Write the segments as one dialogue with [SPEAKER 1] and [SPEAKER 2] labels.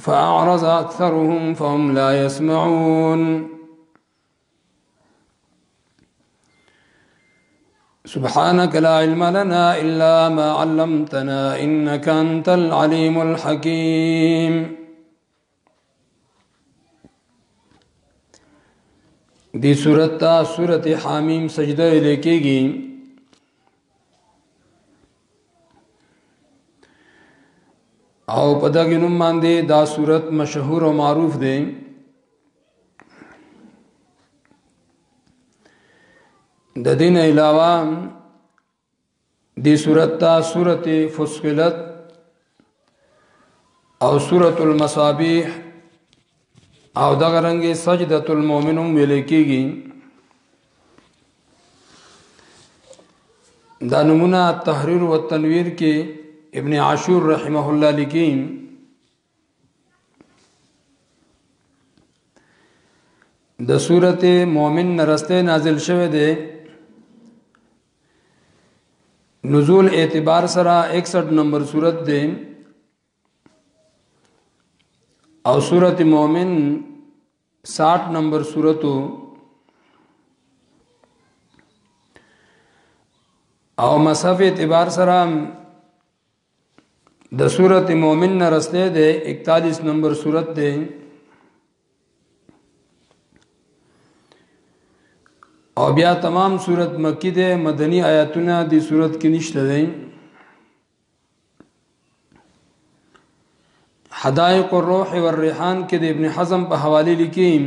[SPEAKER 1] فأعرض أكثرهم فهم لا يسمعون سبحانك لا علم لنا إلا ما علمتنا إنك أنت العليم الحكيم دي سورة تا صورت سجدة سجدہ او په دغه نوم باندې دا صورت مشهور او معروف دی د دین علاوه د صورت ته صورت فصلت او سورۃ المصابیح او دغه رنګه سجدۃ المؤمن ویل کیږي دا نمونه تحریر و تنویر کې ابن عاشور رحمه الله لیکي د سورته مؤمن نرسته نازل شوه دی نزول اعتبار سره 61 نمبر صورت ده او صورت مومن 60 نمبر صورتو او مصحف اعتبار سره د سورت مومن نه رسته ده 41 نمبر سورت ده او بیا تمام سورت مکی ده مدنی آیاتونه دی سورت کې نشته ده حدائق الروح والریحان کې د ابن حزم په حواله لیکیم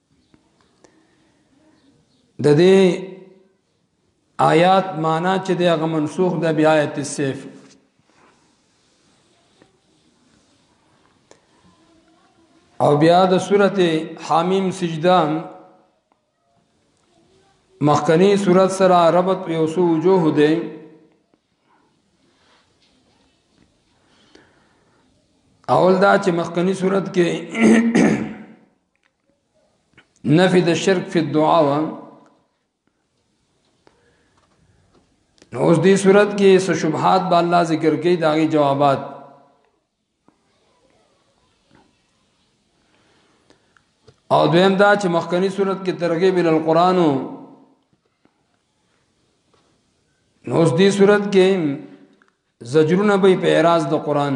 [SPEAKER 1] د دې آیات معنا چې د هغه منسوخ د بیا آیت السیف او بیا د سورته حامیم سجده مخکنی صورت سره ربط په اوسو وجوه دی اول دا چې مخکنی صورت کې نفي د شرک په دعا و نو اوس دې صورت کې څه شبهات به الله ذکر کوي داغي جوابات او دویم دا چې مخکنی صورت کې ترغیب ال قران نو اوس دې صورت کې زجرونه به په اعتراض د قران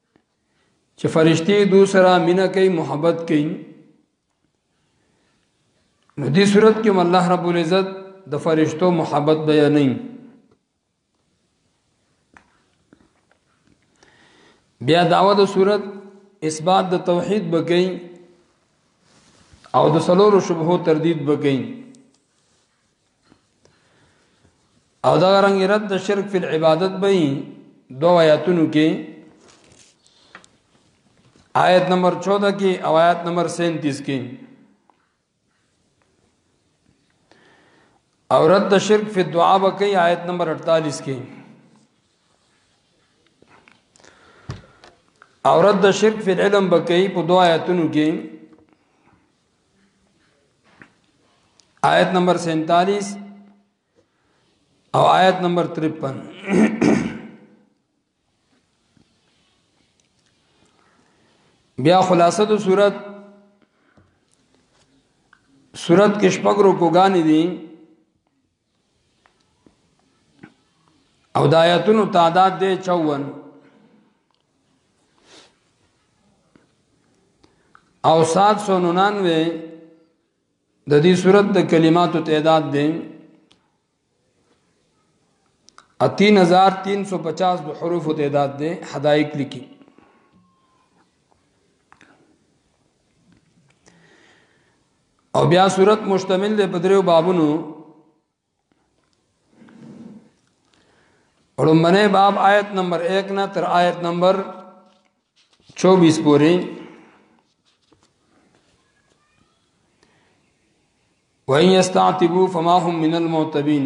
[SPEAKER 1] چې فرشتي دو سره مینا کوي محبت کوي نو دې صورت کې الله رب العزت د فرشتو محبت بیانې بیا داوا د صورت اثبات د توحید بګی او د سلور شبهو تردید بګی او دا رنګ رد د شرک فی العبادت به دو آیاتونو کې آیت نمبر 14 کې او آیت نمبر 37 کې او رد د شرک فی الدعاء به کې آیت نمبر 48 کې او رد د شرک فی العلم به کې په دو آیاتونو کې آیت نمبر 47 او آیت نمبر 53 بیا خلاصه د صورت صورت کې شپږ رکوګانې دي او د آیاتونو تعداد دی 54 او 799 د دې صورت د کلماتو تعداد دی 3350 د حروف تعداد دی حدائق لیکي او بیا صورت مشتمل دی په دریو بابونو ورمنه باب آیت نمبر 1 نه تر آیت نمبر 24 پورې وَإِن يَسْتَعْتِبُوا فَمَا هُمْ مِنَ الْمُعْتَبِينَ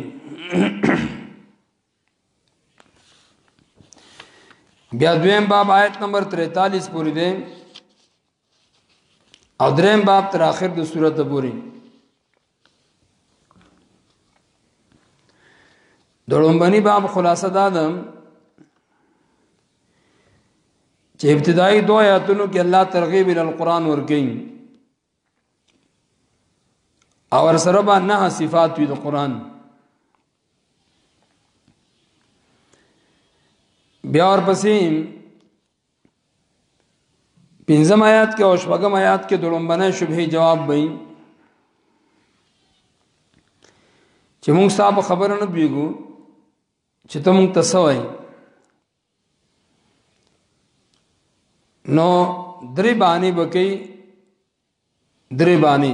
[SPEAKER 1] بیا دویم باب آیت نمبر 43 پورې دی او دریم باب تر اخر د سورته پوری د لومبني باب خلاصه دا ده چې ابتدایي دوه آیاتونو کې الله ترغیب ال القرآن ورګین او سره باندې نه صفات وي د قرآن بیا ورپسې پنځم آیات کې او شپږم آیات کې دلمبنه شبهه جواب وایي چې موږ صاحب خبره نه پیګو چې ته موږ ته سوای نو درې باندې بکی درې باندې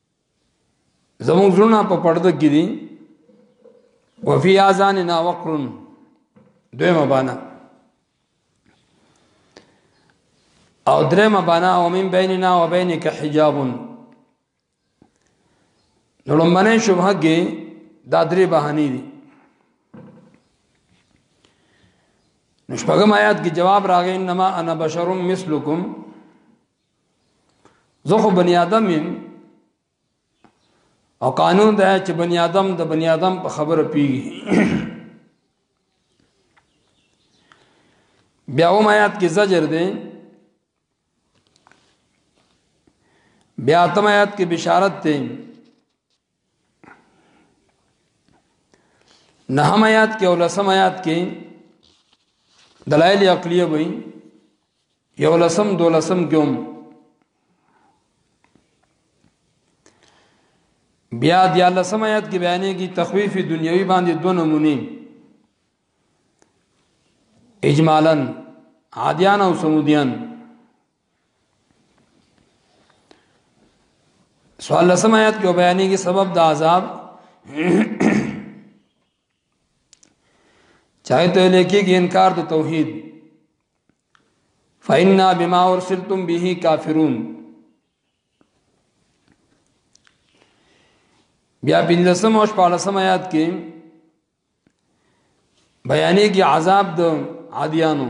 [SPEAKER 1] زموږ زړونه په پړده کې دي وفي اذاننا وقر دویمه بانا او درېمه بانا او من بیننا و بینک حجاب نو لمنه شبهه کې دا درې بهانې دي نو شپږم آیات کې جواب راغی انما انا بشر مثلکم زه خو بنی آدم یم او قانون دا چې بنی آدم د بنی آدم په خبره پیږي بیا هم آیات کې زجر دی بیا تم آیات کې بشارت دی نه هم آیات کې او لسم آیات کې دلایل عقلیه وي یو لسم دو لسم کې هم بیا د لسم آیات کې بیانې کې تخویف دنیوي باندې دوه نمونه اجمالا عادیان او سمودیان سوال لسم آیات کې بیانې کې سبب د عذاب چاہے تو لیکي کې انکار د توحید فإنا بما ارسلتم به کافرون بیا بنلسم او شپالسم آیات کې بیانې کې عذاب د عادیانو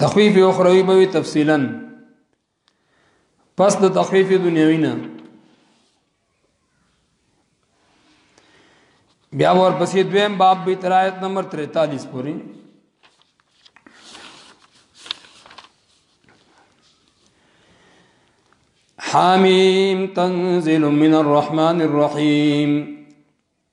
[SPEAKER 1] تخفیف اخروی به تفصیلا پس د تخفیف دنیوی نه بیا ور پسې دویم باب به تر آیت نمبر 43 پورې حامیم تنزل من الرحمن الرحیم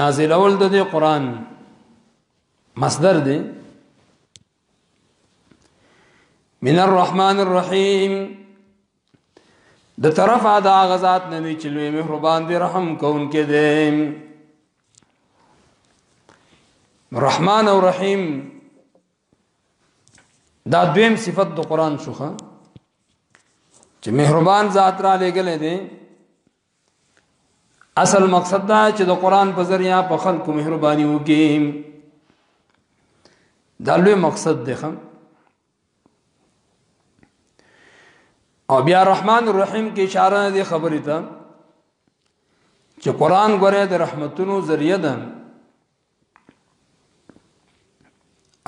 [SPEAKER 1] نازل اول د دې قران مصدر دی من الرحمن الرحیم د طرف ادا غزاد نبی چې لوی مهربان دی رحم کون کې دی رحمان او رحیم دا دویم صفت د قران شوخه چې مهربان ذات را لګلې دي اصل مقصد دا چې د قران په ذریعہ په خلکو مهرباني وکړي دا لوی مقصد دی خم او بیا رحمان الرحیم کې اشاره دی خبرې ته چې قران غره د رحمتونو ذریعہ ده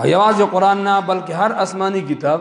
[SPEAKER 1] ایواز قران نه بلکې هر آسماني کتاب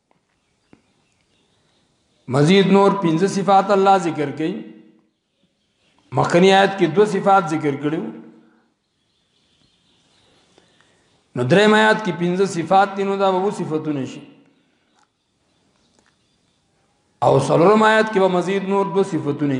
[SPEAKER 1] مزید نور پنځه صفات الله ذکر کړي مخکنی آیت کې دو صفات ذکر کړو نو درې آیات کې پنځه صفات دي نو دا وو صفاتونه شي او سلورم آیات کې به مزید نور دو صفاتونه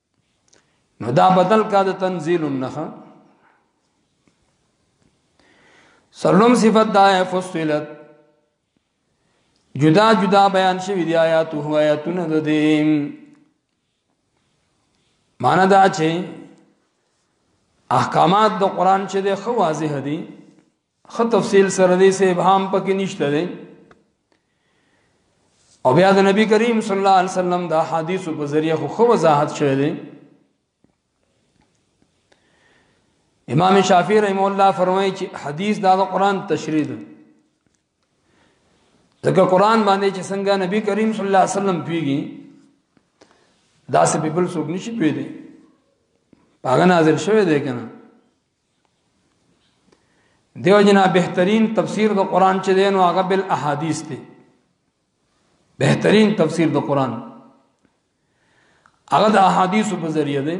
[SPEAKER 1] نو دا بدل کا د تنزيل نه سلم صفت دا ہے فصلت جدا جدا بیان شوی دی آیات او آیاتونه د دې معنا دا چې احکامات د قران چې د خو واضح دي خو تفصیل سره دې سه ابهام پکې نشته دی او بیا د نبی کریم صلی الله علیه وسلم دا حدیث په ذریعہ خو خو وضاحت شوه دی امام شافعی رحم الله فرمایي چې حدیث دا د قران تشریح ده ځکه قران باندې چې څنګه نبی کریم صلی الله علیه وسلم پیږي دا سه پیپل څوک نشي پیږي پاګه نازل شوه دی کنه دیو جنا بهترین تفسیر د قران چې دین او هغه بل احادیث دی بهترین تفسیر د قران هغه د احادیث په ذریعہ دی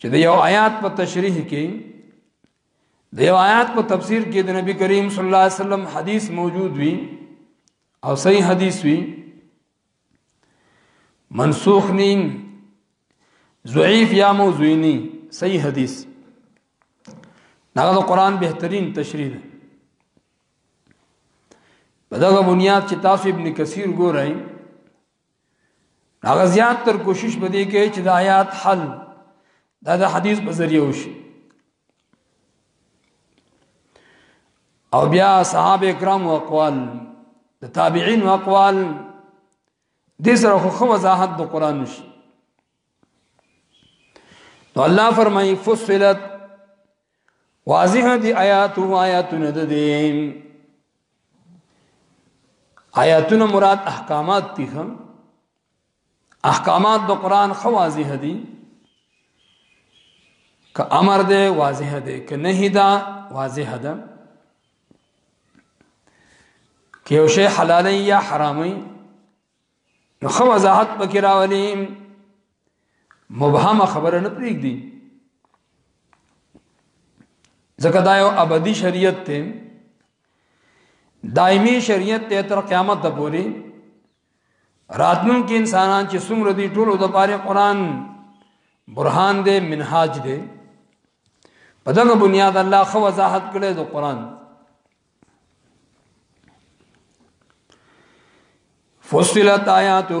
[SPEAKER 1] چې د یو آیات په تشریح کې د یو آیات په تفسیر کې د نبی کریم صلی الله علیه وسلم حدیث موجود وي او صحیح حدیث وي منسوخ ني ضعیف یا موضوعی ني صحیح حدیث دا د قران بهترین تشریح ده په دغه بنیاد چې تاسو ابن کثیر ګورئ هغه زیات تر کوشش بده کوي چې د آیات حل دا د حدیث په ذریعہ وشي او بیا صحابه کرام او اقوال د تابعین او اقوال د سره خو خو وضاحت د قران نشي نو الله فرمایي فصلت واضح دي آیات او آیاتونه د دې آیاتونه مراد احکامات دي هم احکامات د قران خو واضح دي که امر دی واضح دی که نهی دا واضح ده که یو شی حلال یا حرام نو خو وضاحت پکې راولي مبهمه خبره نه پرېږدي ځکه دا یو ابدي شریعت دی دایمي شریعت ته تر قیامت پورې راتلون کې انسانان چې څومره دي ټولو د پاره قران برهان دی منهاج دی په دغه بنیاد الله خو وضاحت کړي د قران فصلت آیاته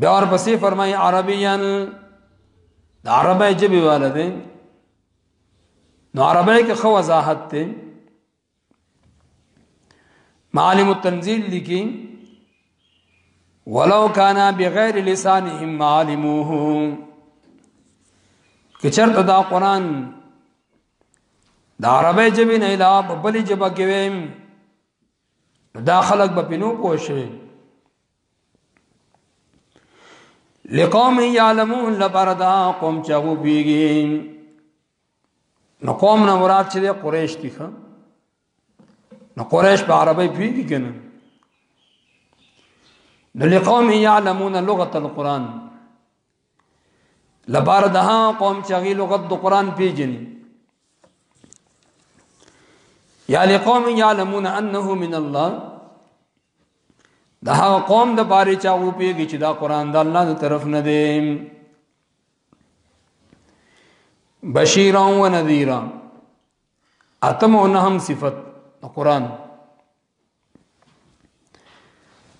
[SPEAKER 1] بیا اور پسې فرمایي عربیان د عربی جبی والده نو عربی کې خو وضاحت ته معالم التنزيل لیکي ولو كان بغير لسانهم معلموه کچرت دا قران د عربی جبی نه علاوه په بلی جبه کې ویم دا خلق به پینو پوه شوي لقوم یعلمون لپاره دا قوم چې هغه پیږي نو قوم نه مراد چې قریش دي ښه نو قریش په عربی پیږي کنه نو لقوم یعلمون لغت القرآن لپاره د هغه قوم چې هغه لغت د قران پیژني یا لقوم یعلمون انه من الله دا هغه قوم د باري چا وو پیږي چې دا قران د الله تر طرف نه دی بشیرا و نذیرا اتم او نهم صفت قران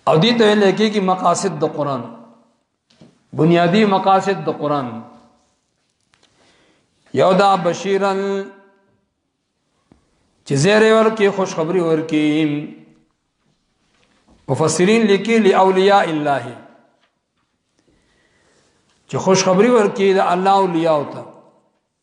[SPEAKER 1] او دې ته ویل کېږي مقاصد د قران بنیادی مقاصد د قران یو دا بشیرا چې زیره ورکی خوشخبری ورکی مفسرین لیکي لاولیاء الله چې خوشخبری ورکی د الله اولیاء ته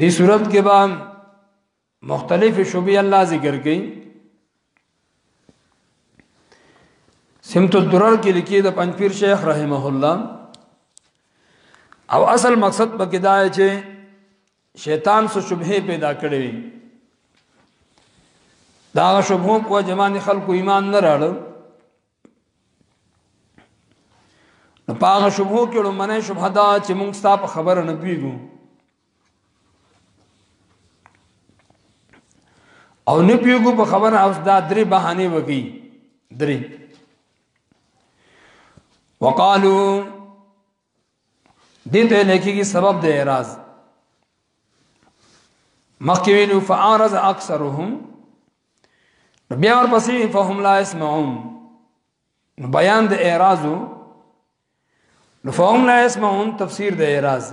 [SPEAKER 1] دی صورت کې به مختلف شوبې الله ذکر کړي سمت الدرر کې لیکي د پنځپیر شیخ رحمه الله او اصل مقصد پکې دا دی چې شیطان سو شبهه پیدا کړې وي دا شبهه په جماعت خلکو ایمان نه راړل نو پاغه شبهو کې لمنه شبهه دا چې موږ ستا په خبره نه پیګو او نه پیګو په خبره اوس دا درې بهانه وکي درې وقالو دې ته لیکيږي سبب د اعتراض مخکې ویلو فارض اکثرهم بیا ورپسې فهم لا اسمعون نو بیان د اعتراضو نو فهم لا اسمعون تفسیر د اعتراض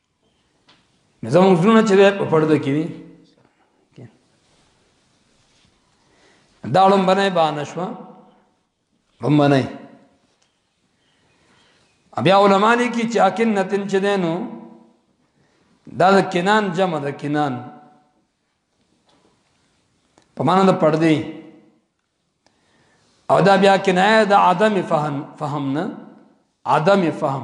[SPEAKER 1] زموږ ژوند چې په پردو کې دي دا لوم بنای باندې شو لوم بنای بیا علماء لیکي چې اکن نتن چې دینو دا د کنان جمع د کنان په معنا د پردي او دا بیا کنایه د عدم فهم فهم نه عدم فهم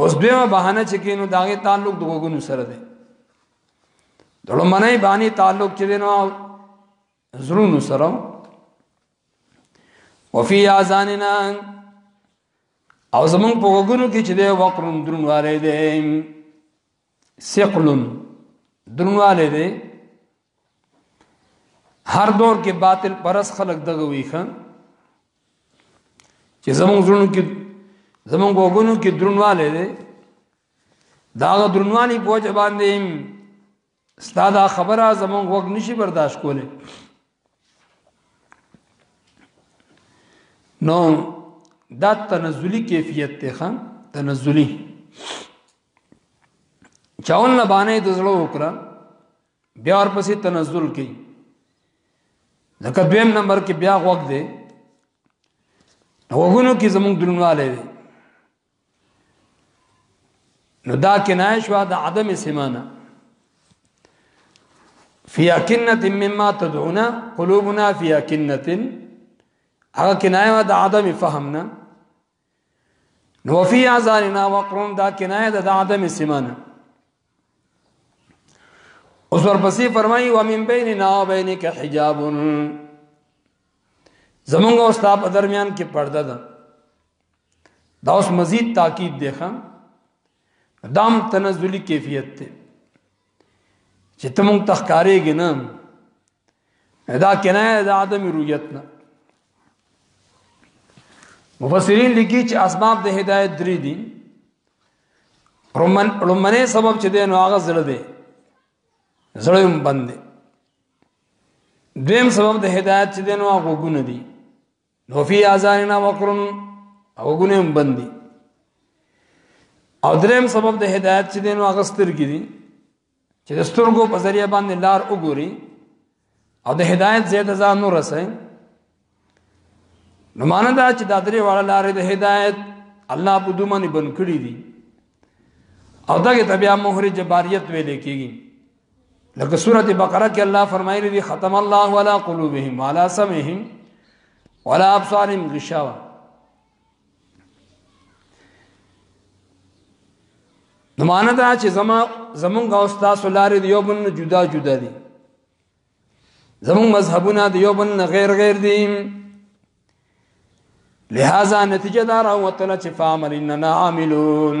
[SPEAKER 1] اوس بیا بهانه چې کینو داغه تعلق د وګونو سره دی دړو منای باندې تعلق چې دینو زرونو سره وفي اذاننا او زمون په وګونو کې چې دی وقرن درنواله دی ثقل درنواله دی هر دور کې باطل پرس خلق دغه وی خان چې زمونږ زړونو کې زمونږ وګونو کې درنواله دی دا درنوالي په وجه باندې استاد خبره زمونږ وګ نشي برداشت کوله نو دا تنزلی کیفیت ته خان تنزلی چاون نه باندې د زړه وکړه بیا ورپسې تنزل کوي ځکه دویم نمبر کې بیا غوږ دی وګونو کې زموږ درنواله وي نو دا کنایه شو د عدم سمانه فی اکنت مما تدعونا قلوبنا فی اکنت هغه کنایه د عدم فهمنا نو فی اذاننا وقرون دا کنایه د عدم سیمان اوس ورپسې فرمایي و من بیننا و بینک حجاب زمونږ او ستا په درمیان کې پرده ده دا اوس مزید تاکید دی خان دام تنزلی کیفیت ته چې ته مونږ تخکارېږي نه دا کنایه د عدم رؤیت نه مفسرین لیکي چې اسباب د هدایت درې دي رومن رومنه سبب چې دی نو هغه زړه دی زړه هم بند دی دویم سبب د هدایت چې دی نو هغه ګونه دي نو فی اذاننا وقرن او غونه هم بندي او دریم سبب د هدایت چې دینو اغستر کې دي چې د سترګو په ذریعہ باندې لار وګوري او د هدایت زیاته ځان نور رسي نو معنی دا چې دا درې واړه لارې د هدایت الله په دوه باندې بن کړې دي او دغه تبیا مهر جباریت ویل کېږي لکه سوره بقره کې الله فرمایلی دی ختم الله ولا قلوبهم ولا سمعهم ولا ابصارهم غشاوه نو معنا دا چې زما زمونږ او تاسو لارې دی یو بل جدا جدا دي زمونږ مذهبونه دی یو بل غیر غیر دي لہذا نتیجه دار او تل چې فعمل اننا عاملون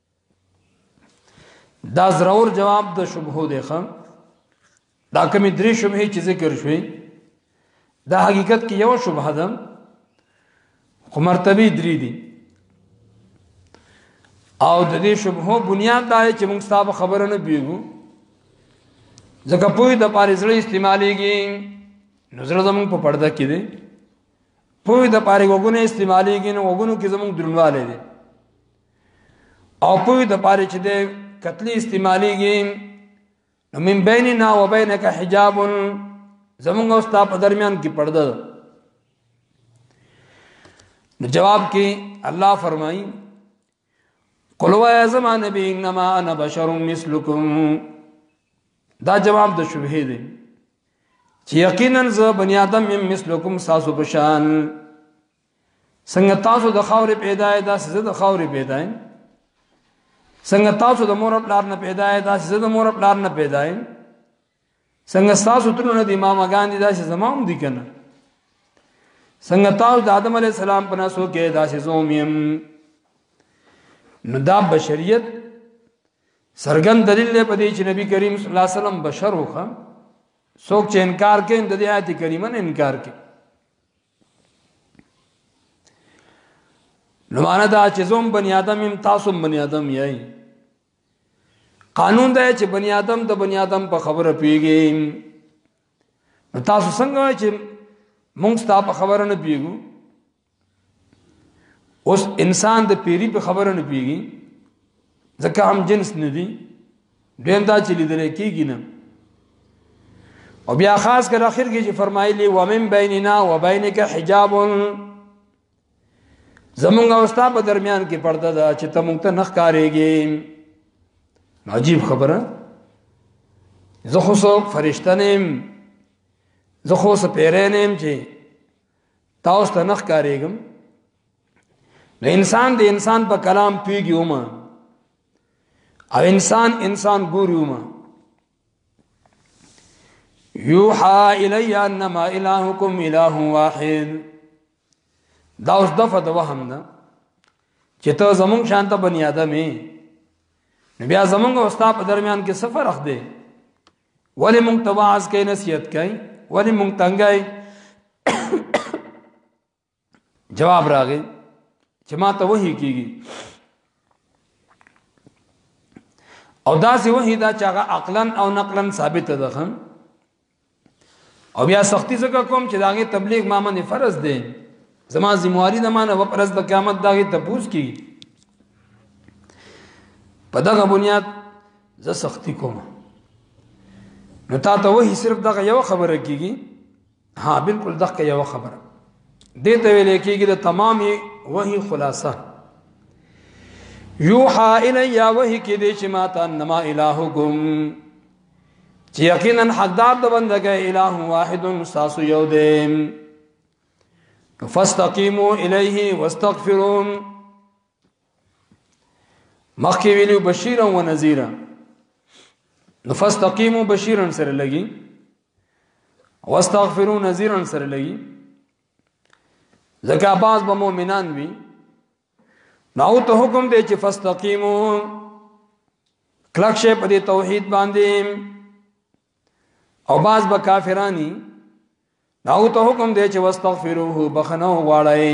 [SPEAKER 1] دا ضرور جواب د شبهه دی خام دا کوم درې شبهه چې ذکر شوې دا حقیقت کې یو شبهه ده خو مرتبه درې دي او د دې شبهه بنیاد دا چې موږ ستاسو خبره نه پیګو ځکه په دې لپاره زړه استعمالېږي نو زړه زموږ په پرده کې دی په دې لپاره وګونه استعمالېږي نو وګونو کې زموږ درنواله دی او په دې لپاره چې د قتل استعماليږي نو من بیننا و بینک حجاب زمونږ او ستا په درمیان کې پرده ده نو جواب کې الله فرمایي قل و یا زمان نبی انما انا بشر مثلکم دا جواب د شبهه دی چې یقینا زه بنی آدم یم مثلکم ساسو بشان څنګه تاسو د خاورې پیدا یې داسې زه د خاورې پیدا یم څنګه تاسو د مور پلار نه پیدا یې داسې زه د مور پلار نه پیدا یم څنګه تاسو ترونه د امام غان دي داسې زمام دي کنه څنګه تاسو د آدم علی السلام په نسو کې داسې زوم یم نو دا بشریت سرګن دلیل دی په دې چې نبی کریم صلی الله علیه وسلم بشر وخه څوک چې انکار کوي د دې آیت کریمه نه انکار کوي نو معنا دا چې زوم بنی آدم هم تاسو بنی آدم یای قانون دا چې بنی آدم د بنی آدم په خبره پیږي نو تاسو څنګه چې مونږ ستاسو په خبره نه پیږو اوس انسان د پیری په خبره نه پیږي ځکه هم جنس نه دی دویم دا چې لیدل کېږي نه او بیا خاص کر اخر کې چې فرمایلی و من بیننا و بینک حجاب زمونږ او ستا په درمیان کې پرده ده چې ته مونږ ته نخ کارېږي عجیب خبره زه خو سو فرشته نیم زه خو سو پیرې نیم چې تاسو ته نخ کارېږم نو انسان د انسان په کلام پیږي ومه او انسان انسان ګوري ومه یوحا الی انما الهکم اله واحد دا اوس دغه د وهم ده چې ته زمونږ شانت بنی آدم یې بیا زمونږ او ستا په درمیان کې څه فرق دی ولی مونږ ته واعظ کوي نصیحت کوي ولی مونږ تنګای جواب راغی چې ما ته وحی کیږي او دا سه وحی دا چې هغه عقلا او نقلا ثابت ده خان او بیا سختی زکه کوم چې داغه تبلیغ ما باندې فرض دی زما ذمہواری ده مانه و پرز د قیامت داغه تپوس کی په دغه بنیاد زه سختی کوم نو تا ته وحی صرف دغه یو خبره کیږي ها بالکل دغه یو خبره دې ته ویل کېږي د تمامي وحي خلاصه یوحا الیا وحی کې دې چې ما ته انما الہکم چې یقینا حقدار د بندګۍ الہ واحد ساسو یو دې فاستقیموا الیه واستغفروا مخکې ویلو بشیرا و نذیرا نو فاستقیموا بشیرا سره لګي واستغفروا نذيرا سره لګي زکه باز به مؤمنان وي نو ته حکم دی چې فاستقیمو کلک شي په دې توحید باندې او باز به کافرانی نو ته حکم دی چې واستغفروه بخنه غواړی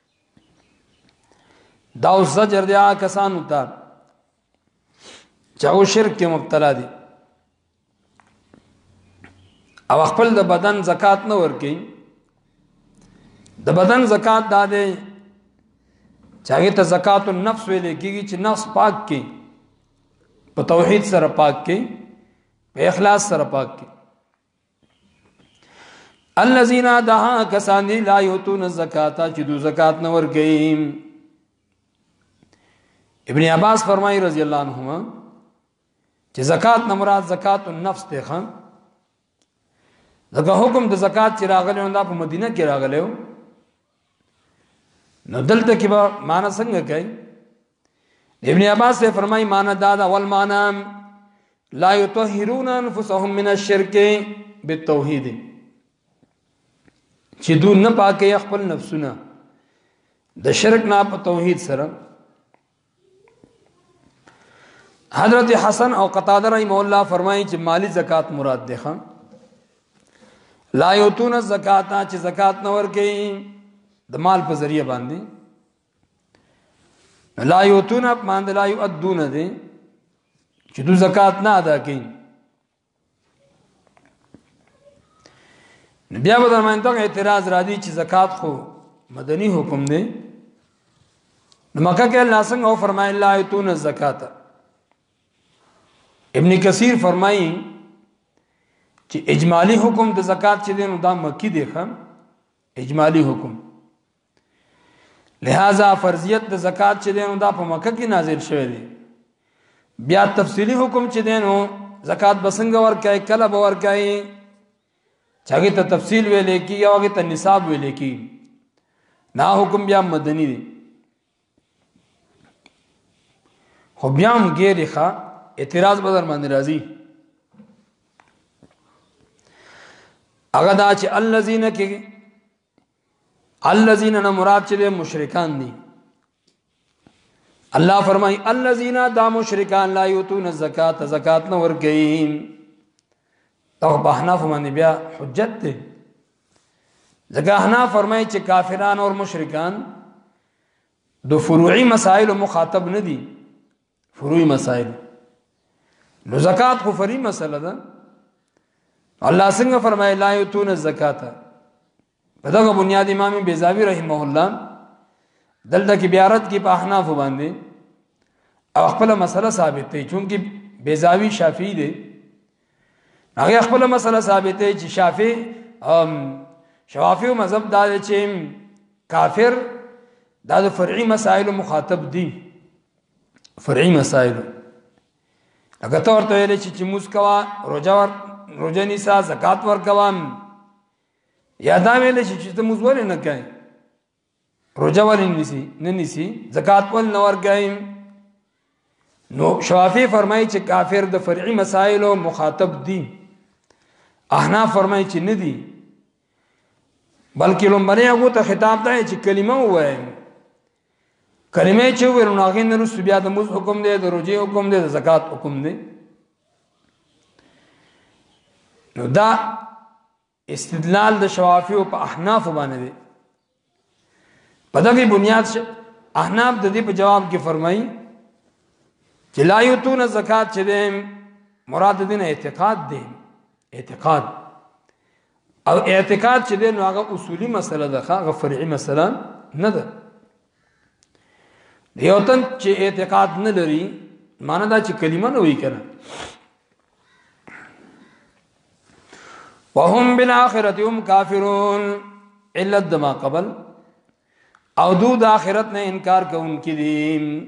[SPEAKER 1] دا زجر دی هغه کسانو ته چې او شرک کې مبتلا دي او خپل د بدن زکات نه ورکي د بدن زکات دا دی چې هغه ته زکات النفس ویل کېږي چې نفس پاک کې په توحید سره پاک کې په اخلاص سره پاک کې الذين دها کسان دي لا يوتون الزکات چې دو زکات نه ور کوي ابن عباس فرمایي رضی الله عنهما چې زکات نه مراد زکات النفس ته خان دغه حکم د زکات چې راغلی نو په مدینه کې راغلی و نو دلته کې به معنا څنګه کوي ابن عباس سے فرمای معنا دا دا ول معنا لا یطهرون انفسهم من الشرک بالتوحید چې دوی نه پاکي خپل نفسونه د شرک نه په توحید سره حضرت حسن او قتاده رحم الله فرمایي چې مالی زکات مراد ده خان لا یوتون الزکات چې زکات نه ورکي د مال په ذریعہ باندې لا یوتون باندې لا یؤدون دي چې دو زکات نه ادا کوي بیا به در باندې اعتراض را دي چې زکات خو مدني حکم دی نو مکه کې الله څنګه او فرمایي لا ایتون الزکات ابن کثیر فرمایي چې اجمالی حکم د زکات چې دین دا مکی دی خان اجمالی حکم لہذا فرضیت د زکات چې دینو دا په مکه کې نازل شوی دی بیا تفصیلی حکم چې دینو زکات بسنګ ورکای کله به ورکای چاګه ته تفصیل ویل کی یا هغه ته نصاب ویل کی نا حکم بیا مدنی دی خو بیا هم غیر ښه اعتراض بدر باندې راځي هغه دا چې الذين کې الذين نه مراد چې مشرکان دي الله فرمای الذين دا مشرکان لا یوتون الزکات زکات نه ورګي او په حنف باندې بیا حجت دی ځکه حنا فرمای چې کافران او مشرکان د فروعي مسائل مخاطب نه دي فروي مسائل نو زکات خو فری مسله ده الله څنګه فرمایي لا یتون الزکات په دغه بنیاد امام بیزاوی رحمه الله دلته کې بیارت کې په احناف باندې او خپل مسله ثابت دی چونکی بیزاوی شافعی دی هغه خپل مسله ثابت دی چې شافعی شوافی مذهب دا چې کافر دا د فرعي مسائل مخاطب دي فرعي مسائل لکه ته ورته ویلې چې چې موس کوا روزه ور روزه نیسا زکات ور کوام یا دا ویلې چې ته موس ولې نه کوي روزه ولې نیسی نه نیسی زکات ول نه ور کوي نو شوافی فرمایي چې کافر د فرعي مسائل مخاطب دي احنا فرمایي چې نه دي بلکې لومبنه هغه ته خطاب دی چې کلمه وایي کلمه چې ویل نو هغه نور بیا د موز حکم دی د روزي حکم دی د زکات حکم دی نو دا استدلال د شوافی او په احناف باندې دی په دغه بنیاد چې احناف د دې په جواب کې فرمایي چې لا یتون زکات چې دی مراد دین اعتقاد دی اعتقاد او اعتقاد چې دین هغه اصولی مسله ده هغه فرعي مسله نه ده یو تن چې اعتقاد نه لري معنی دا چې کلمه نه وی کنه وهم بالاخره هم کافرون الا دما قبل او دو د اخرت نه انکار کوونکې دي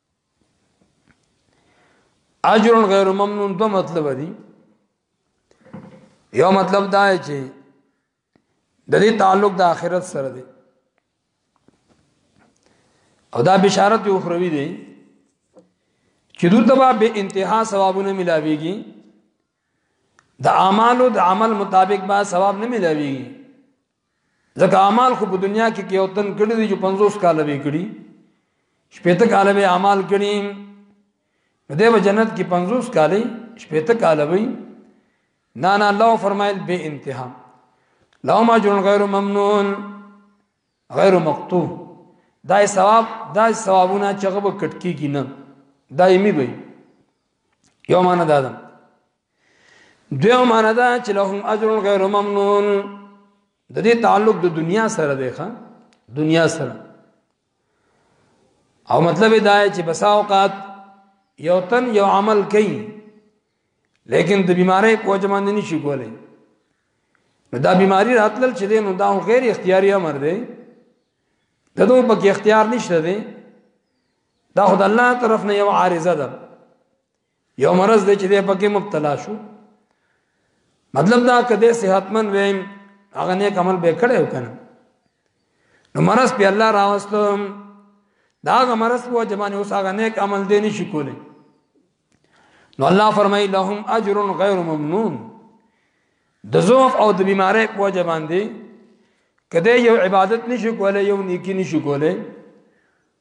[SPEAKER 1] اجر غیر ممنون دو مطلب دی یو مطلب دا ہے چې د دې تعلق د آخرت سره دی او دا بشارت یو خروی دی چې دوی ته به انتها ثوابونه ملاويږي د اعمالو د عمل مطابق به ثواب نه ملاويږي ځکه اعمال خو په دنیا کې کې اوتن کړي دي چې 50 کال به کړي شپېته کال به اعمال کړي نو دیو جنت کې 50 کال شپېته کال به نه نه الله فرمایل به انتها لهم اجر غیر ممنون غیر مقطوع دا ثواب دا ثوابونه چې هغه کټکی کینه دایمي وي یو معنا دا ده دوی معنا دا چې لهم اجر غیر ممنون د دې تعلق د دنیا سره دی ښا دنیا سره او مطلب دا چې بسا اوقات یو تن یو عمل کوي لیکن د بیماری په وجه باندې نشي کولای دا بیماری راتلل چې دی نو دا غیر اختیاري امر دی دغه په اختیار نشته دی دا خدای الله طرف نه یو عارضه ده یو مرض دی چې د پکې مبتلا شو مطلب دا کده صحتمن ویم هغه نیک عمل به کړی وکنه نو مرض په الله راوستو دا هغه مرض په جمانه اوس هغه نیک عمل دی نشي کولی نو الله فرمای لهم اجر غیر ممنون د ضعف او د بیماری په وجه باندې کده یو عبادت نشو کولای یو نیکی نشو کولای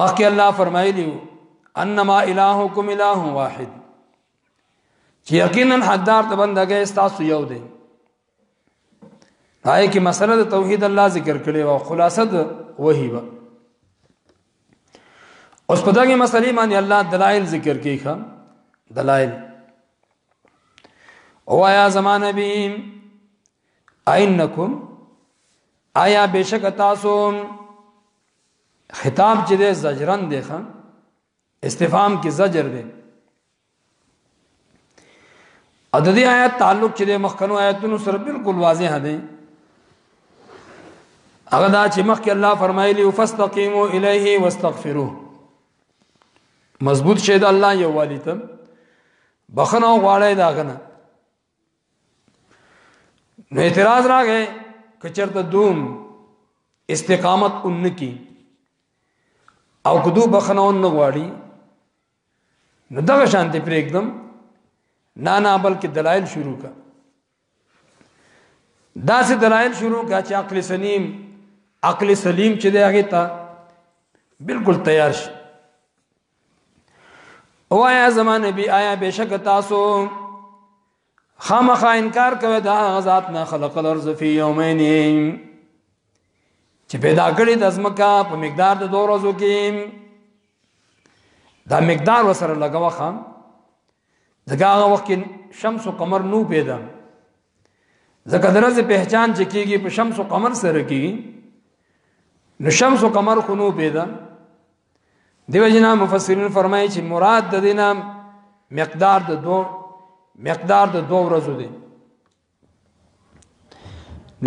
[SPEAKER 1] مخکې الله فرمایلی انما الهکم اله واحد چې یقینا حدار ته بندګې تاسو یو دی آی کې مسله د توحید الله ذکر کړي او خلاصه د وحی و اوس په دغه مسلې باندې الله دلایل ذکر کوي خام دلایل او یا زمانه بیم اینکم آیا بشک تاسو خطاب چې د زجرن دی خان استفهام کې زجر دی او د دې آیات تعلق چې د مخکنو آیاتونو سره بالکل واضح دی هغه دا چې مخکې الله فرمایلی فاستقیموا الیه واستغفروه مضبوط شه د الله یو والی ته بخنه غواړی دا غنه نو اعتراض راغې کچرته دوم استقامت انکی او کدو بخنون نه غواړي نو دغه شانتي پرېږدم نه نه بلکې دلایل شروع کا دا سه دلایل شروع کا چې عقل سلیم عقل سلیم چې دی هغه ته بالکل تیار شي وایا زمان نبی آیا بشک تاسو خامخا انکار کوي دا غزاد نه خلق الارض فی یومین چې پیدا کړی د ازمکا په مقدار د دوه ورځو کې دا مقدار وسره لګاوه خام دغه وخت کې شمس او قمر نو پیدا ځکه درځه پہچان چې کیږي په شمس او قمر سره کیږي نو شمس او قمر خو نو پیدا دیو جنا مفسرین فرمایي چې مراد د دینه مقدار د دو مقدار د دو ورځو دی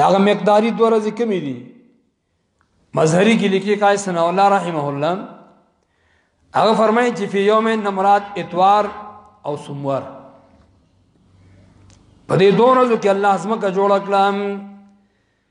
[SPEAKER 1] داغه مقداری دو ورځې کمی دي مظهری کې لیکي قای سنا الله رحمه الله هغه فرمایي چې په یوم نه مراد اتوار او سموار په دې دوه ورځو کې الله ازمکه جوړ کړم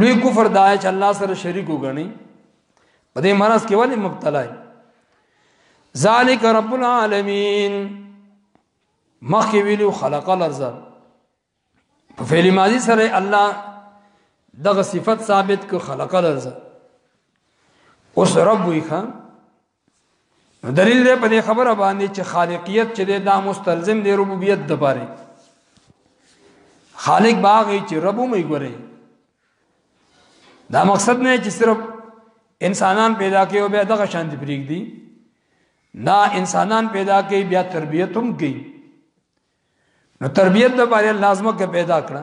[SPEAKER 1] لوی کفر دا چې الله سره شریک وګڼي په دې مرز کې ولې مبتلا دي ذالک رب العالمین مخکې ویلو خلق الارض په فعل ماضی سره الله دغه صفت ثابت کو خلق الارض اوس رب وی خان دلیل دی په دې خبره باندې چې خالقیت چې دا مستلزم دی ربوبیت د پاره خالق باغی چې رب مې ګوري دا مقصد نه چې صرف انسانان پیدا کوي او بیا دغه شان دي پریک دي دا انسانان پیدا کوي بیا تربیت هم کوي نو تربیت د باندې لازمه کې پیدا کړه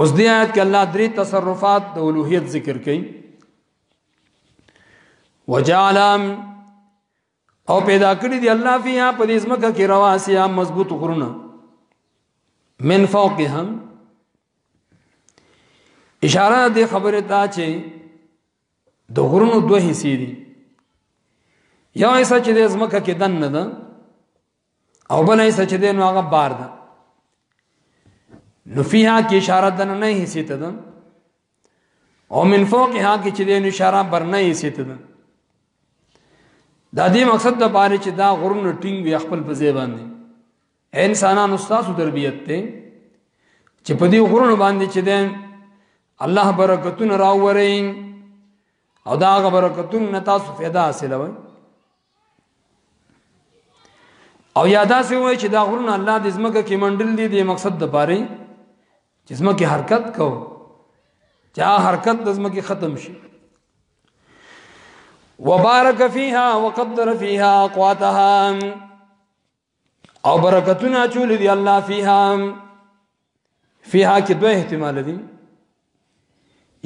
[SPEAKER 1] اوس دې آیت کې الله درې تصرفات د اولوهیت ذکر کړي وجعلم او پیدا کړی دی الله فیها په دې ځمکه کې رواسیا مضبوط غرونه من فوقهم اشاره دې خبره ته چې د غرونو دوه حصے دي یو حصہ چې د ځمکه کې دن نه ده او بل هیڅ چې دین هغه بار ده نو فيها کې اشاره ده نه هیڅ ته ده او من فوقها کې چې دین اشاره بر نه هیڅ ته ده دا دې مقصد د باره چې دا غرونه ټینګ وي خپل په ځای باندې انسانانو تاسو تربیت ته چې په دې غرونو باندې چې دین الله برکتونه راوړي او دا غ برکتونه تاسو پیدا حاصلوي او یادا سي وای چې دا غرونه الله د زمکه کې منډل دي د مقصد د پاره چې زمکه حرکت کو چا حرکت د زمکه ختم شي وبارك فيها وقدر فيها اقواتها او برکتونه چول دی الله فیها فیها کې دوه احتمال دي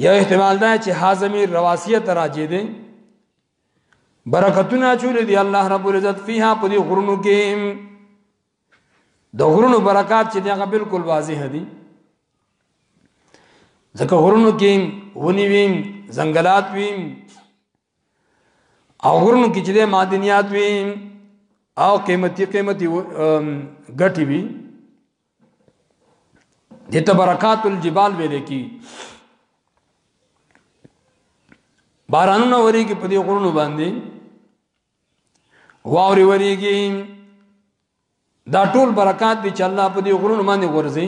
[SPEAKER 1] یو احتمال دا چې حازمی رواسیه تراجه دي برکتونه چول دی الله رب العزت فیها په دې غرونو کې د غرونو برکات چې دغه بالکل واضح دي ځکه غرونو کې ونی ویم ځنګلات ویم او غرونو کې چې د معدنیات وي او قیمتي قیمتي ګټي وي د تبرکات الجبال ویل کی بارانونه وریږي په دې غرونو باندې واوري وریږي دا ټول برکات دي چې الله په دې غرونو باندې غورځي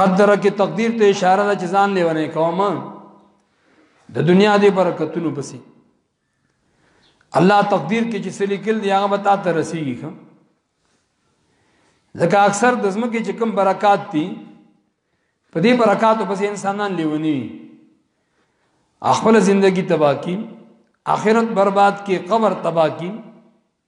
[SPEAKER 1] قدر کې تقدیر ته اشاره ده چې ځان لیونه کوم د دنیا دی برکتونو پسې الله تقدیر کې چې سلیکل دی هغه بتا ته رسیږي کوم ځکه اکثر د زمکه چې کوم برکات دي په دې برکاتو پسې انسانان لیونی خپل ژوندۍ تباہ کی آخرت برباد کی قبر تباہ کی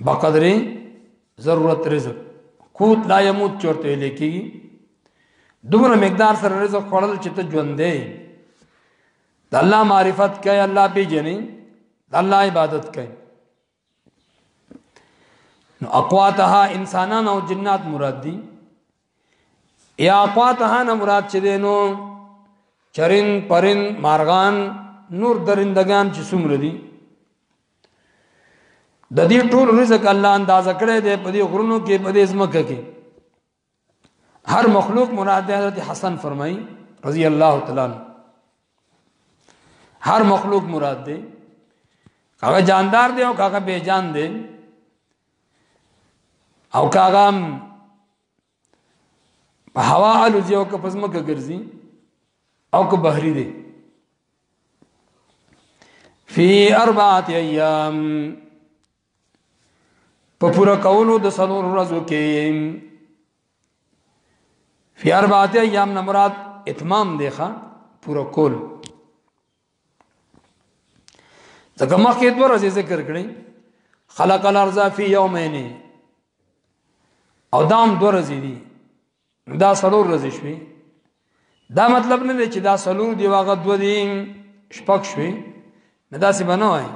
[SPEAKER 1] بقدر ضرورت رزق قوت لا يموت چورته لیکي دومره مقدار سره رزق خورل چې ته ژوند دی د الله معرفت کوي الله پیژني د الله عبادت کوي نو اقواتها انسانان او جنات مراد دي یا اقواته نه مراد چې دینو چرین پرین مارغان نور درندگان چې څومره دي د دې ټول رزق الله اندازه کړی دی په دې غرونو کې په دې ځمکه کې هر مخلوق مراد دی حضرت حسن فرمایي رضی الله تعالی عنہ هر مخلوق مراد دی هغه جاندار دی او هغه بے جان دی او کاغام په هوا الوزي او که پزمکه ګرځي او که بحري دی فی اربعه ایام په پورا کولو د سنور ورځو کې فی اربعه ایام نه مراد اتمام دی ښا پورا کول ځکه مخکې دوه ورځې ذکر کړی خلق الارض فی یومین او دام دوه ورځې دي دا سلور ورځې شوي دا مطلب نه دی چې دا سلور دی واغه دوه دي شپږ شوي نه داسې بنه وای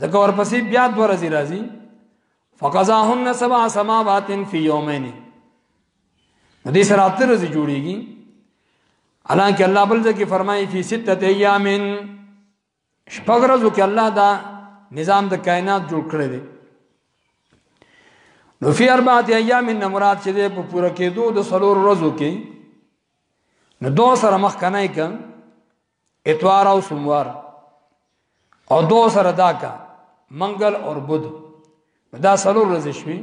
[SPEAKER 1] ځکه ورپسې بیا دوه ورځې راځي فقضاهن سبع سماوات فی یومین دې سره اتر ورځې جوړیږي حالانکه الله بل ځکه فرمایي فی سته ایام شپږ ورځې کې الله دا نظام د کائنات جوړ کړی دی نو فی اربعه ایام نه مراد چې ده په پوره کېدو د سلور ورځو کې نو دو سره مخ کنه کم اتوار او سوموار او دو سره دا کا منګل او بد دا سلو ورځې شوي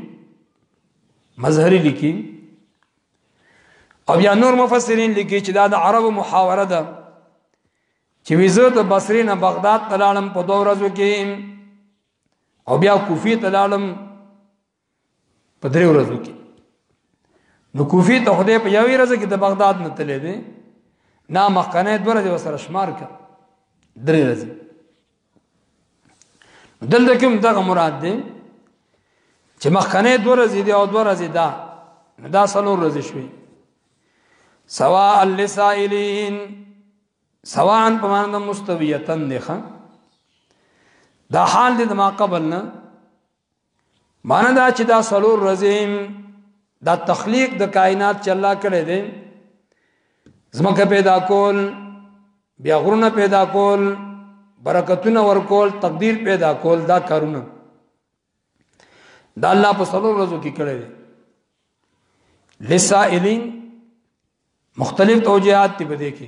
[SPEAKER 1] مظهری لیکي او یا نور مفسرین لیکي چې دا د عربو محاوره ده چې ویزه د بصری نه بغداد تلالم په دوه ورځو کې او بیا کوفی تلالم په درې ورځو کې نو کوفی ته خدای په یوې ورځ کې د بغداد نه تللی دی نا مخکنه دوه ورځې وسره شمار کړ درې ورځې دلته کوم دغه مراد دی چې مخکنه دوه ورځې دی او دوه ورځې دا دا څلور ورځې شوې سواء للسائلین سواء په معنی مستویتن دی ښه دا حال دې ما قبل نه معنی دا چې دا سلور رزم دا تخلیق د کائنات چې الله کړی دی زمکه پیدا کول بیا غرونه پیدا کول برکتونه ورکول تقدیر پیدا کول دا کارونه دا الله په سلور رزو کې کړی دی لسائلین مختلف توجیهات دی بده کې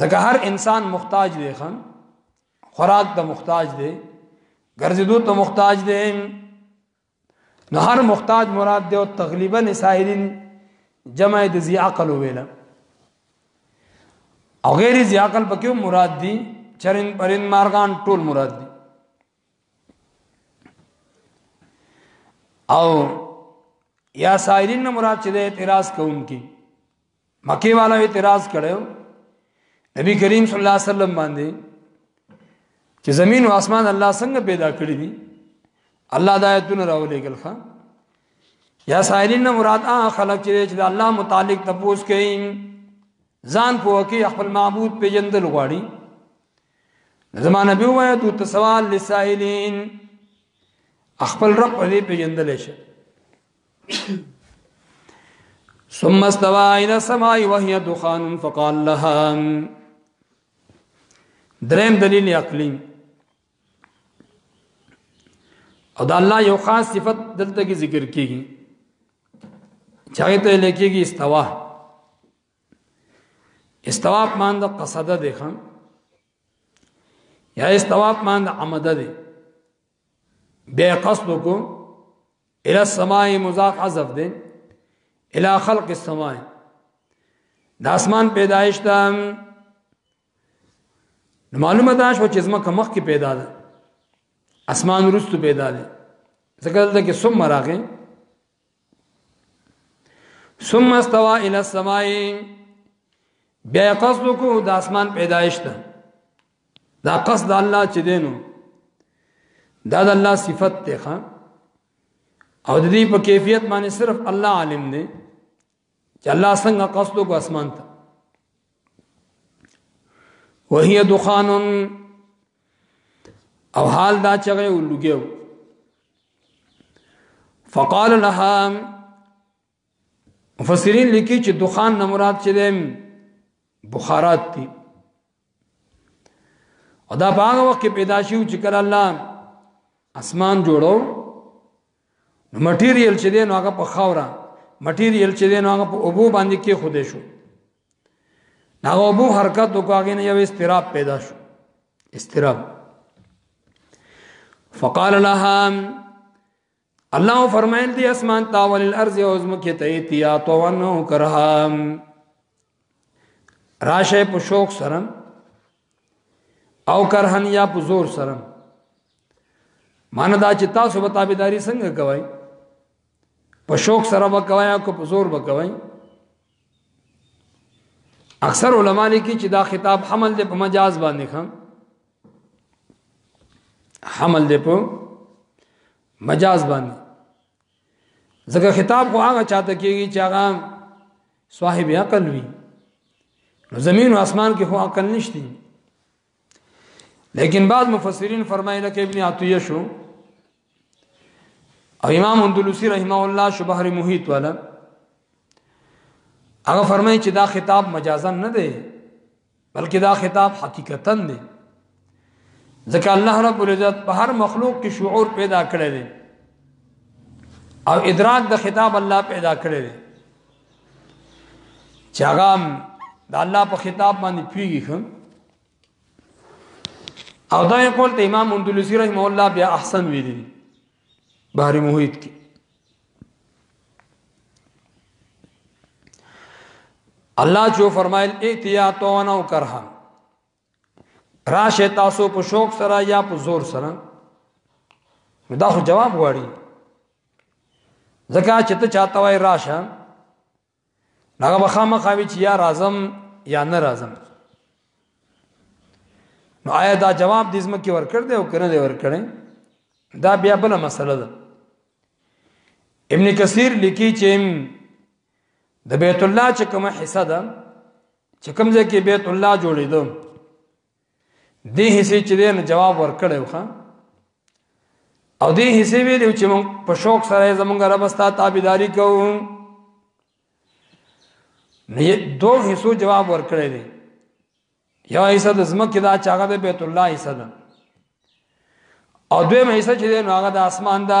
[SPEAKER 1] ځکه هر انسان محتاج دی خان خوراک ته محتاج دی ګرځېدو ته محتاج دی نو هر محتاج مراد دی او تقریبا سائلین جمع د ذی عقل ویل او غیر ذی عقل پکې مراد دی چرین پرین مارغان ټول مراد دی او یا سائلین مراد چې اعتراض کوونکي مکه والا اعتراض کړو نبی کریم صلی الله علیه وسلم باندې چې زمين او اسمان الله څنګه پیدا کړی دي الله د آیتونو راولې ګل خان یا سائلین نه مراد هغه خلک چې د الله متعلق تپوس کوي ځان په کې خپل معبود پیجندل غواړي زمانه به وایي د تسوال لسائلین خپل رب دې پیجندل شي ثم استوى الى السماء وهي دخان فقال لها دریم دلیل عقلی او دا الله یو خاص صفت دلته کې ذکر کیږي چاہے ته لیکيږي استوا استوا مان د قصده ده خان یا استوا مان د عمده ده به قصد کو الى السماء مضاف حذف دي الى خلق السماء د اسمان پیدایش ته معلومه ده شو چې زما کمخ کې پیدا ده اسمان رستو پیدا ده ځکه دلته کې سم راغی ثم استوى الى السماء بیا قصد کو د اسمان پیدایش ته دا قصد الله چې دینو دا د الله صفت ته ښا او د دې په کیفیت باندې صرف الله عالم دی چې الله څنګه قصد کو اسمان ته وهي دخان او حال دا چغه ولګیو فقال لها مفسرین لیکي چې دخان نه مراد چې بخارات دي او دا په هغه وخت کې پیدا شو چې کله الله اسمان جوړو نو مټیریل چې دی نو هغه په خاوره مټیریل چې دی نو هغه په اوبو باندې کې خوده شو دا اوبو حرکت وکاږي نه یو استراب پیدا شو استراب فقال لها الله فرمایل دی اسمان تا ول الارض او زمکه ته تیا تو ونو کرام راشه په شوق سره او کرهن یا په زور سره مان دا چې تاسو به تابعداري څنګه کوئ په شوق سره وکوي او په زور وکوي اکثر علما لیکي چې دا خطاب حمل دی په مجاز باندې خان حمل دی په مجاز باندې ځکه خطاب خو هغه چاته کیږي چې هغه صاحب عقل وي نو زمين او اسمان کې خو عقل نشته لیکن بعض مفسرین فرمایي لکه ابن عطیه شو او امام اندلسی رحمه الله شبهر محیط والا هغه فرمایي چې دا خطاب مجازا نه دی بلکې دا خطاب حقیقتا دی ځکه الله رب العزت په هر مخلوق کې شعور پیدا کړی دی او ادراک د خطاب الله پیدا کړی دی چې هغه د الله په خطاب باندې پیږي خو او دا یې قول ته امام اندلسی رحم الله بیا احسن ویلی بحری محیط کې الله جو فرمایل اتیا تو نو کرها راشه تاسو په شوق سره یا په زور سره دا خو جواب غواړي ځکه چې ته چاته وای راشه هغه بخامه خامي چې یا رازم یا نه رازم نو آیا دا جواب د زمکه ورکړ دی او کنه دی ورکړ دا بیا بل مسله ده ابن کثیر لیکي چې د بیت الله چې کومه حصہ ده چې کوم ځای کې بیت الله جوړېدو دې حصے چې دې نو جواب ورکړې وخا او دې حصے ویلو چې موږ په شوق سره زمونږ رب ستا تابعداري کوو نه دوه حصو جواب ورکړې دي یو حصہ د زمکه دا چاغه د بیت الله حصہ ده او دویم حصہ چې نو هغه د اسمان ده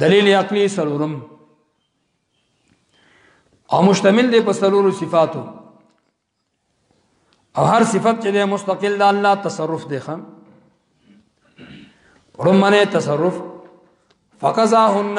[SPEAKER 1] دلیل عقلی سلورم او مشتمل دی په سلورو صفاتو او هر صفت چې دی مستقل د الله تصرف دی خان رمنه تصرف فقزاهن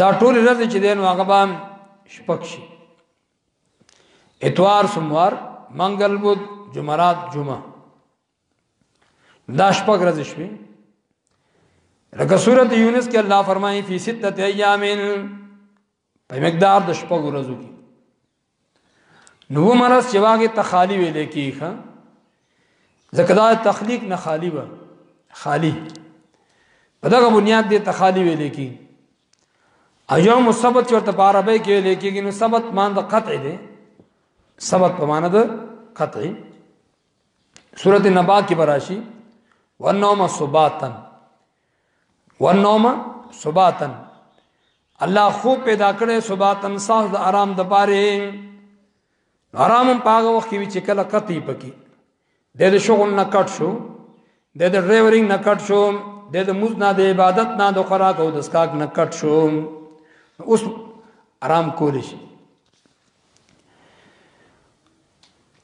[SPEAKER 1] دا ټول ورځ چې دین هغه باندې شپږ شي اتوار سوموار منګل بود جمعرات جمعه دا شپږ ورځې شوي لکه سورته یونس کې الله فرمایي فی سته ایامین په مقدار د شپږ ورځو کې نو مرز چې واګه تخالی ویل کیږي ځکه دا تخلیق نه خالی و خالی په دغه بنیاد دې تخالی ویل کیږي ایوم مثبت چې ورته په عربی کې ویل کیږي نو ثبت مان د قطع دی ثبت په معنی د قطع سورته نبا کې براشي ونوم سباتن ونوم سباتن الله خو پیدا کړي سباتن ساز د آرام د پاره آرام پاغه وخت کې چې کله قطې پکې د شغل نه کټ شو د د ډرایورینګ نه کټ شو د د موز نه د عبادت نه د خوراک او د سکاک نه کټ شو اوس آرام کول شي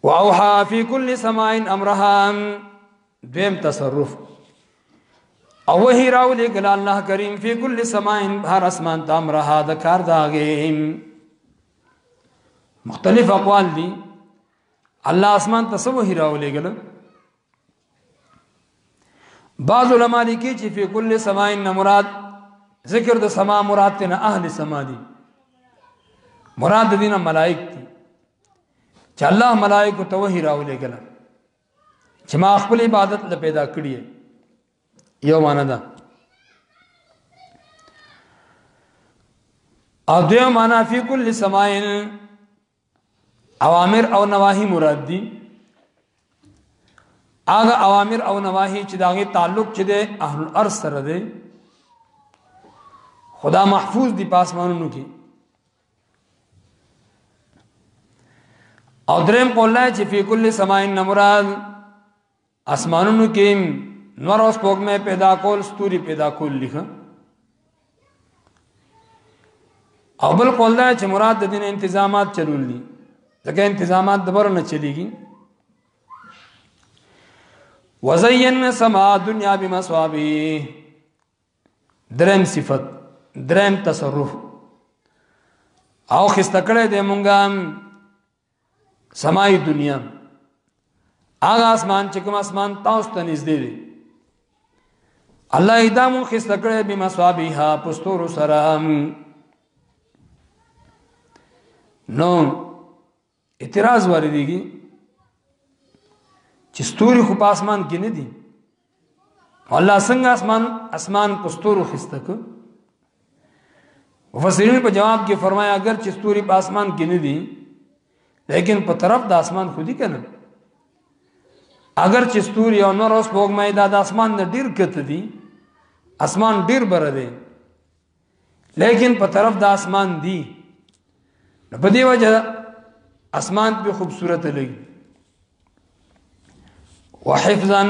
[SPEAKER 1] واوحا فی کل سماء امرها دویم تصرف او وحی راو لګل الله کریم فی کل سماء هر اسمان ته امرها د کار داغه مختلف اقوال دي الله اسمان ته سو وحی راو لګل بعض علما لیکي چې په کل سماع نه مراد ذکر د سما مراد ته نه اهل سما دي مراد د دینه ملائک دي چې الله ملائک ته وحی راولې کله چې ما خپل عبادت له پیدا کړی یو معنا ده او دیو معنا فی کل سماین اوامر او نواهی مراد دي هغه اوامر او نواهی چې داغه تعلق چې د اهل الارض سره دی خدا محفوظ دی پاسمانونو کې او دریم قول لای چې فی کل سماء مراد اسمانونو کې نور اوس پوګمه پیدا کول ستوري پیدا کول لیکه او بل قول دا چې مراد د دین انتظامات چلول دي ځکه انتظامات د بر نه چلیږي وزین سما دنیا بمصابی درم صفت درم تصرف او خسته کړه دې مونږه سمای دنیا هغه اسمان چې کوم اسمان تاسو ته نږدې دی الله ایدامو خسته کړې به مصابيها پستور سره نو اعتراض واردېږي چې ستوري خو په اسمان کې نه دي الله څنګه اسمان اسمان پستورو خسته کو مفسرین په جواب کې فرمایا اگر چې ستوري په اسمان کې نه دي لیکن په طرف د اسمان خو دي کنه اگر چې ستوري او نور اوس په مې د اسمان نه ډیر کته دي اسمان ډیر بره دی لیکن په طرف د اسمان دی نو په دی وجه اسمان په خوبصورت لګي وحفظا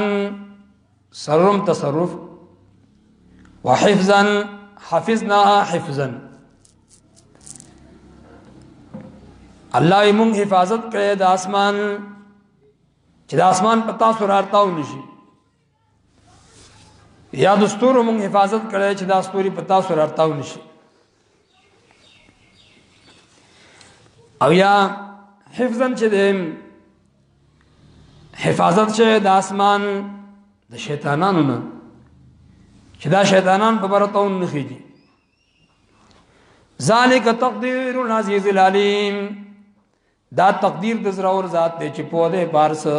[SPEAKER 1] سرم تصرف وحفظا حفظناها حفظا الله یې مونږ حفاظت کړی د اسمان چې د اسمان په تاسو راړتاو نشي یا د ستورو موږ حفاظت کړی چې دا ستوري په تاسو راتاو نشي او یا حفظن چې د حفاظت چې د اسمان د شیطانانو نه چې دا شیطانان په برتاون نه خېږي ذالک تقدیر العزیز العلیم دا تقدیر د زراور ذات دی چې په دې بار سه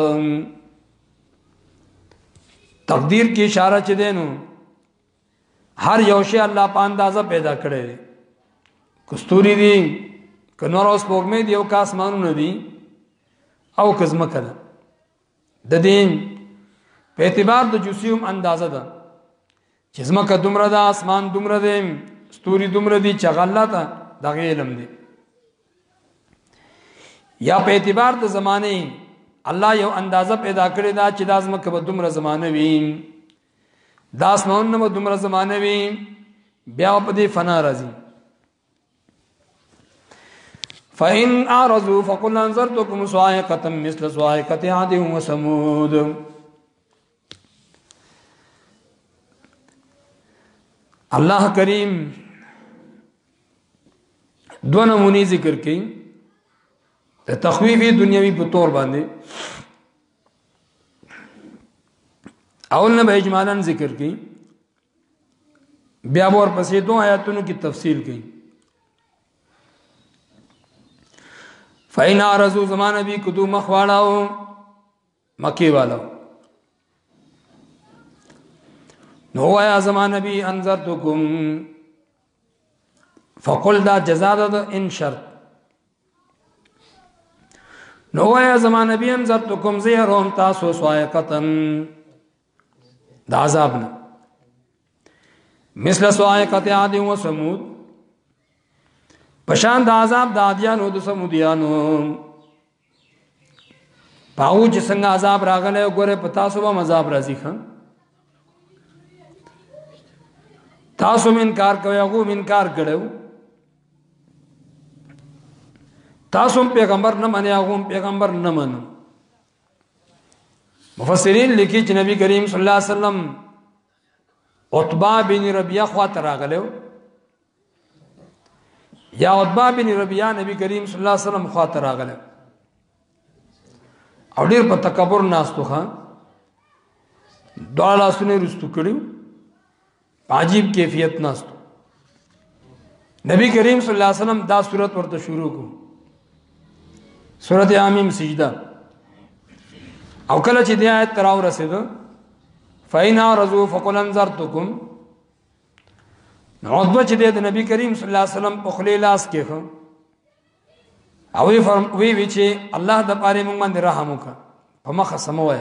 [SPEAKER 1] تقدیر کې اشاره چي دینو هر یو شی الله په اندازه پیدا کړی کستوري دي کنور اوس پوګمې دی او کاس مانونه دي او کزمه کړه د دین په اعتبار د جسیم اندازه ده چې زمکه دومره ده اسمان دومره ده ستوري دومره دي چې غلطه دغه علم دی یا په اعتبار د زمانه الله یو اندازه پیدا کړی دا چې دا زمکه به دومره زمانه وي دا اسمان نو دومره زمانه وي بیا په دې فنا راځي فإن أعرضوا فقل أنذرتكم صاعقة مثل صاعقة عاد وثمود الله کریم دو نمونی ذکر کئی تخویفی دنیاوی په طور باندې اول نه به اجمالا ذکر کړي بیا ور پسې دوه آیاتونو کې تفصیل کړي فإن أرزو زمان بي كدو مخوالاو مکی والو نو وایا زما نبی انذرتکم فقل دا جزاء د ان شرط نو وایا زما نبی انذرتکم زیرهم تاسو سوایقتن د عذاب نه مثل سوایقت عاد و ثمود پشان د عذاب د عادیانو د سمودیانو پاو چې څنګه عذاب راغلی ګوره په تاسو به عذاب راځي خان تاسو من کار کوي هغه من کار کړو تاسو پیغمبر نه منی هغه پیغمبر نه منو مفسرین لیکي چې نبی کریم صلی الله علیه وسلم عتبہ بن ربیعه خوا ته راغلو یا عتبہ بن ربیعه نبی کریم صلی الله علیه وسلم خوا ته راغلو او ډیر په تکبر ناستو خان دواړه سونه رستو کړیو عجیب کیفیت ناستو نبی کریم صلی الله علیه وسلم دا صورت ورته شروع کو سورت آمیم سجده او کله چې دی آیت تراو رسید فینا رزو فقل انذرتکم عتبه چې د نبی کریم صلی الله علیه وسلم په خلی لاس کې خو او وی فرم وی وی چې الله د پاره موږ باندې رحم وکړه په مخه سموي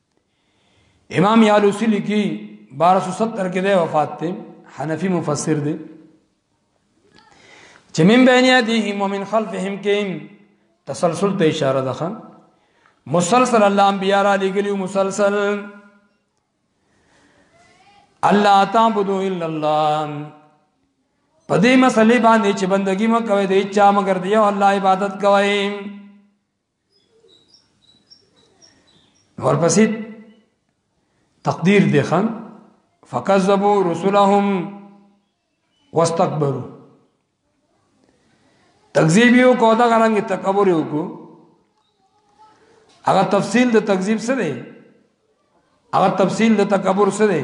[SPEAKER 1] امام یالوسی لیکي 1270 کې د وفات ته حنفي مفسر دی چې من بین یدیهم ومن خلفهم کې تسلسل ته اشاره ده مسلسل الله انبیاء را لګلیو مسلسل الله تعبدو الا الله په دې مسلې باندې چې بندگی مو کوي د چا مگر دی او الله عبادت کوي ورپسې تقدیر دی خان فکذبوا رسلهم واستكبروا تکذیب یو کو دا غرانګ تکبر یو کو هغه تفصیل د تکذیب سره دی هغه تفصیل د تکبر سره دی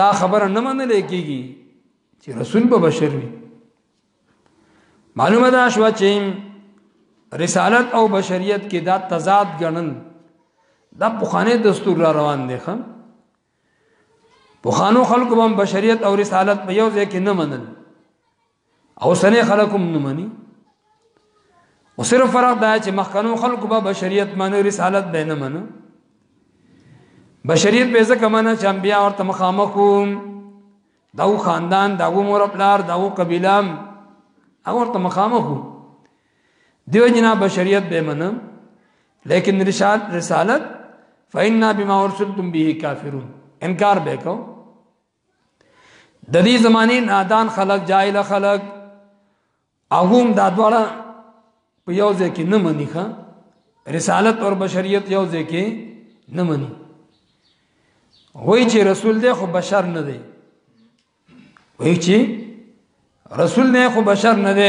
[SPEAKER 1] دا خبره نه منل کېږي چې رسول به بشر وي معلومه ده شو چې رسالت او بشریت کې دا تضاد ګڼل دا پخانه دستور را روان دي خان پخانو خلکو هم بشریت او رسالت په یو ځای کې نه منل او سنه خلقم نمانی او صرف فرق دا چې مخکنو خلق به بشریت معنی رسالت به نه منو بشریت به ځکه معنی چې انبیا ورته مخامخو داو خاندان داو مور پلار داو قبیله او ورته مخامخو دیو جنا بشریت به منم لیکن رسالت رسالت فإنا بما ارسلتم به کافرون انکار به کو د دې زمانه نادان خلق جاهل خلق اغوم دا دواړه په یو ځای کې نه مني ښا رسالت او بشریت یو ځای کې نه مني وای چې رسول دی خو بشر نه دی وای چې رسول نه خو بشر نه دی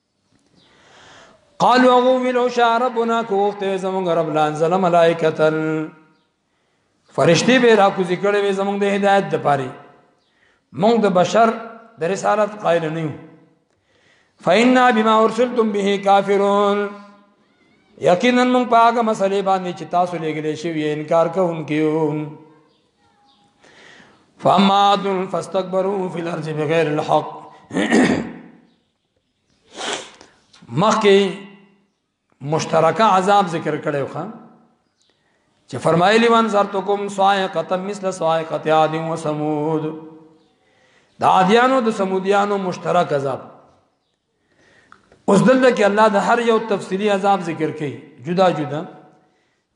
[SPEAKER 1] قال وغو ویلو شا ربنا کوفته زمونږ رب لانزل ملائکتن فرشتي به را کوزي کړي وي زمونږ د هدایت د پاره مونږ د بشر د رسالت قائل نه یو فإنا بما ارسلتم به کافرون یقینا مونږ په هغه مسلې باندې چې تاسو لګلې شوی انکار کوونکیو فما عاد فاستكبروا في الارض بغير الحق مخکې مشترکه عذاب ذکر کړو خان چې فرمایلی وان زرتکم صائقه مثل صائقه عاد و ثمود د عادیانو د سمودیانو مشترک عذاب اوس دلته کې الله د هر یو تفصیلی عذاب ذکر کړي جدا جدا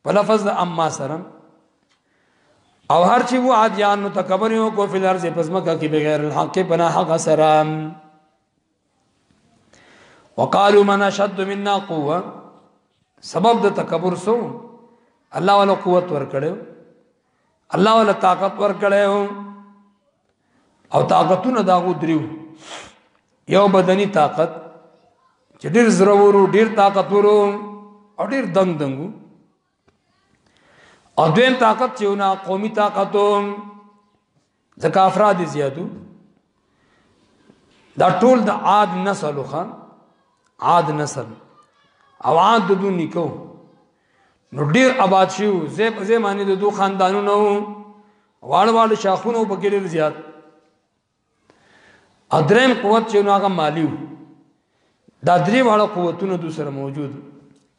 [SPEAKER 1] په لفظ د اما سره او هر چې وو عادیان نو تکبر یو کو فل ارض پزمکه کې بغیر الحق بنا حق سره وقالو من اشد منا قوه سبب د تکبر سو الله ولا قوت ورکړو الله ولا طاقت ور کړو او طاقتونه دا غو دریو یو بدني طاقت چې ډیر ضرورو ډیر طاقت ورو او ډیر دنګ دنګو او دویم طاقت چې ونه قومي طاقتو ځکه افراد زیاتو دا ټول د عاد نسل خان عاد نسل او عاد د دون نکو نو ډیر آباد شیو زه په زه معنی د دو خاندانونو واړ واړ شاخونو په کې ډیر زیات ادریم قوت چې نو هغه مالیو دا درې واړه قوتونه د سره موجود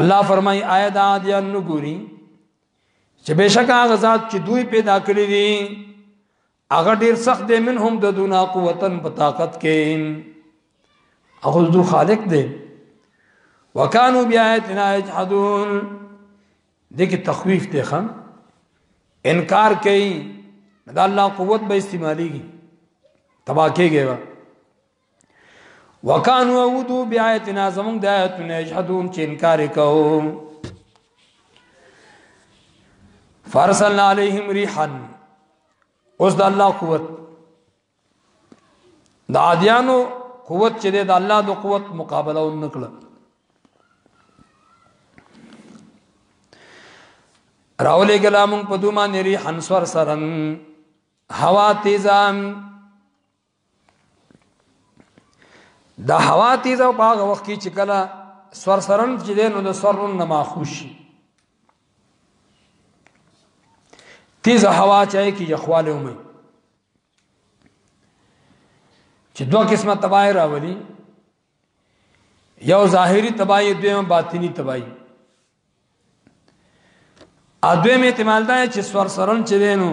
[SPEAKER 1] الله فرمای آیا دا دیان نو ګوري چې بشکا غزاد چې دوی پیدا کړی دي هغه ډیر سخت دی منهم د دونا قوتن په طاقت کې هغه ذو خالق دی وکانو بیااتنا یجحدون دغه تخویف دی خان انکار کوي دا الله قوت به استعماليږي تبا کېږي وکانو او دو بیااتنا زمون د آیتونه یشهدون چې انکار کوم فارسلنا علیهم ریحا اوس د الله قوت د عادیانو قوت چې د الله د قوت مقابله ونکړه راولې ګلامون په دوه باندې ریحا سر سرن هوا تیزان دا هوا تیزه او باغ وخت کې چې کله سور سرن چې دین نو سرن نه ماخوش تیزه هوا چای کې یخواله ومه چې دوه قسمه تباہی راولي یو ظاهری تباہی دویم باطینی تباہی ا دویم احتمال دا چې سور سرن چې دینو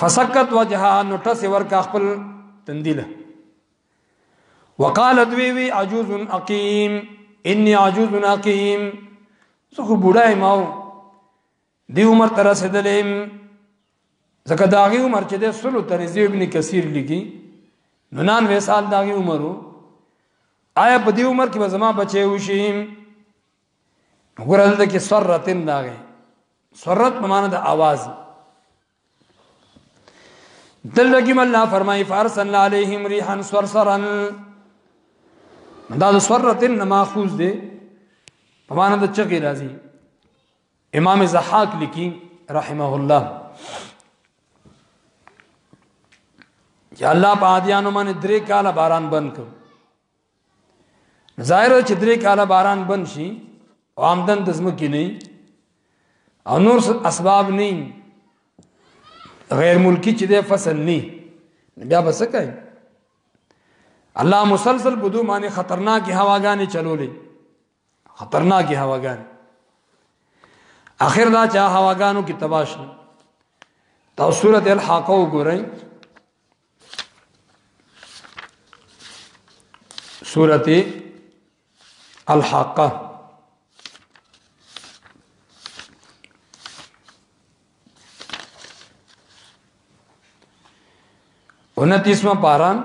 [SPEAKER 1] فسکت وجها نو ټس ورکا خپل تندیله وقال دوی وی عجوز اقیم انی عجوز اقیم زه خو بوډای ماو دی عمر تر رسیدلم زکه داغي عمر چې د سلو تر زی ابن کثیر لګي نو نان وې سال داغي عمرو آیا په دې عمر کې به زما بچي وشي ګورل د کې سرتن داغه سرت په معنی د आवाज دلته کې الله فرمایي فارسلنا علیهم ریحا سرسرا دا د سرتن ماخوذ دی په معنی د چغی راځي امام زحاق لیکي رحمه الله یا الله په عادیانو باندې درې کاله باران بند کړ ظاهر چې درې کاله باران بند شي او آمدن د زمکې نه او نور اسباب نه غیر ملکی چې د فصل نه بیا بس کوي الله مسلسل بدو باندې خطرناکي هواګانې چلولې خطرناکي هواګانې اخر دا چا هواګانو کې تباش نه تاسو سورته الحاقه وګورئ سورته الحاقه انتیسمه پارا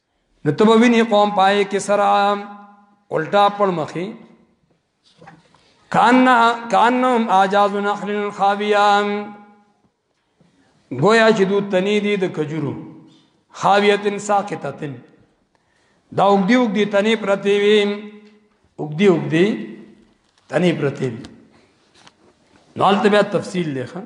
[SPEAKER 1] نو ته به ویني قوم پای کې سره الټا پړ مخې کان کانهم اجاز نخل خاویان گویا چې دوی تنی دي د کجورو خاویتن ساقطتن دا وګدی وګدی تنی پرتی وی وګدی وګدی تنی پرتی وی نو البته بیا تفصیل لیکه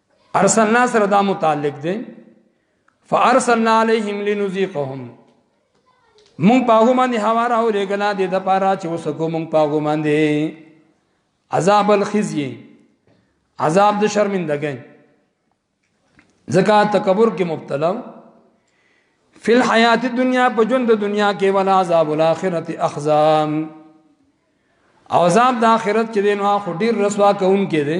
[SPEAKER 1] ارسلنا سره دا متعلق دی فارسلنا علیهم لنذيقهم مون پاغو باندې هوا راو لګلا دې د پاره چې وسکو مون پاغو باندې عذاب الخزي عذاب د شرمندګۍ زکات تکبر کې مبتلا فی الحیات الدنیا په ژوند د دنیا کې ولا عذاب الاخرت اخزام او عذاب د آخرت چې دین واخ ډیر رسوا کون کې دي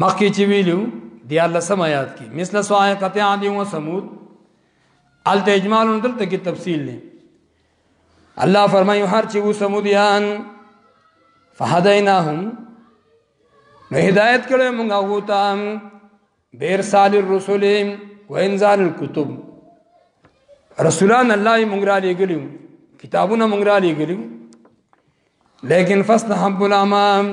[SPEAKER 1] مخکې چې ویلو دی الله سم آیات کې مثله صاعقه عاد و ثمود ال اجمال دلته کې تفصیل دی الله فرمایي هر چې و سمودیان فهدیناهم نو هدایت کړو موږ هغه ته بیر سال الرسل و انزال الكتب رسولان الله موږ را لګلیو کتابونه موږ را لګلیو لیکن فاستحب الامام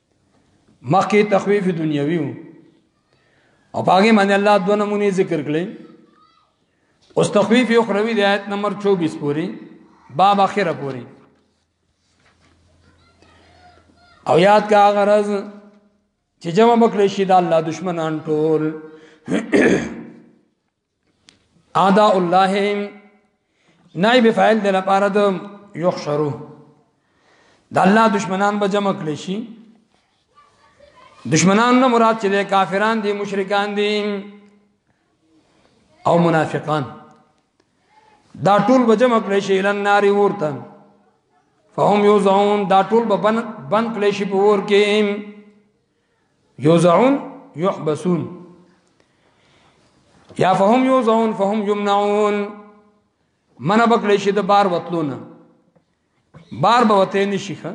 [SPEAKER 1] مخکې تخویف دنیوي وو او باغې باندې الله دوه نمونه ذکر کړې اوس تخویف اخروی د آیت نمبر 24 پوری باب اخره پوری او یاد کا غرض چې جمع بکړې شي د الله دشمنان ټول اعداء الله نائب فاعل د لپاره د یحشرو د الله دشمنان به جمع کړي شي دشمنان نه مراد چې کافران دي مشرکان دي او منافقان دا ټول به جمع کړي شي لن ناری ورته فهم یوزعون دا ټول به بند کړي شي په ور کې یوزعون یحبسون یا فهم یوزعون فهم یمنعون من بکلی شي د بار وتلونه بار به وته نشي ښه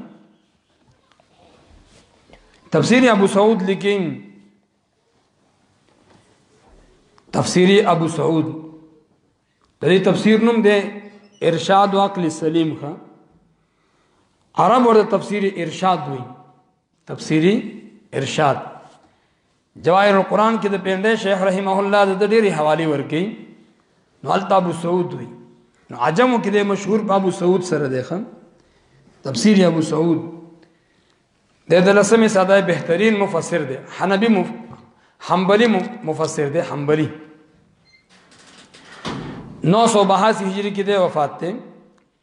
[SPEAKER 1] تفسیر ابو سعود لیکین تفسیر ابو سعود د دې تفسیر نوم دی ارشاد عقل سلیم ښه عرب ورته تفسیر ارشاد وایي تفسیری ارشاد جواهر القرآن کې د پیندې شیخ رحمه الله د ډېری حوالی ورکي نو التا ابو سعود وی نو عجمو کې د مشهور په ابو سعود سره دی خان تفسیر ابو سعود د دلسمې ساده بهترین مفسر دی حنبی مف... حنبلی مفسر دی حنبلی 982 هجری کې د وفات ته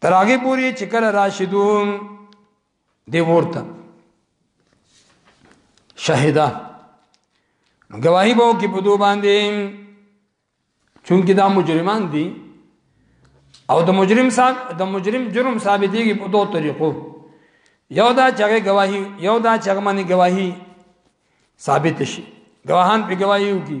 [SPEAKER 1] تر هغه پورې چې کله راشدون دی ورته شهدا گواہی به کې په دوه باندې چونکی دا مجرمان دي او د مجرم صاحب د مجرم جرم ثابتېږي په دوه طریقو یو دا چې گواہی یو دا چې منی گواہی ثابت شي گواهان په گواہی وکي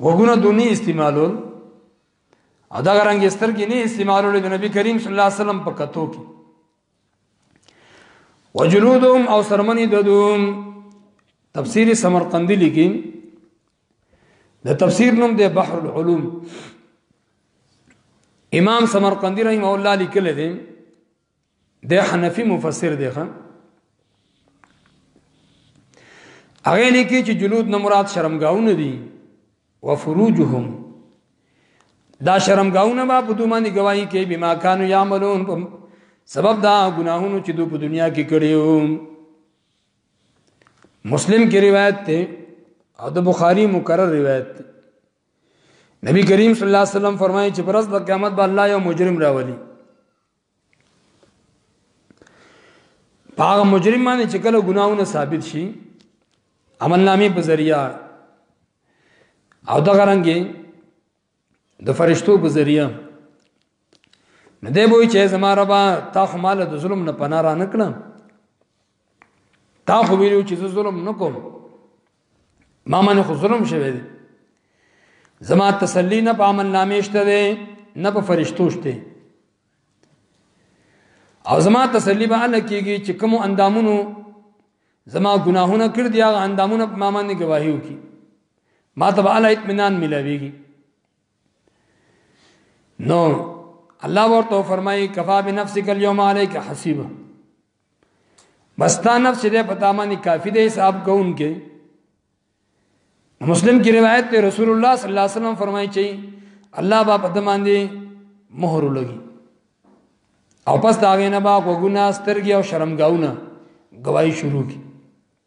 [SPEAKER 1] وګونه دونی استعمالول او دا رنګ سترګې نه استعمالول د نبی کریم صلی الله علیه وسلم په کتو کې وجلودهم او سرمنی ددوم تفسیر سمرقندی لیکي د تفسیر نوم دی بحر العلوم امام سمرقندی رحمه الله لیکل دی د حنفي مفسر دی ښا هغه لیکي چې جلود نه مراد شرمګاونه دي و فروجهم دا شرمګاونه ما په دوه باندې گواہی کوي بما كانوا يعملون سبب دا ګناهونو چې دوی په دنیا کې کړیو مسلم کی روایت ته او د بخاری مکرر روایت ته نبی کریم صلی الله علیه وسلم فرمایي چې پرز د قیامت به الله یو مجرم راولي هغه مجرم باندې چې کله ګناونه ثابت شي عمل نامې په ذریعہ او دا غرانګي د فرشتو په ذریعہ نه دی وای چې زما ربا تا خو مال د ظلم نه پناه را نکړم تا خو ویلو چې زه ظلم نکوم ما باندې خو ظلم شوی دی زما تسلی نه په امن نامېشته دی نه په فرشتو شته او زما تسلی به نه کیږي چې کوم اندامونو زما ګناهونه کړ دي هغه اندامونه په ما باندې گواهی وکي ما ته به الله اطمینان ملاويږي نو الله ورته فرمایي کفا بنفسک اليوم عليك حسيبه بس تا نفس چې ده په تامانی کافی ده حساب کون کې مسلم کی روایت ته رسول الله صلی الله علیه وسلم فرمایي چې الله با په دماندې مهر لګي او پس دا غینه با وګونه سترګي او شرمګاونه گواہی شروع کی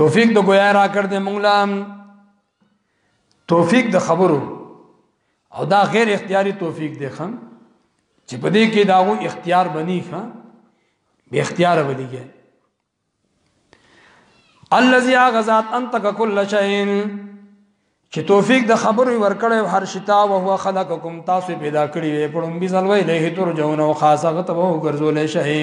[SPEAKER 1] توفیق د ګویا را کړ دې مونږ لام توفیق د خبرو او دا غیر اختیاري توفیق دی خان چې په دې کې داغو اختیار بنی ښه به اختیار ودیږي الذي غزاد انتک كل شيء چې توفیق د خبرو ورکړې هر شتا او هو خلقکم تاسو پیدا کړی وي پړم بي زلوي له تر جون او خاصه غته وو ګرځول شي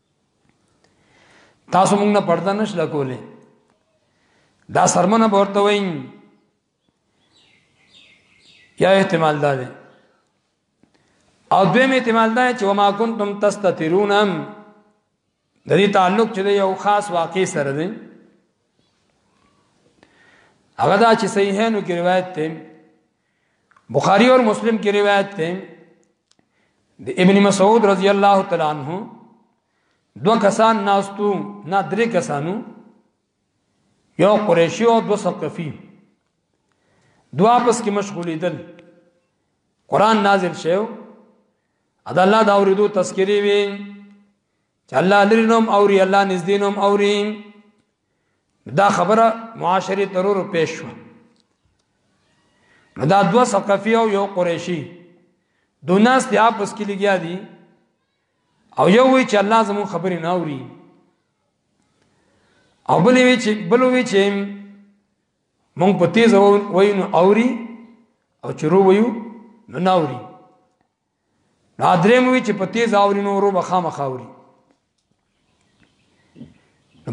[SPEAKER 1] تاسو موږ نه پرده نش لکولې دا سرمنه ورته وین یا احتمال دا دی او دویم احتمال دا چې وما کنتم تستترون هم د دې تعلق چې یو خاص واقع سره دی هغه دا چې صحیحانو کې روایت ته بخاری اور مسلم کی روایت ته د ابن مسعود رضی الله تعالی عنہ دو کسان ناستو نا درې کسانو یو قریشی او دو ثقفی دو آپس کې مشغولې دل قران نازل شوی ادا الله دا اوریدو تذکری وی چې الله لرینم اوري الله نږدې نوم اوري دا خبره معاشري ترور پیش شو دا دو ثقافي او یو قریشي دوناس دی آپس کې لګیا دي او یو وی چې الله زمو خبرې نه اوري او بل وی چې بل وی چې مونږ په تیز وینو اوري او چې رو ویو نو نه اوري دا درې موي چې په تیز اوري نو ورو بخا مخاوري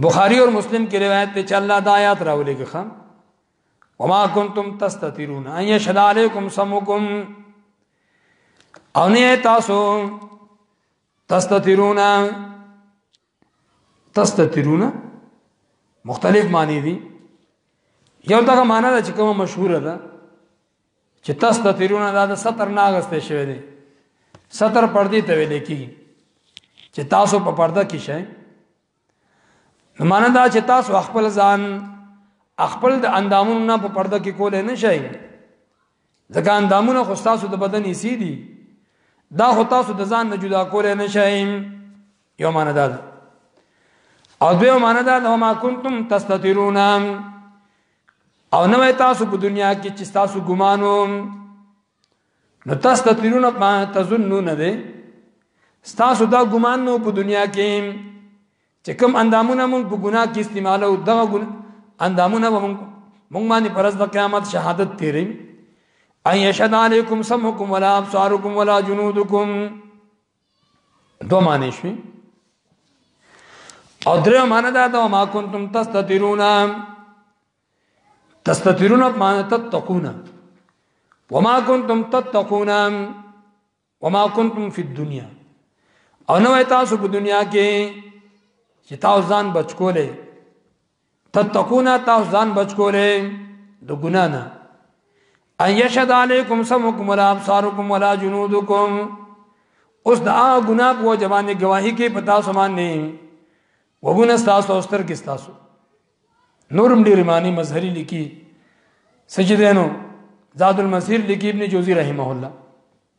[SPEAKER 1] بخاری اور مسلم کی روایت ته چې الله دا آیات راولېږي خام وما کنتم تستترون ان یشهد علیکم سمکم او نه تاسو تستترون تستترون مختلف معنی دي یو دغه معنی ده چې کومه مشهوره ده چې تستترون دا د ستر ناغسته شوی دی ستر پردی ته ویل کی چې تاسو په پرده کې شئ نو معنی دا چې تاسو خپل ځان خپل د اندامونو نه په پرده کې کول نه شئ ځکه اندامونه خو تاسو د بدن یې سي دي دا خو تاسو د ځان نه جدا کول نه شئ یو معنی دا ده او دوی معنی دا له ما کنتم تستترون او نو تاسو په دنیا کې چې تاسو ګمانو نو تاسو ته تیرونه ما تظنون ده تاسو دا ګمان نو په دنیا کې چې کوم اندامونه موږ په ګناه کې استعمالو دغه ګن اندامونه موږ موږ باندې پرز د قیامت شهادت تیرې اي شهادت علیکم سمکم ولا ابصارکم ولا جنودکم دوه معنی شوي او درې معنی دا دا ما کنتم تستترون تستترون معنی تتقون وما کنتم تتقون وما کنتم فی الدنیا او نو تاسو په دنیا کې چې تاسو ځان بچ کولې تتقون تاسو ځان بچ کولې د ګنا نه ان یشهد علیکم سمکم ولا ابصارکم ولا جنودکم اوس دا ګنا په جوانه گواہی کې پتا سمان نه وګونه تاسو استر کې تاسو نورم ډیر معنی مظهری لیکي سجدینو زاد المسیر لیکي ابن جوزی رحمه الله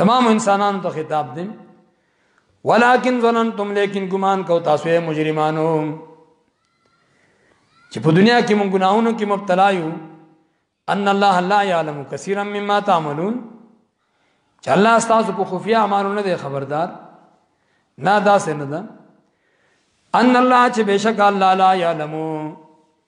[SPEAKER 1] تمام انسانانو ته خطاب دی ولکن ظننتم لیکن ګمان کو تاسو یې مجرمانو چې په دنیا کې مونږ ګناهونو کې مبتلا یو ان الله لا يعلم كثيرا مما تعملون چې الله تاسو په خفیا اعمالو نه دی خبردار نه دا څنګه ده ان الله چې بشک الله لا يعلم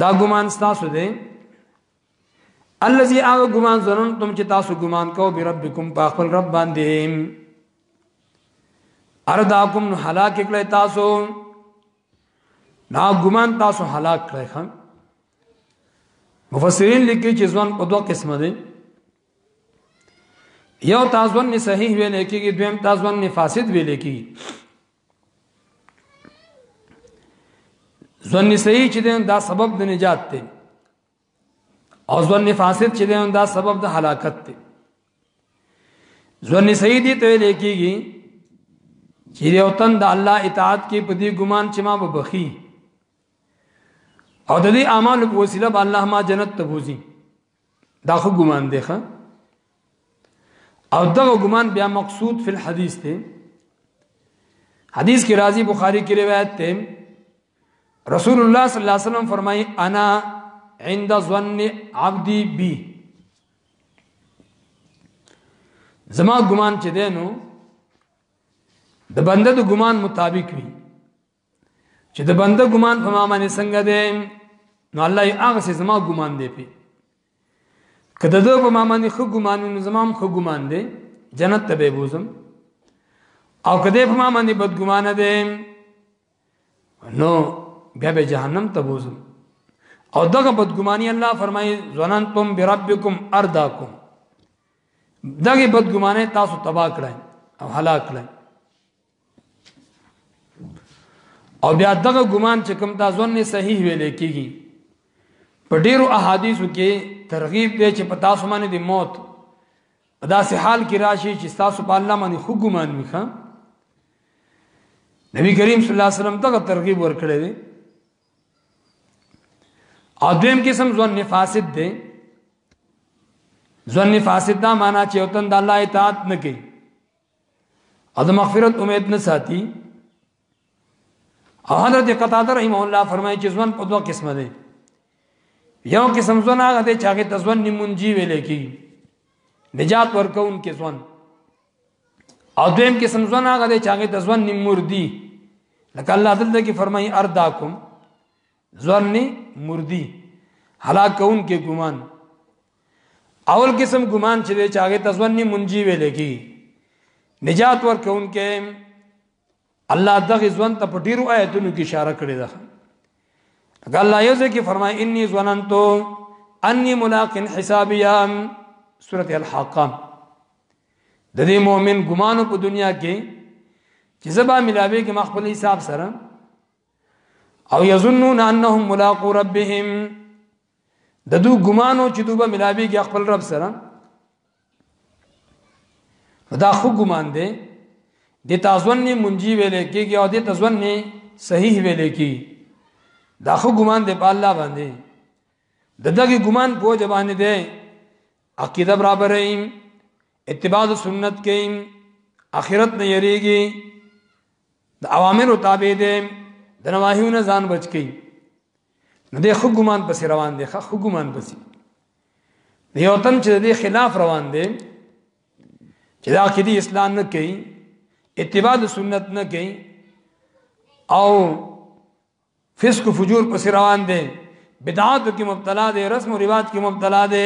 [SPEAKER 1] دا ګمان تاسو دی الذي او ګمان ظننتم چې تاسو ګمان کو به ربکم په خپل رب باندې ارداکم هلاک کړی تاسو نا ګمان تاسو هلاک کړی خان مفسرین لیکي چې ځوان په دوه قسمه دي یو تاسو نه صحیح ویل کېږي دویم تاسو نه فاسد ویل کېږي ځنی صحیح چې دا سبب د نجات دی او ځنی فاسد چې دا سبب د هلاکت دی ځنی صحیح دی ته لیکيږي چې یو تن د الله اطاعت کې په دې ګمان چې ما به بخي او د دې اعمال په وسیله به الله ما جنت ته بوزي دا خو ګمان دی ښه او دغه ګمان بیا مقصود فی الحدیث دی حدیث کې راځي بخاری کې روایت ده رسول الله صلی الله علیه وسلم فرمایي انا عند ظن عبدي بي زما ګمان چې دینو د بنده د ګمان مطابق وي چې د بنده ګمان په ما باندې څنګه دی نو الله یې هغه څه زما ګمان دی پی کله دا په ما باندې خو ګمان نو زما هم خو ګمان دی جنت ته به بوزم او کله په ما باندې بد ګمان دی نو بیا به جهنم ته بوزم او دغه بد ګماني الله فرمایي ظننتم بربکم ارداکم دغه بد ګمانه تاسو تباہ کړئ او هلاک کړئ او بیا دغه ګمان چې کوم دا ځون نه صحیح ویل کېږي په ډیرو احادیثو کې ترغیب دی چې په تاسو باندې د موت په داسې حال کې راشي چې تاسو په الله باندې خو ګمان وکړئ نبی کریم صلی الله علیه وسلم ته ترغیب ورکړی دی او دویم قسم ځوان فاسد دی ځوان فاسد دا معنا چې وطن د الله اطاعت نه کوي او د مغفرت امید نه ساتي او حضرت قتاده رحمه الله فرمایي چې ځوان په دوه قسمه دي یو قسم ځوان هغه دی چې هغه تزوان نیمونجی ویل کی نجات ورکون کې ځوان او دویم قسم ځوان هغه دی چې هغه تزوان نیموردی لکه الله دلته کې فرمایي ارداکم ځوان نی مردی هلاکون کې ګمان اول قسم ګمان چې دی چې هغه تزونی منجی ویل کی نجات ورکونکې الله دغه ځوان ته په ډیرو آیتونو کې اشاره کړې ده هغه الله یو ځکه فرمای انی ظننتو انی ملاق حسابیا سورۃ الحاقہ د دې مؤمن ګمانو په دنیا کې چې زبا ملاوي کې مخبل حساب سره او یظنون انهم ملاقات ربهم د دوی ګمانو چې دوی به ملاویږي خپل رب سره دا خو ګمان دی د تاسوون منجي ویل کېږي او د تاسوون صحیح ویل کېږي دا خو ګمان دی په الله باندې د دغه ګمان په ځبانه دی عقیده برابرې اتباع سنت کې اخرت نه یریږي د اوامر تابع دي د نواهیو نه ځان بچ کی نو دې خو ګمان پسې روان دی خو ګمان پسې دی یو تن چې دې خلاف روان دی چې دا عقیده اسلام نه کوي اتباع د سنت نه کوي او فسق فجور پسې روان دی بدعات کې مبتلا دی رسم او رواج کې مبتلا دی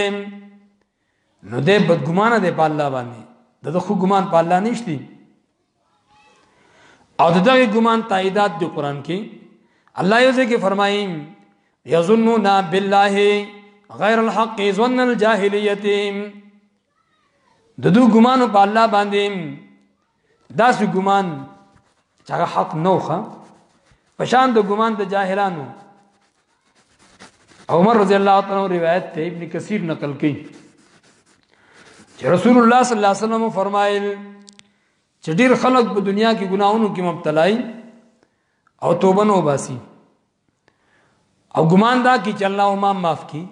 [SPEAKER 1] نو دې بدګمانه دې په الله باندې د خو ګمان په الله نشتی او دغه ګمان تاییدات دی قران کې الله یو ځکه فرمایي یظنون بالله غیر الحق ظن الجاهلیت د دو ګمانو په الله باندې دا سو ګمان چې هغه حق نوخه پشان د ګمان د جاهلانو عمر رضی الله تعالی عنہ روایت ته ابن کثیر نقل کړي چې رسول الله صلی الله علیه وسلم فرمایل چې ډیر خلک په دنیا کې ګناہوں کې مبتلا او توبه نه وباسي او ګمان دا کی چې الله ما معاف کی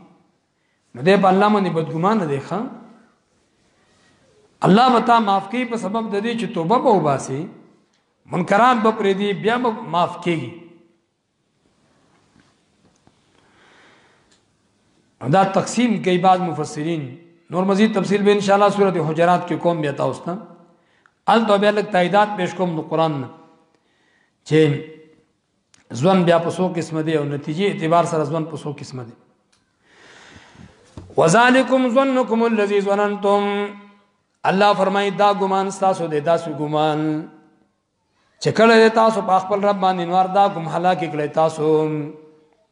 [SPEAKER 1] نو دې په الله باندې بدګمان نه دی ښا الله وتا معاف کی په سبب د دې چې توبه به وباسي منکرات به پرې دی بیا به معاف کیږي دا تقسیم کوي بعض مفسرین نور مزید تفصیل به ان شاء الله سورته حجرات کې کوم بیا تاسو ته ال تو بیا لک تاییدات پیش کوم د قران نه چې ځوان بیا په څو قسم دی او نتیجه اعتبار سره ځوان په څو قسم دی وذالکم ظنکم الذی ظننتم الله فرمای دا ګمان تاسو دی دا سو ګمان چې کله تاسو په خپل رب باندې نور دا کوم هلاکه کړی تاسو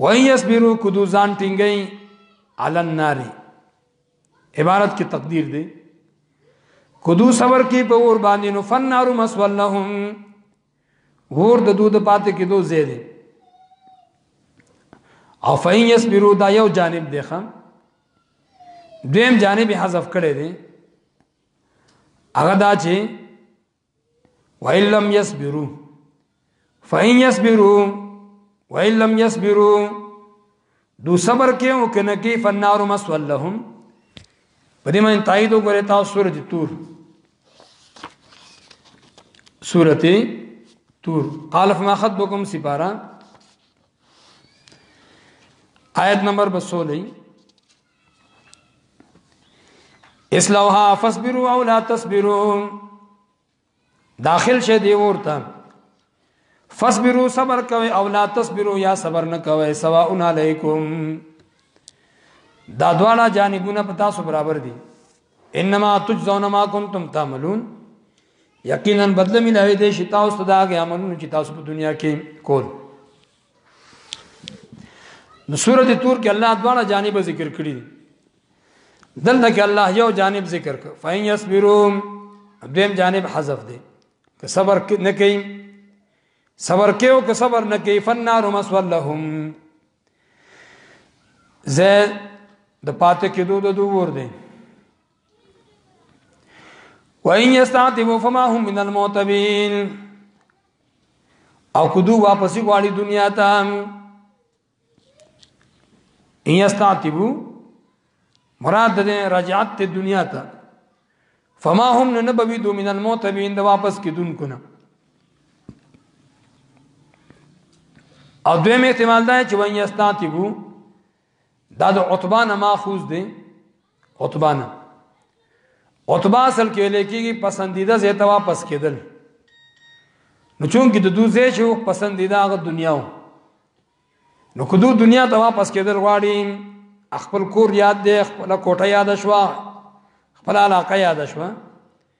[SPEAKER 1] وان یصبروا کدو ځان ټینګي علی النار عبارت کې تقدیر دی کدو صبر کې په اور باندې نو فنار مسول لهم ور د دود پاتې کې دو زیاده او فین یصبروا دا یو جانب دی خام دویم جانب حذف کړي دي هغه دا چې وان لم يصبروا فان يصبروا وان لم يصبروا دو صبر کې او کنه کې فنار مسول لهم په دې باندې تایید وګورئ تاسو سورته تور سورته تور قال فما خطبكم سپارا آیت نمبر 200 اسلوها فاصبروا او لا تصبروا داخل شه دی ورته فاصبروا صبر کوي او لا تصبروا یا صبر نه کوي سواء علیکم دا دواړه جانبونه په تاسو برابر دي انما تجزون ما کنتم تعملون یقینا بدل ملاوي دي شتا او صدا غي عملونه چې تاسو په دنیا کې کول نو سورته تور کې الله دواړه جانب ذکر کړی دي دلته کې الله یو جانب ذکر کړ فاین یصبرون دویم جانب حذف دی که صبر نه کوي صبر کوي او که صبر نه کوي فنار مسولهم زه د پاتې کېدو د دوور دی وَإِن يَسْتَعْتِبُوا فَمَا هُمْ مِنَ الْمُعْتَبِينَ او کدو واپس غواړي دنیا ته ان یستعتبو مراد ده رجعت ته دنیا ته فما هم نبوی دو من الموت بین ده واپس کدون کنه او دویم احتمال ده چې وان یستعتبو دا د عتبه نه ماخوذ دی عتبه نه عتبه اصل کې لیکيږي پسندیده زه ته واپس کېدل نو چون کې د دوزه شو پسندیده هغه دنیا و نو کدو دنیا ته واپس کېدل غواړي خپل کور یاد دی خپل کوټه یاد شوه خپل علاقه یاد شوه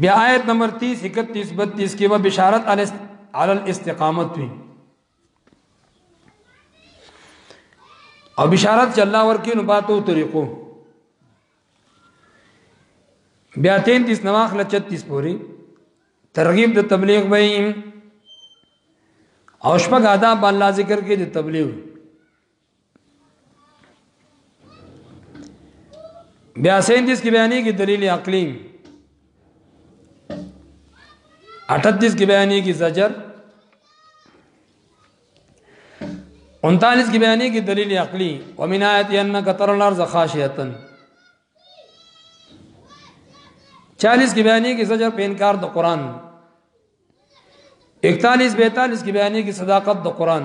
[SPEAKER 1] بیا آیت نمبر 30 31 32 کې و بشارت علی الاستقامت وی او بشارت چې الله ورکې نو باتو طریقو بیا 33 نواخ ل 36 پوری ترغیب د تبلیغ وی او شپږ آداب الله ذکر کې د تبلیغ بیا سینتیس کې بیانې کې دلیل عقلی 38 کې بیانې کې زجر 39 کې بیانې کې دلیل عقلی ومن آیت انک تر الارض خاشعتن 40 کې بیانې کې زجر په انکار د قران 41 42 کې بیانې کې صداقت د قران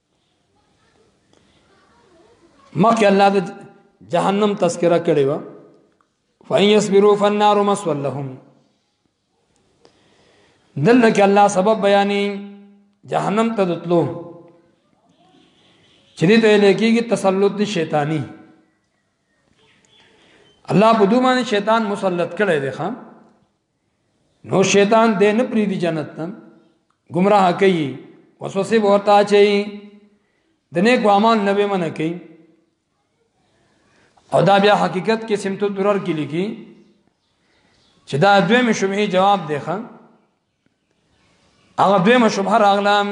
[SPEAKER 1] مکه الله د جهنم تذکرہ کړی و فإن يصبروا فالنار مسوى لهم دلته کې الله سبب بیانې جهنم ته دتلو چې دې ته لکېږي تسلط دي شیطانی الله په دوه باندې شیطان مسلط کړی دی خان نو شیطان دې نه پری دی جنت ته گمراه کوي وسوسه ورته چي د نیک اعمال نه به منه کوي او دا بیا حقیقت کې سمت الدرر کې لیکي چې دا دوی مې شبهه جواب دی خان هغه دوی مې شبهه راغلم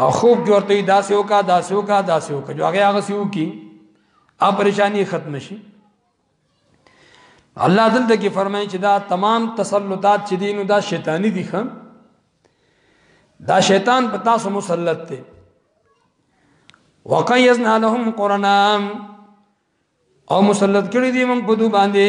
[SPEAKER 1] او خوب کې ورته داسې وکا داسې وکا داسې وکا جو هغه هغه سيو کی ا پریشانی ختم شي الله دلته کې فرمایي چې دا تمام تسلطات چې دینو دا شیطانی دي خان دا شیطان په تاسو مسلط دی وقیزنا لهم قرنا او مسلط کړی دی موږ په دوی باندې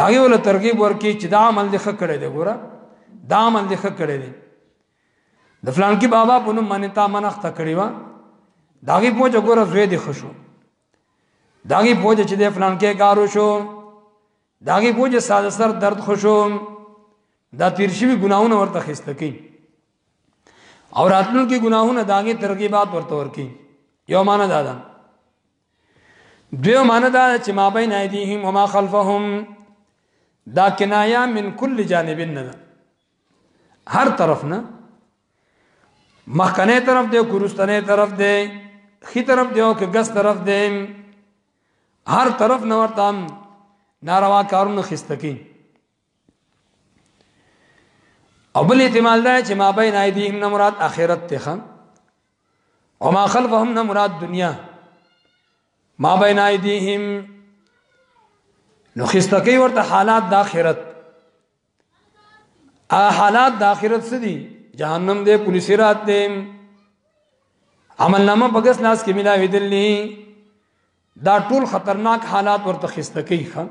[SPEAKER 1] دا یو له ترغیب ورکی چې دا عمل دی خکړه دی ګوره دا عمل دی خکړه دی د فلان کې بابا په نوم باندې تا منخ تکړی و داغي پوجا ګوره زوی دی خوشو داغي پوجا چې د فلان کې کارو شو داغي پوجا ساده سر درد خوشو دا تیر شوی ګناونه ورته خسته کی او راتلونکي ګناهونه داغه ترغیبات ورته ورکی یو معنا دادا دیو معنی دا چې ما بین ایدیهم و ما خلفهم دا کنایا من کل جانب نه هر طرف نه مخکنه طرف دی ګورستانه طرف دی خي طرف دی او که ګس طرف دی هر طرف نه ورته ناروا کارونه خسته کی او بل احتمال دا چې ما بین ایدیهم نه مراد اخرت ته خان او ما خلفهم نه مراد دنیا ما بین ایدیهم نو خستکی ورته حالات د اخرت ا حالات د اخرت څه دي جهنم دې پولیس رات دې عمل نامه بغس لاس کې ملاوي دلی دا ټول خطرناک حالات ورته خستکی خان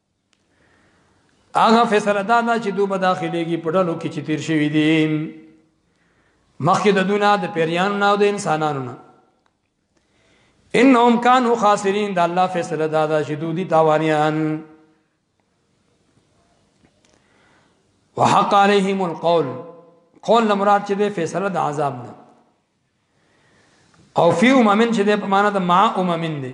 [SPEAKER 1] هغه فیصله دا ده چې دوی به داخليږي په ډلو کې چې تیر شوي دي مخکې د دونه د پیریانو نه او د انسانانو نه انهم كانوا خاسرين دا الله فیصله دا ده چې دوی دي تاوانيان وحق عليهم القول قول مراد چې د فیصله د عذاب نه او فی اممن چې د په معنا د ما اممن دي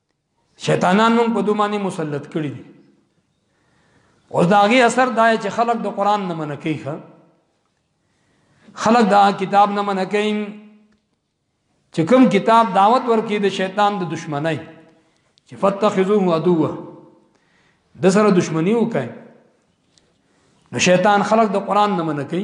[SPEAKER 1] شیطانان مونږ په دوه باندې مسلط کړی دي اوس دا غي اثر دا چې خلک د قران نه منع کوي خلک دا کتاب نه منع کوي چې کوم کتاب دعوت ورکړي د شیطان د دشمنی چې فتخذوه عدوه د سره دشمنی وکړي نو شیطان خلق د قران نه منکې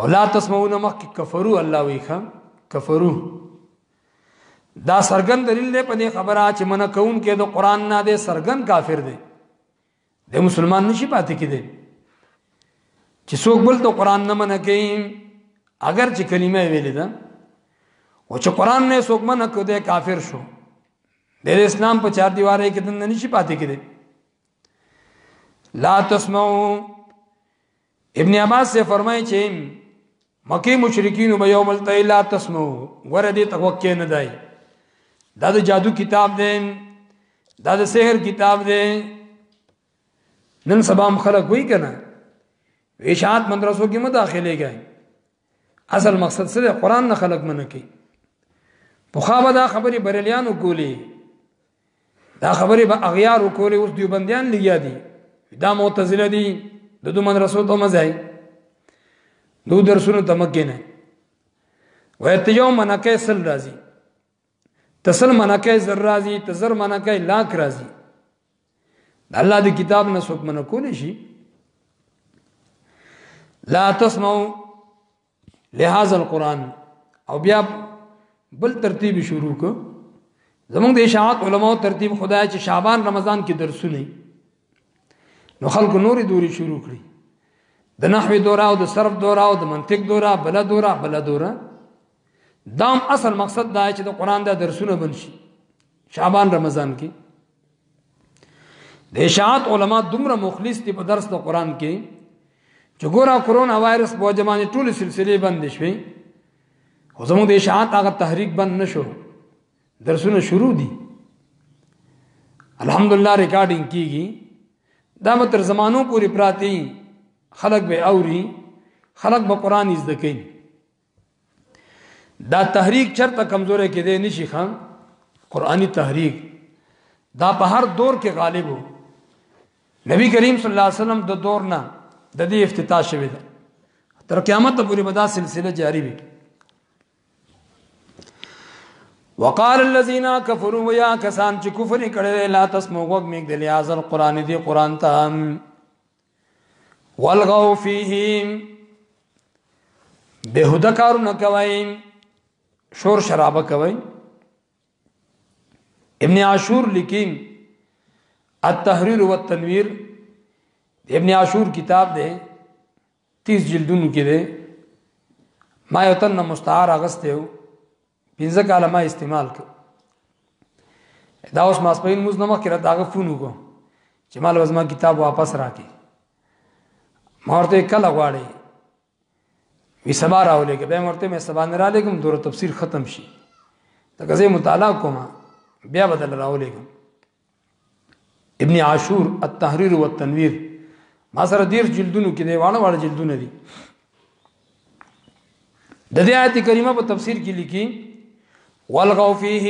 [SPEAKER 1] او لا تسمعون مخ کفرو الله وی خان کفرو دا سرګن دلیل دی په دې خبره چې من کون کې د قران نه دی سرګن کافر دی د مسلمان نشي پاتې کېدی چې څوک بل د قران نه من کوي اگر چې کلمه ویلې ده او چې قران نه څوک من کو دی کافر شو د اسلام په چار دیواره کې دنه نشي پاتې کېدی لا تسمعو ابن عباس سے فرمائے چھے مکی مشرکین و یوم التای لا تسمعو ور دې تک وکې نه دای دا د جادو کتاب دی دا د سحر کتاب دی نن سبا هم خلک وی کنه ویشات مدرسو کې مداخله کوي اصل مقصد څه دی قران نه خلق منه کی په خابه دا خبرې بریلیانو کولې دا خبرې به اغیار کولې اوس دیوبندیان لګیا دي دا معتزله دي د دوه مدرسو ته مزای دو درسونو ته مګینه وایته یو منکه سل راځي تسل منکه زر راضی تزر منکه لاک راضی د الله د کتاب نه څوک منه کول شي لا تسمعوا لهذا القران او بیا بل ترتیب شروع کو زمونږ د اشاعت علماو ترتیب خدای چې شعبان رمضان کې درسونه نو خلکو نورې دوري شروع کړي د نحوی دوره او د صرف دوره او د منطق دوره بل دوره بل دوره دام اصل مقصد دا چې د قران د درسونه بنشي شعبان رمضان کې د اشاعت علما دومره مخلص دي په درس د قران کې چې ګوره کرونا وایرس په جمانه ټول سلسله بند شوي خو زموږ د اشاعت هغه تحریک بند نشو درسونه شروع دي الحمدلله ریکارډینګ کیږي دا به تر زمانو پورې پراتی خلق به اوري خلق به قران زده کوي دا تحریک چرته کمزورې کې دی نشي خان قرآنی تحریک دا په هر دور کې غالب وو نبی کریم صلی الله علیه وسلم د دور نه د دې افتتاح شوی ده تر قیامت پورې به دا سلسله جاری وي وقال الذين كفروا ويا کسان چې کفر کړي لا تسمعوا غوږ میږ د لیاز القران دی قران ته والغو فیهم بهوده کارونه کوي شور شراب کوي ابن عاشور لیکي التحریر والتنویر ابن عاشور کتاب دی 30 جلدونو کې دی ما یو تن مستعار اغسته پنځه کاله ما استعمال کړ دا اوس ماسپین موز نمک کړه داغه فون وکړ چې مال وزما کتاب واپس راکې مورته کله غواړي وی سبا راولې کې به مرته مې سبا نه را لګم دور تفسیر ختم شي دا غزه مطالعه کوم بیا بدل راولې کوم ابن عاشور التحریر والتنویر ما سره دیر جلدونو کې دی واړه واړه جلدونه دي د دې آیت کریمه په تفسیر کې لیکي والغوا فيه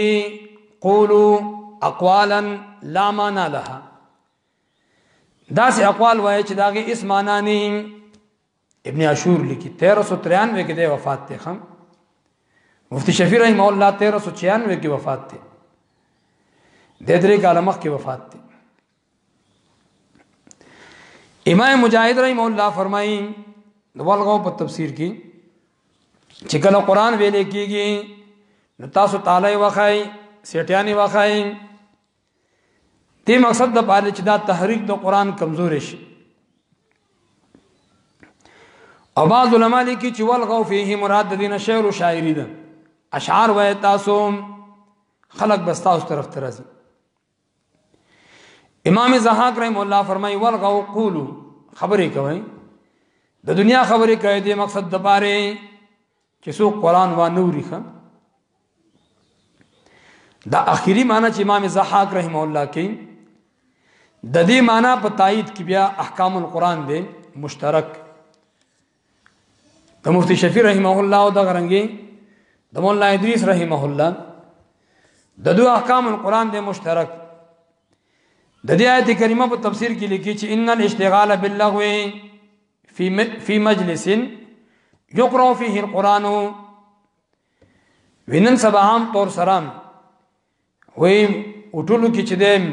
[SPEAKER 1] قولوا اقوالا لا معنى لها دا سه اقوال وای چې داغه اس معنی نه ابن عاشور لیکي 1393 کې د وفات ته خام مفتی شفیع رحم الله 1396 کې وفات ته د درې کال مخ کې وفات ته امام مجاهد رحم الله فرمایي دغلغو په تفسیر کې چې کله قران ویلې کېږي نو تاسو تعالی وخای سیټیانی وخای دې مقصد د پاره چې دا تحریک د قران کمزور شي او بعض علما لیکي چې ولغو فيه مراد دین شعر او شاعری ده اشعار وای تاسو خلق بس تاسو طرف ته راځي امام زهاق رحم الله فرمایي ولغو قولو خبرې کوي د دنیا خبرې کوي د مقصد د پاره چې څوک قران و نه وري خان دا اخیری معنی چې امام زحاک رحم الله کې د دې معنی په تایید کې بیا احکام القرآن دی مشترک د مفتی شفیع رحمه الله او د غرنګي د مولا ادریس رحمه الله د دوه احکام القرآن دی مشترک د دې آیت کریمه په تفسیر کې لیکي چې ان الاشتغال باللغو فی فی مجلس یقرأ فيه القرآن وینن سبا عام طور سره وې وټولو کې چې دیم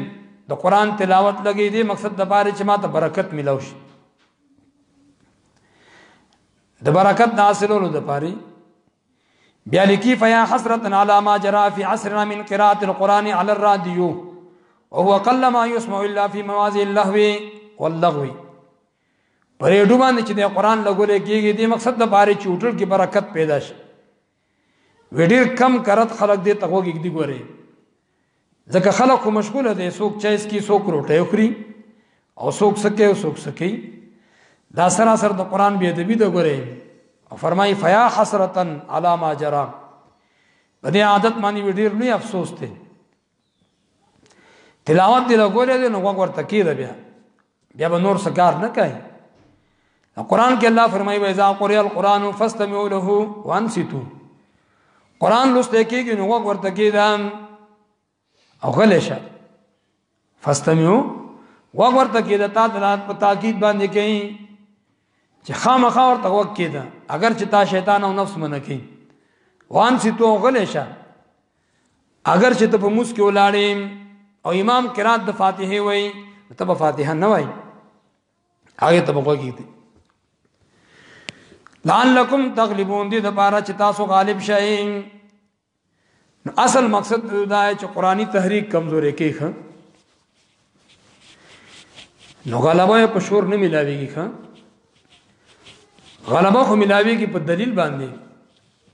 [SPEAKER 1] د قران تلاوت لګې دې مقصد د پاره چې ماته برکت ملو شي د برکت د حاصلولو د پاره بیا لکی فیا حسرت علی ما جرا فی عصرنا من قراءه القران علی الرادیو وهو قل ما يسمع الا في مواضع اللهو واللغو پرېډو باندې چې د قران لګولې کېږي د مقصد د باري چې هوټل کې برکت پیدا شي وډیر کم کرت خلک دې ته وګیګ دی ګوري ځکه خلک خو مشغوله دي څوک چایس کی څوک روټه خوري او څوک سکه او څوک سکه دا سراسر د قران بیا د بی د ګوري او فرمای فیا حسرتن علی ما جرا په دې عادت باندې وډیر لوی افسوس ته تلاوت دی لګولې دی نو وګ ورته کیده بیا بیا به نور سکار نه کوي قرآن کې الله فرمایي وایذا قرئ القرآن فاستمعوا له وانصتوا قرآن لوست کېږي نو وګ ورته کیده او غلې شه فاستمعوا وګ ورته کیده تا دلات په تاکید باندې کوي چې خامخا ورته وګ کیده اگر چې تا شیطان او نفس منکې وانصتوا غلې شه اگر چې ته په موس کې ولاړې او امام قرات د فاتحه وای ته په فاتحه نه وای هغه ته بقوا کیږي لعلکم تغلبون دي د پاره چې تاسو غالب شئ نو اصل مقصد دا دی چې قرآنی تحریک کمزورې کې ښه نو غلبه په شور نه ملاويږي ښه غلبه خو ملاويږي په دلیل باندې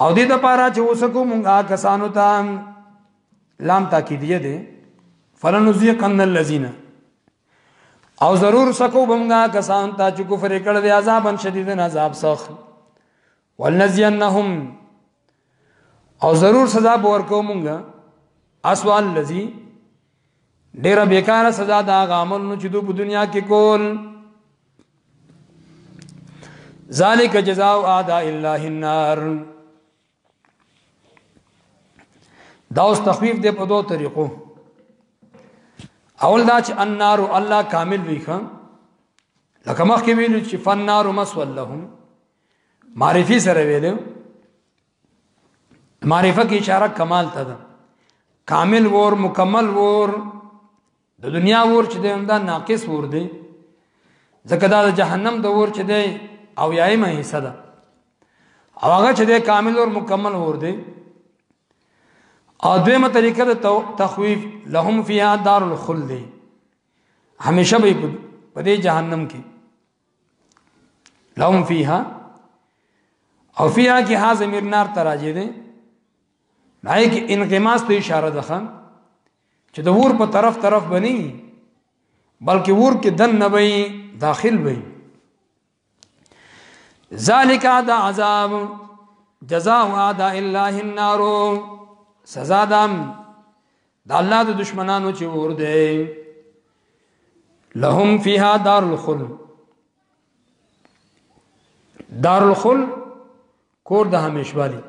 [SPEAKER 1] او دې د پاره چې وسکو مونږه کسانو ته لام تاکیدیه ده فلنذيقن الذين او ضرور سکو بمغا کسان ته چې کفر کړ دي عذابن شدیدن عذاب سخت ولنزينهم او ضرور سزا به ورکو مونږه اسوال لذي ډیره بیکاره سزا دا غامل نو چې دوی په دنیا کې کول ذالک جزاء اعداء الله النار دا اوس تخفیف دی په دوه طریقو اول دا چې النار الله کامل وی خان لکه مخکې ویلو چې فنار مسول لهم معرفي سره ویلو معرفه کی اشاره کمال ته ده کامل ور مکمل ور د دنیا ور چې دی همدا ناقص ور دی ځکه دا د جهنم د ور چې دی او یایمه حصہ ده او هغه چې دی کامل او مکمل ور دی او دویمه طریقه د تخویف لهم فیها دار الخلد همیشه به په دې جهنم کې لهم فیها او فیها کې ها زمیر نار تراجه ده نه کې انقماس ته اشاره ده چې د ور په طرف طرف بني بلکې ور کې دن نه وي داخل وي ذالک دا عذاب جزاء اعداء الله النار سزا دام د الله د دشمنانو چې ور دی لهم فیها دار الخل دار الخل کور د همیشوالی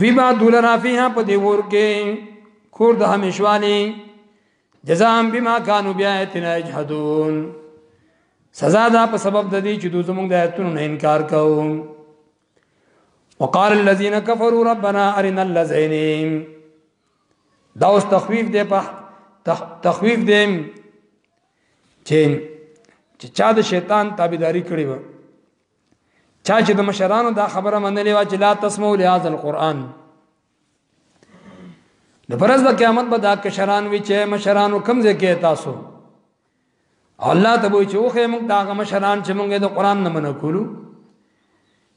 [SPEAKER 1] وی با دول رافیها په دی ور کې کور د همیشوالی جزام بما كانوا بآياتنا يجحدون سزا دا په سبب د دې چې دوی زموږ د آیتونو نه انکار کوو وقال الذين كفروا ربنا ارنا الذين دا اوس تخویف دی په تخویف دی چې چې چا د شیطان تابعداري کړې و چا چې د مشرانو دا خبره منلې و چې لا تسمعوا لهذا القرآن د پرز د قیامت به دا کشران وی چې مشرانو کم ځای کې تاسو الله ته وی چې اوخه موږ دا مشران چې موږ د قرآن نه منو کولو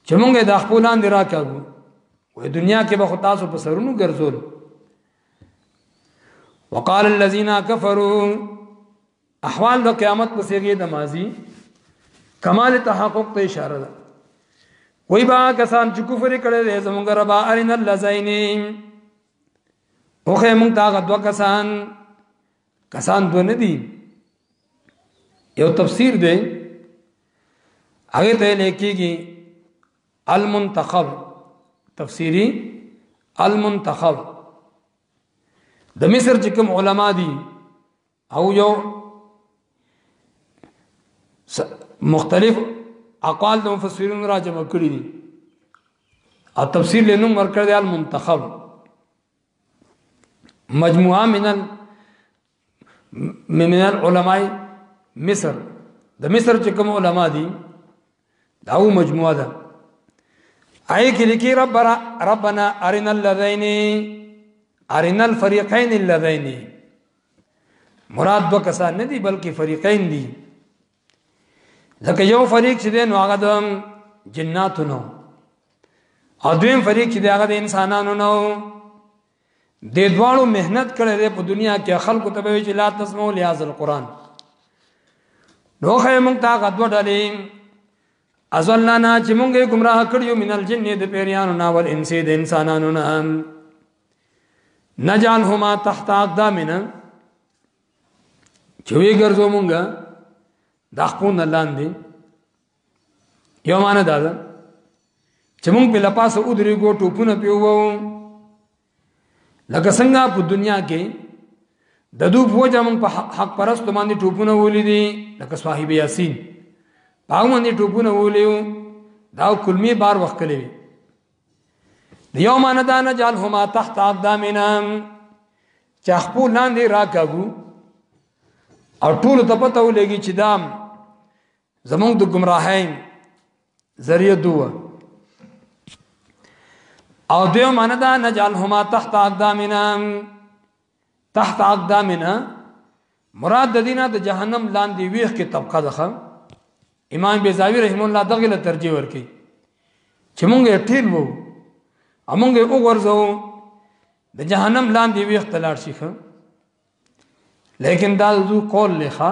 [SPEAKER 1] چې موږ د خپل اندې راکاږو وې دنیا کې به خو تاسو په سرونو ګرځول وقال الذين كفروا احوال د قیامت په صيغه د ماضي کمال تحقق ته اشاره ده وای با کسان چې کفر کړي دي زمونږ رب ارین اللذین او خه مونږ تاغه دو کسان کسان دو نه دي یو تفسیر دی هغه ته لیکيږي المنتخب تفسیری المنتخب د مصر چې کوم علما دي او یو مختلف اقوال د مفسرین را جمع کړی دي او تفسیر له نوم ورکړ دی المنتخب مجموعه من ال... من العلماء مصر د مصر چې کوم علما دي دا و مجموعه ده آی کې لیکي رب ربنا ارنا الذين ارنا الفريقين الذين مراد دوه کسان نه دي بلکې فریقین دي لکه یو فریق چې دی نو هغه د جناتو نو او دویم فریق چې دی هغه د انسانانو نو د دوالو مهنت کړي دی په دنیا کې خلکو ته وی چې لا تسمعوا لهذا القرآن نو خه مونږ تا غدو ډلې ازلنا چې مونږه گمراه کړیو من الجن د پیریانو نا ول انس د انسانانو نه نجعلهما تحت اقدامنا چې وی ګرځو مونږه د خپل لاندې یو معنی دا ده چې مونږ په لپاسه ودرېګو ټوپونه پیوو لکه څنګه په دنیا کې د دوی فوجا موږ په حق پرست باندې ټوپونه ولې دي لکه صاحب یاسین پاو باندې ټوپونه ولې دا کلمې بار وخت کړې دیو مان دا نه جال هما تحت اقدامنا چا خپل لاندې راکاګو او ټول ته پته ولګي چې دام زمونږ د گمراهۍ ذریعہ دوه او دیو معنی دا نجعلهما تحت اقدامنا تحت اقدامنا مراد د دینه د جهنم لاندې ویخ کې طبقه ده امام بیزاوی رحم الله دغه له ترجیح ورکي چې مونږه ټیل وو امونږه وګورځو د جهنم لاندې ویخ تلاړ شي خان لیکن دا ذو قول لخوا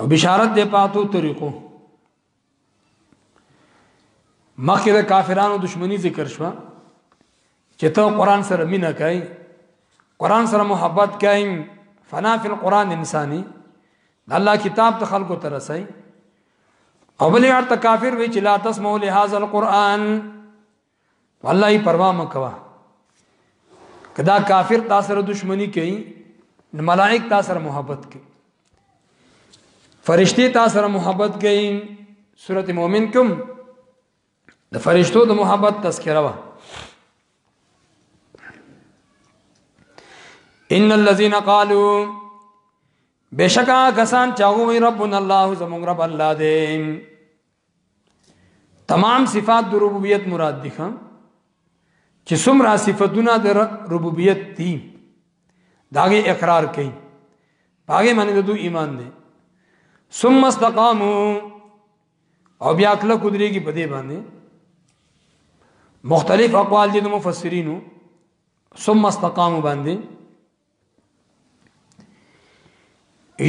[SPEAKER 1] او بشارت دی پاتو طریقو مخکې د کافرانو دشمنی ذکر شو چې ته قران سره مینا کوي قران سره محبت کوي فنا فی القران انساني الله کتاب ته خلکو ته رسي او بلې اړه کافر وی چې لا تسمعوا لهذا القران والله یې پروا مکوا کدا کافر تاسو سره دښمنی کوي ملائک تاسو سره محبت کوي فرشتي تاسو سره محبت کوي سورته مؤمن کوم د فرشتو د محبت تذکره وا ان الذين قالوا بشکا کسان چاغوي ربنا الله زمون رب الله دې تمام صفات د ربوبیت مراد دي خان چې څومره صفاتونه د ربوبیت دي داغه اقرار کوي هغه باندې د دوی ایمان دي ثم استقاموا او بیا کله کودريږي په دې باندې مختلف اقوال دي د مفسرینو ثم استقاموا باندې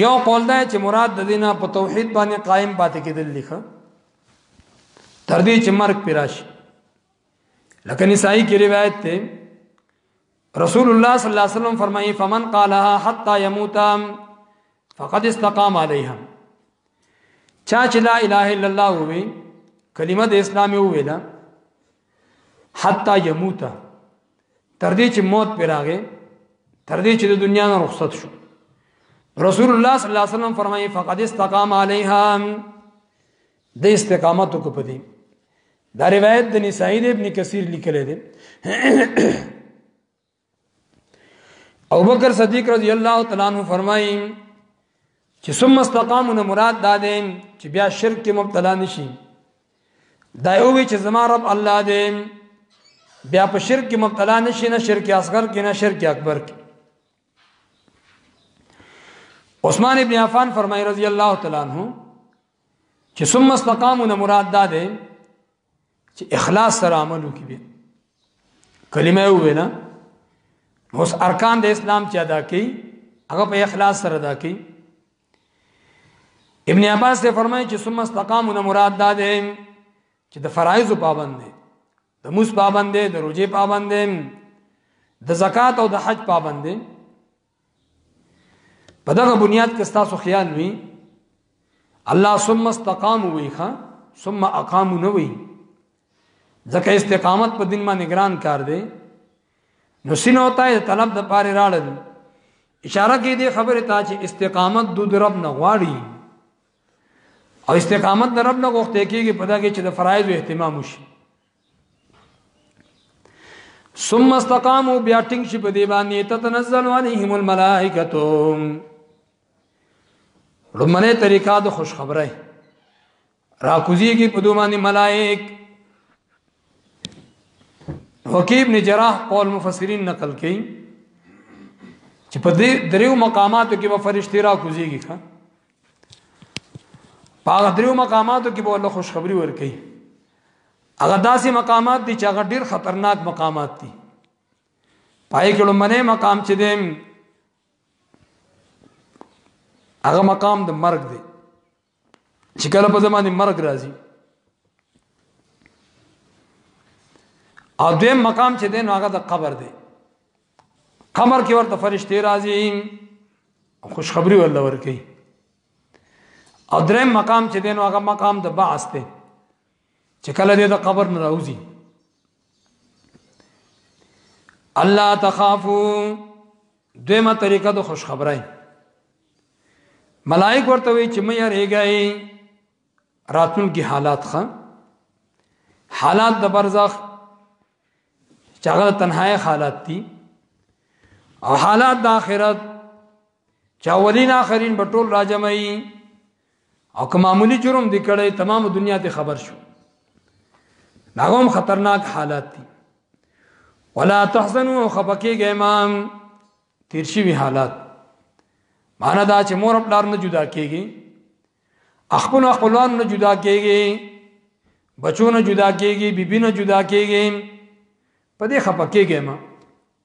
[SPEAKER 1] یو قول دا چې مراد د دینه په توحید باندې قائم پاتې کېدل لیکه تر دې چې مرګ پیراش لکه نسائی کی روایت ته رسول الله صلی الله علیه وسلم فرمایي فمن قالها حتا يموت فقد استقام عليها چا چې لا اله الا الله وي کلمه د اسلام ویلا حتا يموت تر دې چې موت پر راغې تر دې چې د دنیا نه رخصت شو رسول الله صلی الله علیه وسلم فرمایي فقد استقام علیها د استقامت کو پدې دا روایت د نسائی ابن کثیر لیکل دي ابو بکر صدیق رضی الله تعالی عنہ فرمایي چې ثم استقامون مراد دا دي چې بیا شرک کې مبتلا نشي دا یو چې زما رب الله دې بیا په شرک کې مبتلا نشي نه شرک اصغر کې نه شرک اکبر کې عثمان ابن عفان فرمای رضی الله تعالی عنہ چې ثم استقامون مراد دا ده چې اخلاص سره عمل وکړي به کلمه وینا اوس ارکان د اسلام چې ادا کړي هغه په اخلاص سره ادا کړي ابن عباس ته فرمایي چې ثم استقاموا مراد دا ده چې د فرایض پابند دي د موس پابند دي د روزي پابند دي د زکات او د حج پابند دي په دغه بنیاد کې تاسو خیال وي الله ثم استقام وي ښا ثم اقام نه وي ځکه استقامت په دین باندې ګران کار دی نو سینو ته طلب د پاره راړل اشاره کې دی خبره ته چې استقامت د رب نه غواړي او استقامت د رب نه غوښته کېږي په دا کې چې د فرایض اهتمام وشي ثم استقاموا بیا ټینګ شي په دی باندې تتنزل عليهم الملائکه لمنه طریقه د خوش خبره راکوزی کی په دوه باندې ملائک حکیم نے جراح قول مفسرین نقل کړي چې په دې دریو مقاماتو کې به فرشتي را کوزيږي ښا په دریو مقاماتو کې به الله خوشخبری ورکړي هغه داسې مقامات دي چې هغه ډیر خطرناک مقامات دي پای کې لمنه مقام چې دیم هغه مقام د مرګ دی چې کله په زمانه مرګ راځي او دویم مقام چې دین هغه د قبر دی قمر کې ورته فرشتي راځي خوشخبری ول ورکي او درې مقام چې دینو هغه مقام د بعث ته چې کله دې د قبر نه راوځي الله تخافو دیمه طریقه د خوش خبرای ملائک ورته وی چې مې یریږي راتون کې حالات خان حالات د برزخ چاغه تنهایی حالات دي او حالات د آخرت چې اولین اخرین به ټول راجمعي او که معمولی جرم دی کړی تمام دنیا ته خبر شو داغه هم خطرناک حالات دي ولا تحزنوا خبکیږه امام تیر شي وی حالات معنا دا چې مور خپل نه جدا کیږي خپل خپلوان نه جدا کیږي بچو نه جدا کیږي بیبي نه جدا کیږي په دې خپکیږه ما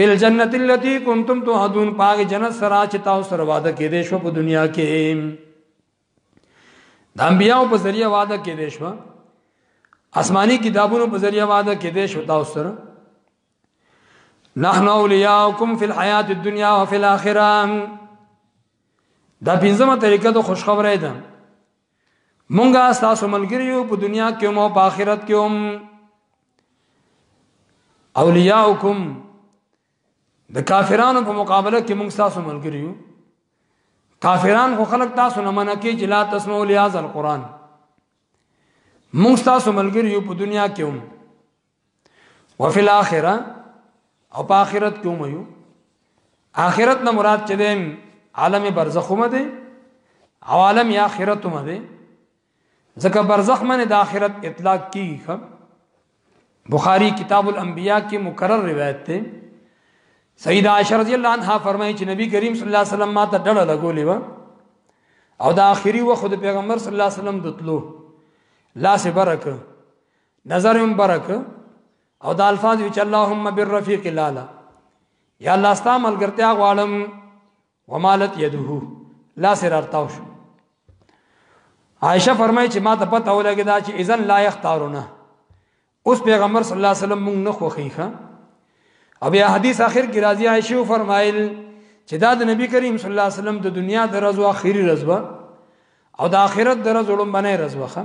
[SPEAKER 1] بالجنت التي كنتم توعدون پاګه جنت سره چې تاسو سره وعده کې دې شو په دنیا کې د انبیانو په ذریعہ وعده کې دې شو آسماني کتابونو په ذریعہ وعده کې دې شو تاسو سره نحن اولیاءکم فی الحیات الدنیا وفی الاخره دا پنځمه طریقه د خوشخبری ده مونږه تاسو ملګری یو په دنیا کې مو په آخرت کې هم اولیاءکم د کافرانو په مقابله کې مونږ تاسو ملګری یو کافران خو خلق تاسو نه منع کې چې لا تسمعوا لهذا القرآن مونږ تاسو ملګری یو په دنیا کې هم وفي الاخره او په اخرت کې مو یو اخرت نه مراد چې دیم عالم برزخ هم دی او عالم اخرت هم دی ځکه برزخ منه د اخرت اطلاق کیږي خب بخاری کتاب الانبیاء کې مکرر روایت ده سیدہ عائشہ رضی الله عنها فرمایي چې نبی کریم صلی الله علیه وسلم ما ته ډړه لګولې و او د اخري وخت د پیغمبر صلی الله علیه وسلم دتلو لاس برکه نظر هم برک او دا الفاظ وی چې اللهم بالرفیق لالا یا الله ستا ملګرتیا غواړم ومالت یده لا سر ارتاو شو عائشه فرمایي چې ما ته پته ولګی دا چې اذن لا یختارونه اوس پیغمبر صلی الله علیه وسلم مونږ نه خوخی ښا او بیا حدیث اخر کې راځي عائشه فرمایل چې دا د نبی کریم صلی الله علیه وسلم د دنیا د رزو اخیری رزوه او د آخرت د رزو لومبنه رزوه ښا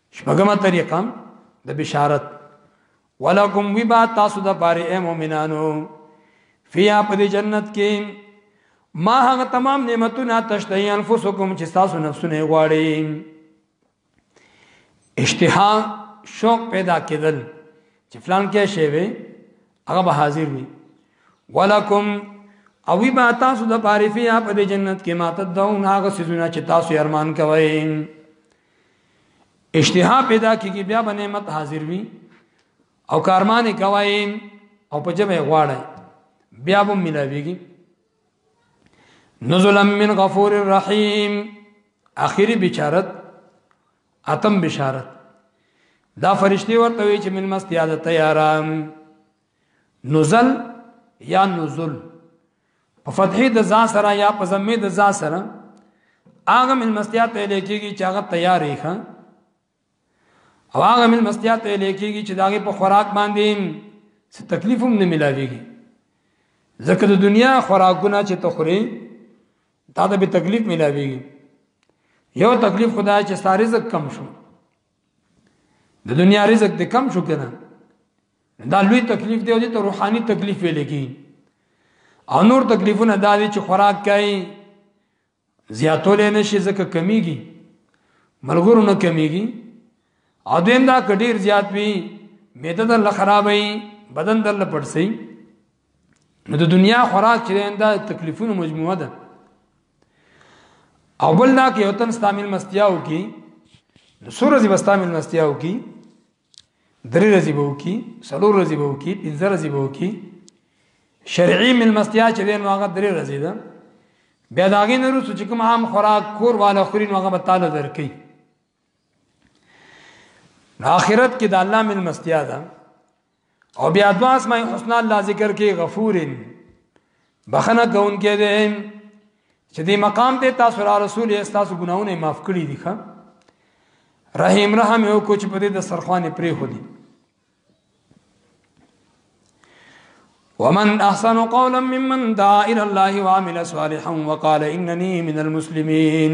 [SPEAKER 1] شپږمه طریقه د بشارت ولکم وبا تاسو د پاره اے مؤمنانو فیا په دې جنت کې ما هغه تمام نعمتونه تشتهی انفسکم چې تاسو نفسونه غواړي اشتها شوق پیدا کېدل چې فلان کې شی وي هغه به حاضر وي ولکم او وی با تاسو د پاره فیا په دې جنت کې ماته دون هغه سيزونه چې تاسو ارمان کوئ اشتها پیدا کیږي بیا به نعمت حاضر وي او کارمان کوي او په جبه غواړي بیا به ملاويږي نزلا من غفور الرحیم اخیری بشارت اتم بشارت دا فرشتي ورته وی چې من مست یاد تیارام نزل یا نزل په فتحې د ځا سره یا په زمې د ځا سره هغه ملمستیا ته لیکيږي چې هغه تیارې ښه او هغه ملمستیا ته لیکيږي چې داغه په خوراک باندې څه تکلیف هم نه ملاويږي ځکه د دنیا خوراکونه چې تخوري دا د به تکلیف ملاويږي یو تکلیف خدای چې ساري زک کم شو د دنیا رزق دې کم شو کنه دا لوی تکلیف دی او دې ته روحاني تکلیف ویل کی او نور تکلیفونه دا دي چې خوراک کوي زیاتول نه شي ځکه کمیږي ملګرو نه کمیږي او دیم دا کډیر زیات وي میده در لخرابي بدن در لپړسي نو د دنیا خوراک چې دا تکلیفونو مجموعه ده او بل دا کې وطن ستامل مستیاو کې نو سور ورځې بستامل مستیاو کې درې ورځې به وکي څلور ورځې به وکي پنځه ورځې به وکي شرعي مل مستیا چې دین واغه درې ورځې ده بیا داګه نه رسو چې کوم عام خوراک کور والا خوري نو هغه به تعالی درکې اخرت کې د الله مل مستیا ده او بیا د اسماء الحسنا الله ذکر کې غفورن بخنه کون کې ده چې دې مقام ته تاسو را رسول یې تاسو ګناونه معاف کړی دي ښا رحیم رحم یو کوچ په دې د سرخوانې پرې خو دي ومن احسن قولا ممن دعا الى الله وعمل صالحا وقال انني من المسلمين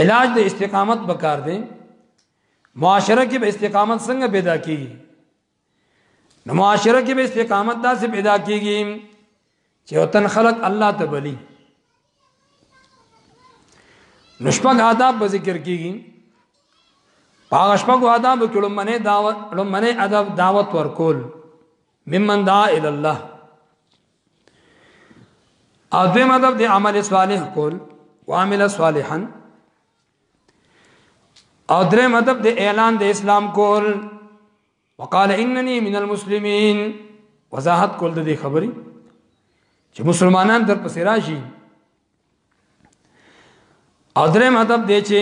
[SPEAKER 1] علاج د استقامت بکار دی معاشره کې به استقامت څنګه پیدا کیږي نو معاشره کې به استقامت داسې پیدا کیږي چې وطن خلق الله ته بلی نو شپږ آداب به ذکر کیږي هغه شپږ آداب کې لمنه دعوت لمنه ادب دعوت ورکول ممن دعا ال الله او دوی مطلب دی عمل صالح کول وعمل صالحا او درې مطلب دی اعلان د اسلام کول وقال انني من المسلمين وضاحت کول د دې خبرې چې مسلمانان در پسې راشي او درې مطلب دی چې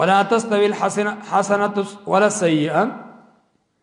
[SPEAKER 1] ولا تستوي الحسنه ولا السيئه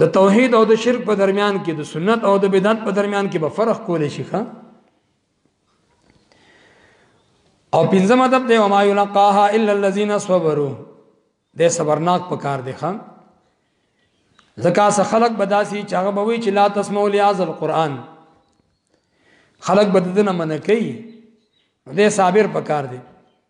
[SPEAKER 1] د توحید او د شرک په درمیان کې د سنت او د بدعت په درمیان کې به فرق کول شي ښا او پنځم ادب دی وما یلقاها الا الذين صبروا د صبرناک په کار دی ښا ځکه څه خلق بداسي چې هغه به وی چې لا تسمعوا لهذا القران خلق بددنه منکې دې صابر په کار دی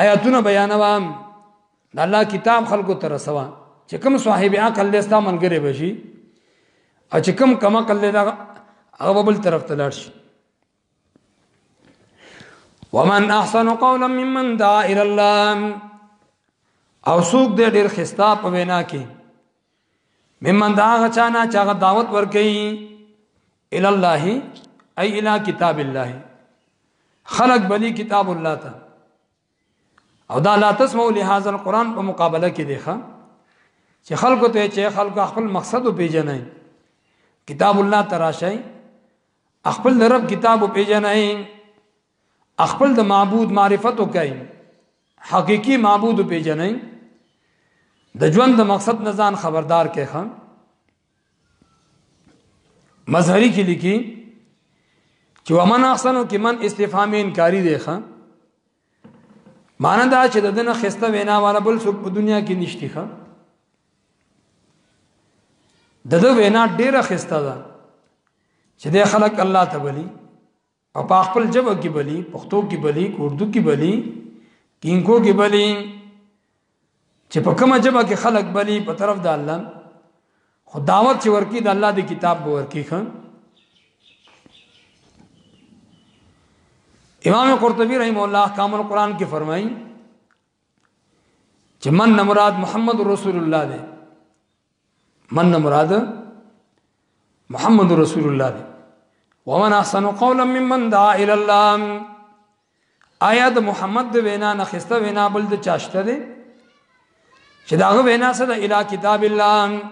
[SPEAKER 1] آیاتونه بیانوا د الله کتاب خلکو ته رسوا چې کوم صاحب عقل دې ستا ملګری بشي او چې کوم کما عقل دې هغه بل طرف ته لاړ شي ومن احسن قولا ممن دعا الى الله او سوق دې ډېر خستا په وینا کې ممن دا هغه چا نه چې هغه دعوت ورکوي ال الله ای الی کتاب الله خلق بلی کتاب الله ته او دا لا تسمو لهذا القران په مقابله کې دی ښا چې خلکو ته چې خلکو خپل مقصد پیژنې کتاب الله تراشای خپل رب کتاب پیژنې خپل د معبود معرفت وکړئ حقيقي معبود پیژنئ د ژوند د مقصد نه ځان خبردار کړئ خان مظهری کې لیکي چې ومن احسنو کې من استفهام انکاری دی خان معنی دا چې د دنه خسته وینا والا بل څوک په دنیا کې نشتی خان دغه وینا ډیره خسته ده چې د خلک الله ته بلی او په خپل جبه کې بلی پښتو کې بلی کوردو کې بلی کینکو کې بلی چې په کومه جبه کې خلق بلی په طرف د الله خو دعوت چې ورکی د الله د کتاب به ورکی خان امام قرطبی رحم الله کامل قرآن کې فرمایي چې من نه مراد محمد رسول الله دی من نه مراد محمد رسول الله دی ومن احسن قولا ممن دعا الى الله آیا د محمد د وینا نه خسته وینا بل د چاشته دی چې داغه وینا سره د اله کتاب الله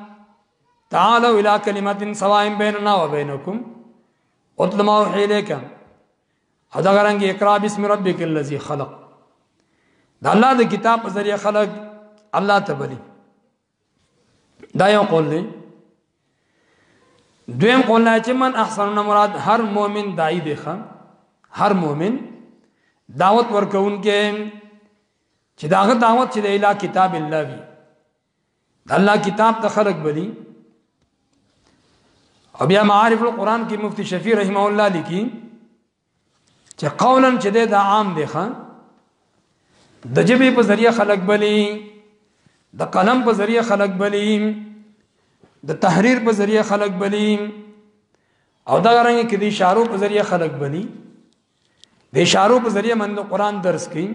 [SPEAKER 1] تعالوا الى كلمه سواء بيننا وبينكم اتل ما وحي اليك او دا غرنګ اقرا بسم ربک الذی خلق دا الله د کتاب په ذریعہ خلق الله تبلی دا یو قول دی دویم قول نه چې من احسن مراد هر مؤمن دای دی خان هر مؤمن دعوت ورکون کې چې داغه دعوت چې د اله کتاب الله وی الله کتاب ته خلق بلی او بیا معارف القرآن کې مفتی شفیع رحمه الله لیکي چې قولا چې د عام دی خان د جبې په ذریعہ خلق بلی د قلم په ذریعہ خلق بلی د تحریر په ذریعہ خلق بلی او دا رنګ کې د اشارو په ذریعہ خلق بلی د اشارو په ذریعہ من قرآن درس کړي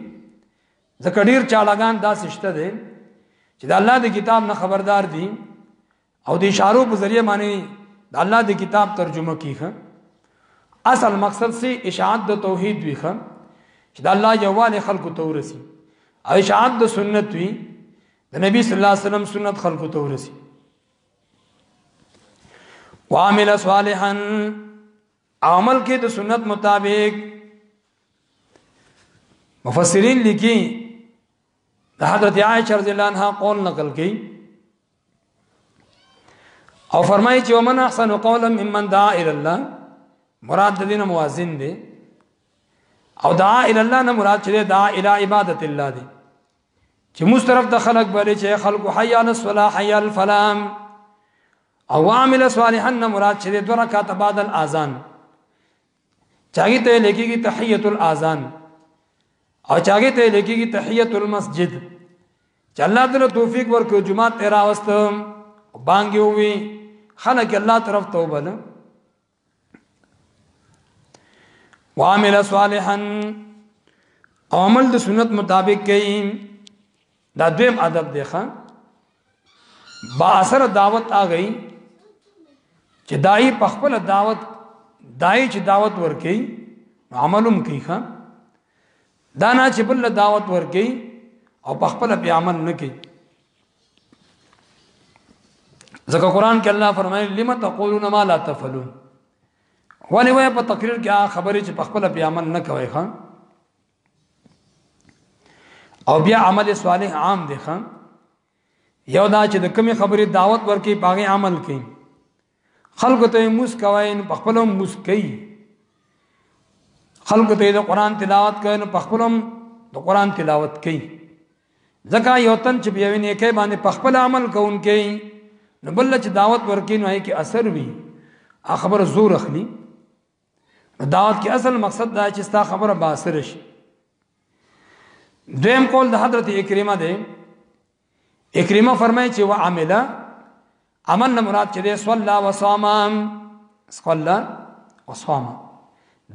[SPEAKER 1] ځکه ډیر چالاګان داسې شته دي چې د الله د کتاب نه خبردار دي او د اشارو په ذریعه باندې د الله د کتاب ترجمه کیخه اصل مقصد سي اشاعت د توحید ویخه چې د الله یواله خلقو ته ورسی او اشاعت د سنت وی د نبی صلی الله علیه وسلم سنت خلقو ته ورسی وعمل صالحا عمل کې د سنت مطابق مفسرین لیکي د حضرت عائشہ رضی الله عنها قول نقل کړي او فرمایي چې ومن احسن قولا ممن دعا الى الله مراد د دین موازین دی او دعا الى الله نه مراد چې دعا الى عبادت الله دی چې موږ طرف د خلق بلې چې خلق حي على الصلاه حي على الفلاح او عامل صالحا نه مراد چې دوه رکعات بعد الاذان چاغي ته لیکيږي تحیت الاذان او چاغي ته لیکيږي تحیت المسجد چې الله تعالی توفیق ورکړي جمعه تیرا واستم بانګي وي خلک الله طرف توبه نه وعمل صالحا او عمل د سنت مطابق کوي دا دویم ادب دی ښا با اثر دعوت آ گئی چې دای په خپل دعوت دای چې دعوت ورکي عملوم کوي ښا دا نه چې بل دعوت ورکي او په خپل په عمل نه کوي ځکه قران کې الله فرمایي لم تقولون ما لا تفعلون ولې وای په تقریر کې خبرې چې په خپل په عمل نه کوي خان او بیا عمل صالح عام دی خان یو دا چې د کمی خبرې دعوت ورکې پاغه عمل کې خلکو ته موس کوي نو په خپل موس کوي خلکو ته د قران تلاوت کوي نو په خپل د قران تلاوت کوي ځکه یو تن چې بیا ویني کوي باندې په خپل عمل کوونکی نو بل چې دعوت ورکې نو هي کې اثر وي خبر زور اخلي دعوت کې اصل مقصد دا چې ستا خبره باثر شي دویم قول د حضرت اکرمه ده اکرمه فرمایي چې وعمل عمل نه مراد چې دی صلی و صام صلی و صام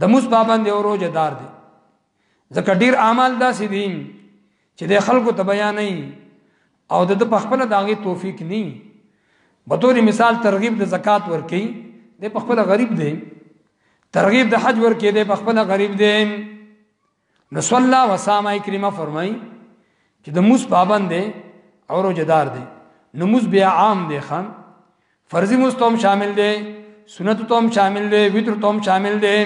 [SPEAKER 1] د موس پابند او روزه دار دی ځکه ډیر اعمال داسې دي چې د خلکو ته بیان او د په خپل داغه توفیق ني به تور مثال ترغیب د زکات ورکي د په خپل غریب دی ترغیب د حج ورکي د په خپل غریب دی نو صلی الله وسامه کریمه فرمای چې د موس پابند دی او روزدار دی نو موس بیا عام دی خان فرضی موس ته شامل دی سنت ته شامل دی وتر ته شامل دی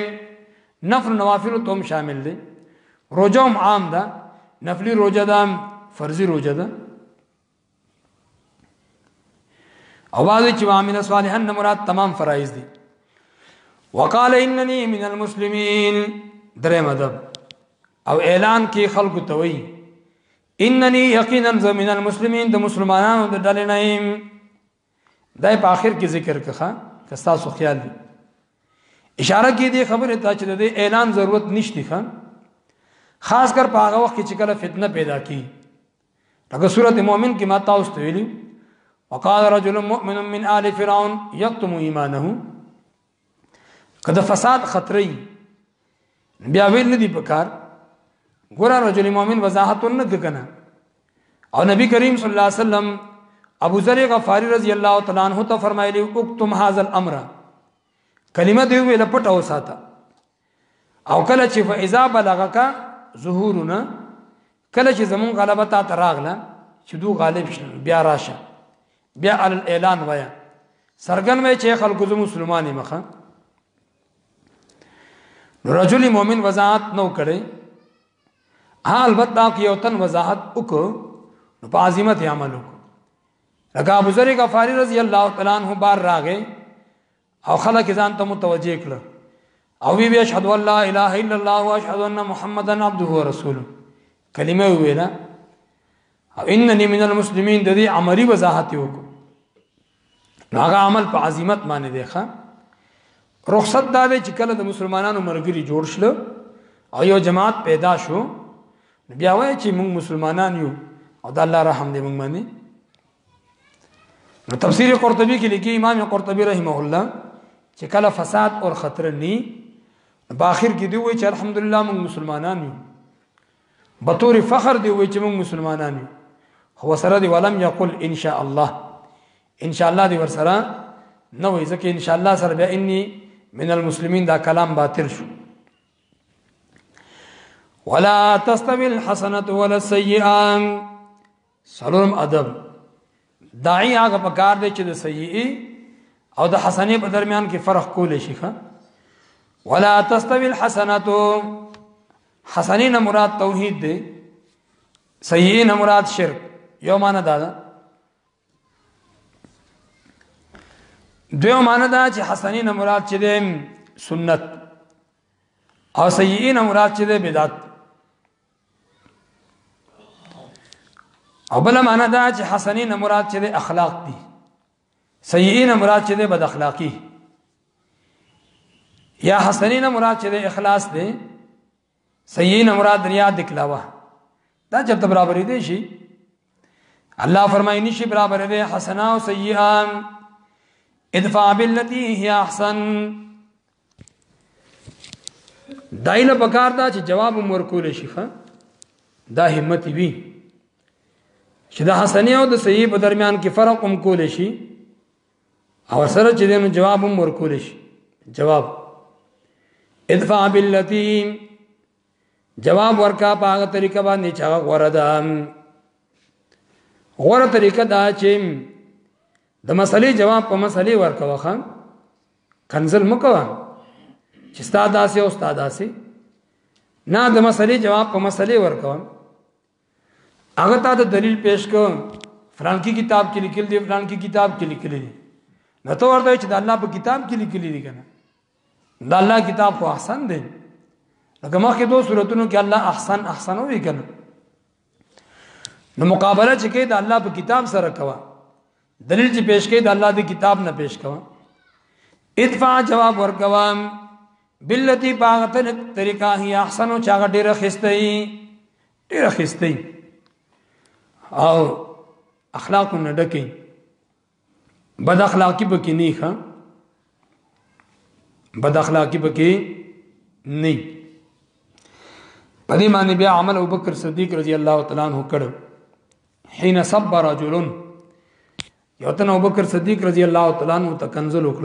[SPEAKER 1] نفل نوافل ته شامل دی روزه هم عام ده نفلی روزه ده فرضی روزه ده اواز چې عامل صالحا نه مراد تمام فرایض دي وقال انني من المسلمين درې مدب او اعلان کې خلق توي انني یقینا من المسلمين د مسلمانانو د ډلې نه يم دا په اخر کې ذکر کخه کستا سو خیال دي اشاره کې دي خبره ته چې د اعلان ضرورت نشته خان خاص کر په هغه وخت کې چې کله فتنه پیدا کی لکه سورته مؤمن کې ما تاسو ته ویلي وقال رجل مؤمن من آل فرعون يكتم ايمانه کله فساد خطرې بیا ویل نه دی پکار ګور رجل مؤمن وضاحت نه کنه او نبی کریم صلی الله علیه وسلم ابو ذر غفاری رضی الله تعالی عنہ ته فرمایلی اکتم هاذ الامر کلمه دی ویل پټ او ساته او کله چې فاذا بلغک ظهورنا کله چې زمون غلبه تا ته راغله چې دو غالب شنه بیا راشه بیا ال اعلان ویا سرګن وای چې خلکو زمو مسلمانې مخه رجل مؤمن وضاحت نو کړي ها البته کې یو تن وضاحت وکړو نو په عظمت عمل وکړو لکه ابو ذر غفاری رضی الله تعالی عنہ بار راغې او خلک ځان ته متوجه کړ او وی اشهد ان لا اله الا الله واشهد ان محمدن عبده ورسوله کلمه ویلا او انني من المسلمين د دې عملی وضاحت وکړو هغه عمل په عظمت باندې دی ښا رخصت دا دی چې کله د مسلمانانو مرګري جوړ شل او یو جماعت پیدا شو بیا وایي چې موږ مسلمانان یو او د الله رحم دې موږ باندې نو تفسیر قرطبی کې لیکي امام قرطبی رحمه الله چې کله فساد او خطر ني په اخر کې دی وی چې الحمدلله موږ مسلمانان یو به تور فخر دی وی چې موږ مسلمانان یو هو سره دی ولم یقل ان شاء الله ان شاء الله دی ور سره نو ځکه ان شاء الله سره بیا انی من المسلمین دا کلام باطل شو ولا تستوي الحسنه ولا السيئه سلام ادب داعی هغه په کار دی چې د سیئه او د حسنه په درمیان کې فرق کول شي ښه ولا تستوي الحسنات حسنه نه مراد توحید دی سیئه نه مراد شرک یو معنی دا ده دیو معنی دا چې حسنه نه مراد چې دی سنت او سیئه نه مراد چې دی بدعت او بل معنا دا چې حسنین مراد چې د اخلاق دي سیئین مراد چې د بد اخلاقی یا حسنین مراد چې د اخلاص دي سیئین مراد ریا دکلاوه دا چې ته برابر دي شي الله فرمایي نشي برابر دي حسنا او سیئان ادفع بالتي هي احسن دایله پکار دا چې جواب ورکول شي ښا دا همت وی چې د حسنی او د صحیح په درمیان کې فرق هم کول شي او سره چې دنو جواب هم ورکول شي جواب ادفع باللتی جواب ورکا په هغه طریقه باندې چې هغه غوړه ده غوړه طریقه دا چې د مسلې جواب په مسلې ورکوخه کنزل مکوا چې ستا داسې او ستا داسې نه د مسلې جواب په مسلې ورکوم هغه ته د دلیل پیش کوم فرانکی کتاب کې لیکل دي فرانکی کتاب کې لیکل دي نو ته ورته چې د الله په کتاب کې لیکل دي کنه د الله کتاب خو احسن دی لکه مخکې دوه سوراتونو کې الله احسن احسن وی کنه نو مقابله چې کې د الله په کتاب سره کوا دلیل چې پیش کې د الله د کتاب نه پیش کوا ادفع جواب ورکوام بلتی باغتن طریقہ هی احسنو چاغه ډیره خستې ډیره خستې او اخلاق نه ډکې بد اخلاقی پکې نه ښه بد اخلاقی پکې نه په دې باندې بیا عمل ابو بکر صدیق رضی الله تعالی عنہ کړ حين سب رجلن یو تن ابو بکر صدیق رضی الله تعالی عنہ ته کنزل وکړ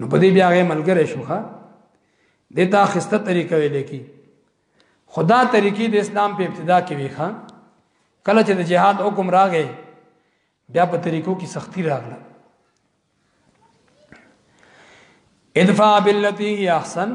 [SPEAKER 1] نو په دې بیا هغه ملګری شوخه د تا خسته طریقه ویل کی خدا طریقې د اسلام په ابتدا کې ویخه کله چې د جهاد حکم راغی بیا په طریقو کې سختی راغله ادفع بالتي هي احسن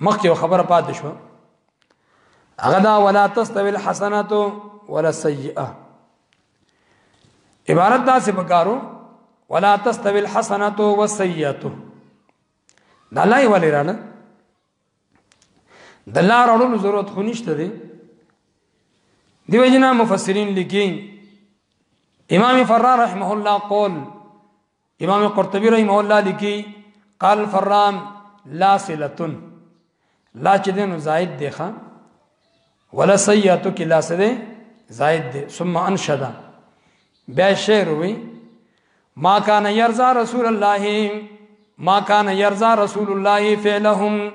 [SPEAKER 1] مخکې خبره پاتې شو هغه دا ولا تستوي الحسنات ولا السيئه عبارت دا څه پکارو ولا تستوي الحسنات والسيئه دا لای ولې رانه د لار اړولو ضرورت خو نشته دی دیو جنا مفسرین لیکي امام فرار رحمه الله قول امام قرطبی رحمه الله لیکي قال فرام لا سلتن لا چې دین زائد دی خان ولا سیئاتو کې لا سده زائد دی ثم انشدا بیا شعر وی ما کان یرزا رسول الله ما کان یرزا رسول الله فعلهم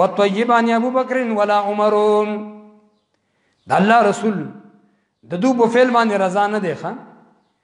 [SPEAKER 1] وطيبان ابو بکر ولا عمر د الله رسول د دوی په فعل باندې رضا نه دی خان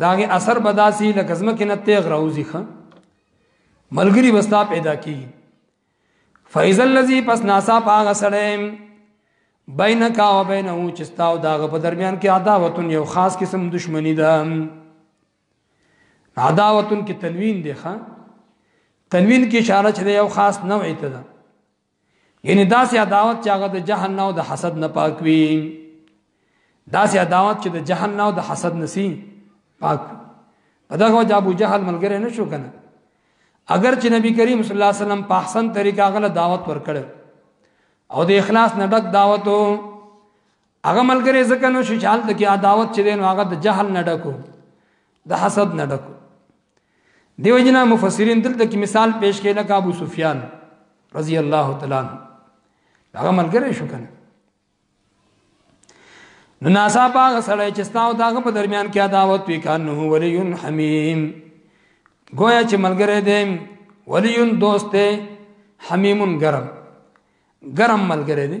[SPEAKER 1] داغه اثر بداسي لکه زمکه نه تیغ راوځي خان ملګری وستا پیدا کی فیض الذی پس ناسا پاغ سړی بینک او بینه چې تاسو داغه په درمیان کې عداوت یو خاص قسم دشمنی ده عداوت کې تنوین دی ښا تنوین کې اشاره چې یو خاص نوع ته ده یعنی داسې عداوت چې هغه د جهل نه او د حسد نه پاک وي داسې عداوت چې د جهل نه او د حسد نسی پاک په دغه وجه ابو جهل ملګری نشو کنه اگر چې نبی کریم صلی الله علیه وسلم په احسن طریقه غل دعوت ورکړ او د اخلاص نه ډک دعوت او هغه ملګری ځکه نو چې حالت کې دعوت چې دین هغه د جهل نه ډکو د حسد نه ډکو دیو جنا مفسرین دلته کې مثال پیش کړي لکه ابو سفیان رضی الله تعالی عنہ هغه ملګری شو کنه نو ناسا باغ سره چې ستاو داغه په درمیان کې عداوت وی کانه ولی حمیم گویا چې ملګری دی ولی دوست دی حمیم گرم گرم ملګری دی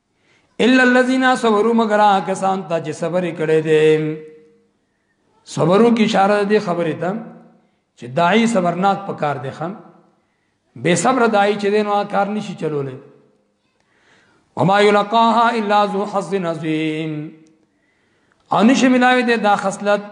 [SPEAKER 1] الا الذين صبروا مگر کسان ته چې صبر کړي دي صبرو کی اشاره دي خبره ته چې دای صبرناک پکار دي خان بے صبر دای چې دینو کار نشي چلولې وما يلقاها الا ذو حظ عظيم او نشي ملاوي دي دا خصلت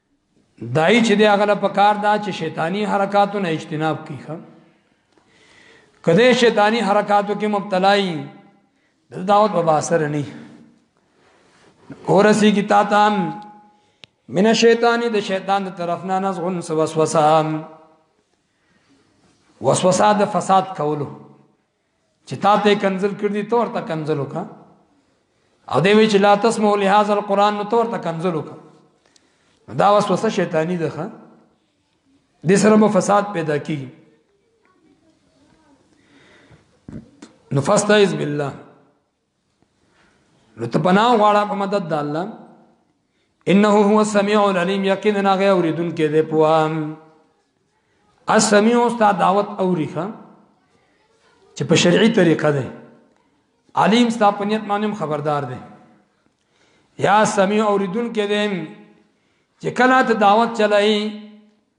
[SPEAKER 1] دای چې دی هغه په کار دا چې شیطانی حرکاتو نه اجتناب کیخه کله شیطانی حرکاتو کې مبتلای د دعوت په اثر نه اورسی کی تا تام من شیطانی د شیطان د طرف نه نزغن وسوسه وسوسه د فساد کولو چې تا ته کنزل کړ دي تور ته کنزل وکا او دی وی چې لا تسمو لهذا القران نو تور ته کنزل وکا دا وسوسه شیطانی ده ښه د سره مو فساد پیدا کیږي نو فاستعذ بالله نو ته پناه غواړه په مدد د الله انه هو السميع العليم یقینا غي اوریدون کې دی پوا السميع استاد دعوت اوریخه چې په شرعي طریقه ده علیم ستا په نیت باندې خبردار دی یا سميع اوریدون کې دی چې کله ته دعوت چلای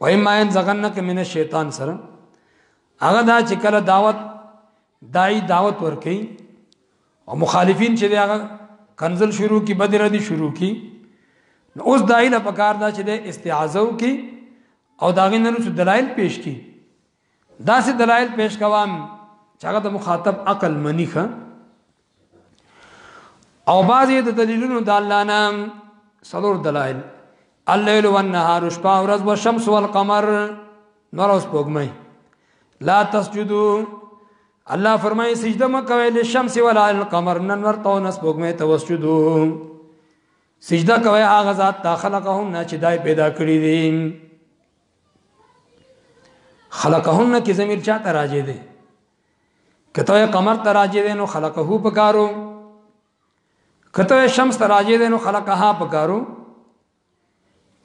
[SPEAKER 1] و اما ينزغنك من الشيطان سره هغه دا چې کله دعوت دای دعوت ورکي او مخالفین چې هغه کنزل شروع کی بدر دي شروع کی نو اوس دای له پکار دا چې د استعاذو کی او داغه نن څه دلایل پیش کی داسې دلایل پیش کوم چې هغه د مخاطب عقل منی ښه او بعضې د دلیلونو د الله نام سلور دلایل الليل والنهار شپه ورځ او شمس والقمر نور اوس پوګمای لا تسجدو الله فرمایي سجده مکوي للشمس ولا القمر نن ورته نس پوګمای توسجدو سجده کوي هغه ذات تا خلقهم نه چې دای پیدا کړی دي خلقهن کې زمير چاته راځي دي کته قمر ته راځي دي نو خلقه پکارو کته شمس ته راځي دي نو خلقها پکارو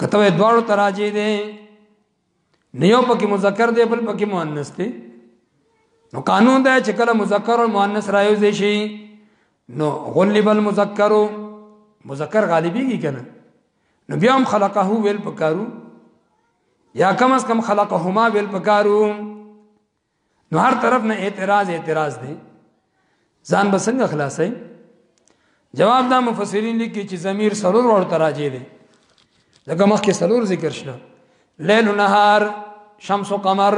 [SPEAKER 1] کته دواړو ته راځي دي نیو پکې مذکر دی بل پکې مؤنث دی نو قانون دی چې کله مذکر او مؤنث رايوځي شي نو غلب المذکر مذکر غالبيږي کنه نو بیا هم خلقه ویل پکارو یا کم از کم خلقهما ویل پکارو نو هر طرف نه اعتراض اعتراض دی ځان به څنګه خلاصای جواب دا مفسرین لیکي چې ضمیر سرور ور تراجه دی لکه مخکې سرور ذکر شله لیل نهار شمس و قمر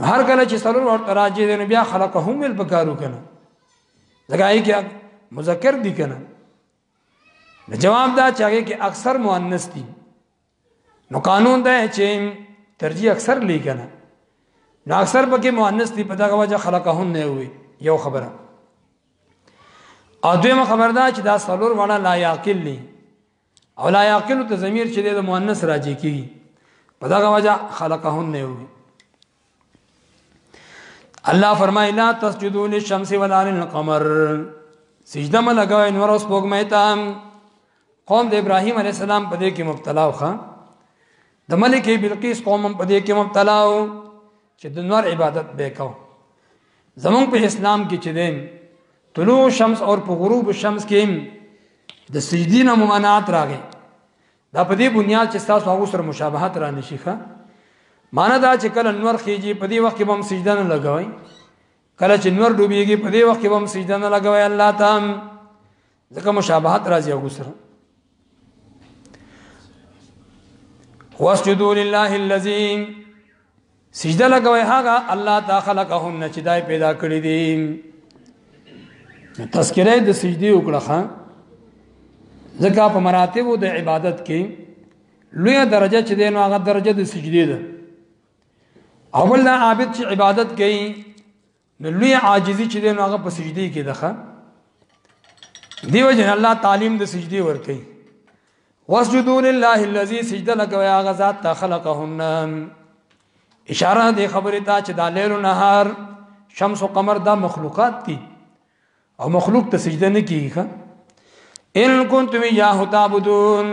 [SPEAKER 1] هر کله چې سرور ور تراجه دی نو بیا خلقهم ویل پکارو کنه دغه یې کې مذکر دی کنه د جواب دا چې هغه کې اکثر مؤنث دي نو قانون دا چې ترجیح اکثر لیکنه نو اکثر پکې مؤنث دي په دغه وجه خلقهن نه وي یو خبره او دویمه خبر دا چې دا سلور وړه لا یاقل دي او لا یاقل ته ضمیر چې د مؤنث راځي کیږي په دغه وجه خلقهن نه وي الله فرمای لا تسجدوا للشمس ولا للقمر سجده ما لګوي نور اوس پوګمې ته قوم د ابراهيم عليه السلام په دې کې مبتلا وخه د ملکه بلقیس قوم په دې کې مبتلا و چې د نور عبادت وکاو زمون په اسلام کې چې دین طلوع شمس او په غروب شمس کې د سجدي نه ممانعت راغی دا په دې بنیاد چې تاسو هغه سره مشابهت را نشي ښه معنی دا چې کله نور خېږي په دې وخت کې به هم سجده نه لګوي کله چې نور ډوبېږي په دې وخت کې به هم سجده نه لګوي الله تعالی ځکه مشابهت راځي هغه سره واسجدوا لله الذي سجده لګوي هغه الله تعالی خلقهن چې دای پیدا کړی دي تذکرې د سجدي وکړه ځکه په مراتب د عبادت کې لوی درجه چې دینو هغه درجه د سجدي ده اول نه عابد چې عبادت کوي نو لوی عاجزی چې دی نو هغه په سجدي کې دخه دیو جن الله تعلیم د سجدي ور کوي واسجدوا لله الذي سجد لك يا غزات خلقهن اشاره دی خبره ته چې د لیل او نهار شمس او قمر دا مخلوقات دي او مخلوق ته سجده نه کیږي ان کنتم یاه تعبدون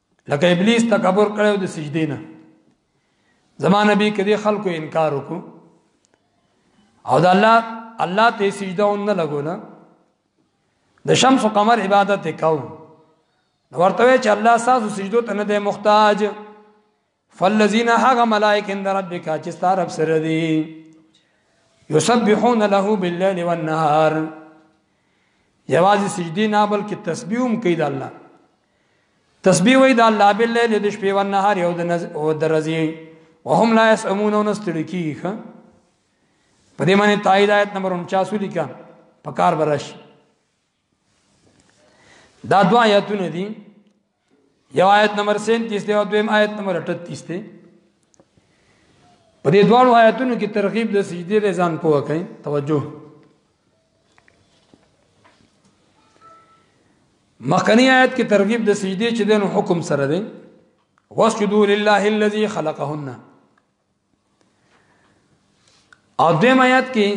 [SPEAKER 1] لکه ابلیس تکبر کړو د سجدې نه زمان نبی کدي خلکو انکار وکړو او د الله الله ته سجده ون نه لګولا د شمس او قمر عبادت وکاو نو ورته چې الله ساز سجدو ته نه دی محتاج فالذین هغه ملائک عند ربک چې ستاره رب سره دي یسبحون له بالليل والنهار یوازې سجدي نه بلکې تسبیح هم کوي د الله تسبیح وای د الله بالليل د شپې او نهار او د او د رزي وهم لا يسمون ونستلکی خ په دې معنی تایید آیت نمبر 49 لیکه پکار برش دا دو آیاتونه دي یو آیت نمبر 37 دی او دویم آیت نمبر 38 دی په دې دوه آیاتونو کې ترغیب د سجدي رضان په وکړي توجه مخکنی آیت کې ترغیب د سجدي چې دنو حکم سره دی واسجدوا لله الذي خلقهن او دویم آیات کې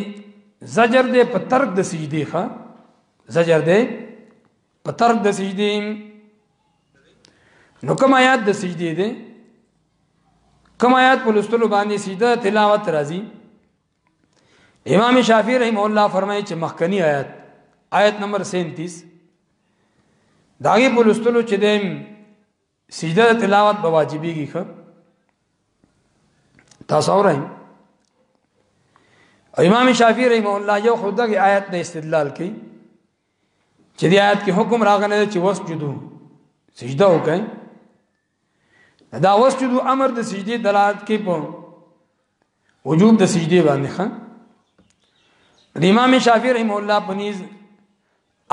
[SPEAKER 1] زجر دې په ترک د سجدي ښا زجر دې په ترک د سجدي نو کوم آیات د سجدي دې کوم آیات په لستلو باندې سیده تلاوت راځي امام شافعی رحم الله فرمایي چې مخکنی آیات آیت نمبر 37 داغه په لستلو چې دیم سجده د تلاوت به واجبېږي ښه تاسو اورئ امام شافعي رحمه الله یو خدای آیت نه استدلال کوي چې د آیت کې حکم راغلی چې وسجدو سجده وکړئ دا وسجدو امر د سجدي دلالت کوي په وجوب د سجدي باندې خان د امام شافعي رحم الله پنيز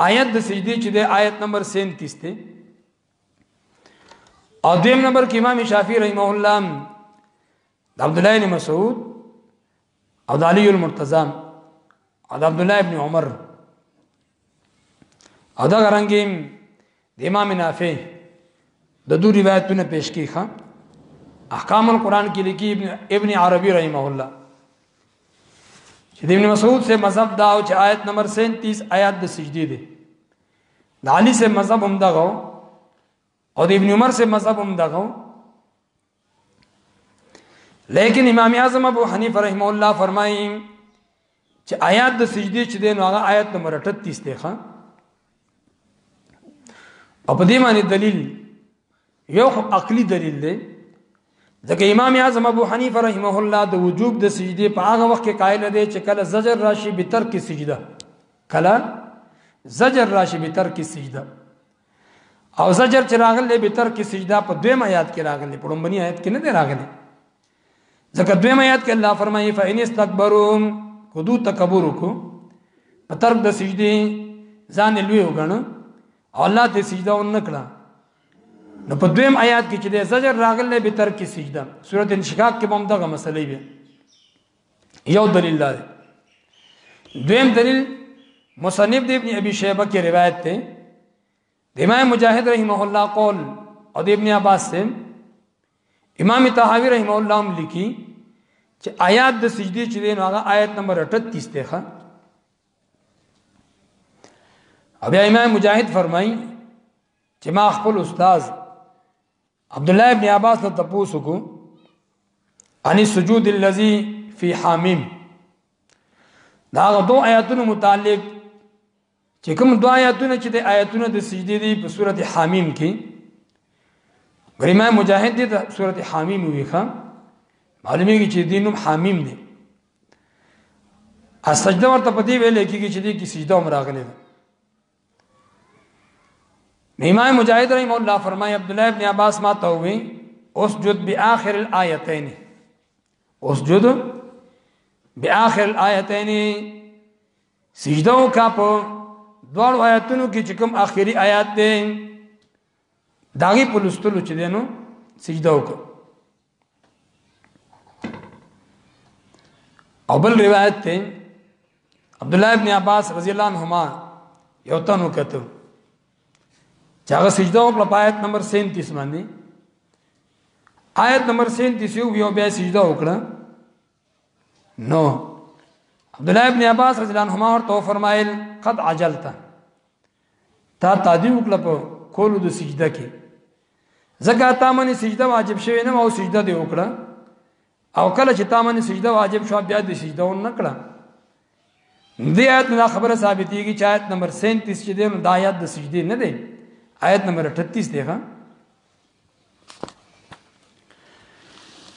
[SPEAKER 1] آیت د سجدي چې د آیت نمبر 37 ته او دیم نمبر کې امام شافعي رحمه الله د عبد الله بن مسعود او د علي المرتضی او د عبد الله بن عمر او دا غرانګیم د امام نافع د دوه روایتونه پیش کړي ښا احکام القرآن کې لیکي ابن ابن عربي رحمه الله چې ابن مسعود سے مذهب دا او چې آیت نمبر 37 آیات د سجدي دی د علي سے مذهب هم دغه او د ابن عمر سے مذهب هم دغه لیکن امام اعظم ابو حنیفه رحمه الله فرمایي چې آیات د سجدي چې دین هغه آیت نمبر 38 دی ښا او په دې باندې دلیل یو خو عقلی دلیل دی ځکه امام اعظم ابو حنیفه رحمه الله د وجوب د سجدي په هغه وخت کې قائل دی چې کله زجر راشي به ترک سجده کله زجر راشي به ترک سجده او زجر چې راغلی به ترک سجده په دویم آیات کې راغلی په لومبني آیات کې نه دی راغلی ځکه دویم آیات کې الله فرمایي فإن استكبروا خودو تکبر کو په ترک د سجدي ځان لوی وګڼو الله ته سجده ونه کړه نو په دویم آیات کې چې د زجر راغله به تر کې سجده سورۃ انشقاق کې هم دغه مسلې وي یو دلیل دی دویم دلیل مصنف دی ابن ابي شيبه کې روایت ده د امام مجاهد رحمه الله قول او د ابن عباس سے امام طحاوی رحمه الله هم لیکي چې آیات د سجدي چې دی نو هغه آیت نمبر 38 دی ښا او بیا امام مجاهد فرمایي چې ما خپل استاد عبد الله ابن عباس ته تاسو کو ان سجود الذي في حامیم دا دو آیاتونو متعلق چې کوم دو آیاتونه چې د آیاتونو د سجدي دي په سورته حامیم کې ګریمه مجاهد دې د سورته حامیم ویخه معلومیږي چې دینم حامیم دی ا سجده ورته په دې ویل کېږي چې دې کې سجده هم راغلي ده امام مجاهد رحم الله فرمایي عبد الله ابن عباس ما ته وی اسجد باخر الايتين اسجد باخر الايتين سجده وکا په دوړ آیاتونو کې چې کوم اخري آیات دی داغي په لستلو چې دینو سجده وکړه او بل روایت ته عبد الله ابن عباس رضی الله عنهما یو تنو کتو چې هغه سجده وکړه په آیت نمبر 37 باندې آیت نمبر 37 یو بیا بیا سجده وکړه نو عبد الله ابن عباس رضی الله عنهما ورته فرمایل قد عجلت تا تادی وکړه په کولو د سجده کې زکه تا منی سجده واجب شوی نه او سجده دی وکړه او کله چې تا منی سجده واجب شو بیا د سجده و نه کړه دې آیت نه خبره ثابتېږي چې آیت نمبر 37 چې دی نو د آیت د سجده نه دی آیت نمبر 38 دی ها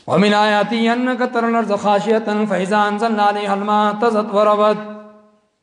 [SPEAKER 1] ومن آیاتی انک ترنر خاشیتا فاذا انزلنا علیها الماء تزت وربت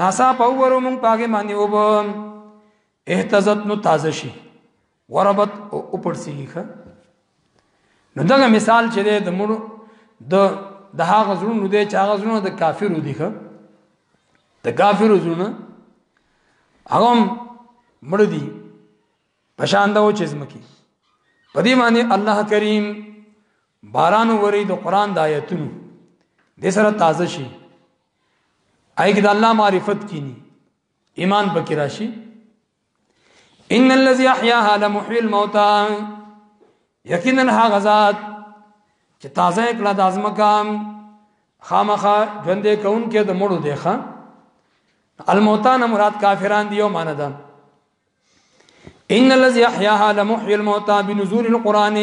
[SPEAKER 1] ناسا په ورو مونږ پاګه باندې وب اهتزت نو تازه شي وربت او پړسیږي ښه نو دغه مثال چې د مړو د د هغه زړونو دی چې هغه زړونه د کافرو دي ښه د کافرو زړونه هغه مړ دي پشان دا و چې زمکی په دې باندې الله کریم باران وری د قران د آیتونو د سره تازه شي اې کې د الله معرفت کینی ایمان پکې راشي ان الذي احياها لمحيي الموتى یقینا هغه ذات چې تازه کړه د ازمکام خامخا ژوندې کون کې د مړو دی ښا الموتان مراد کافران دی او مان ده ان الذي احياها لمحيي الموتى بنزول القران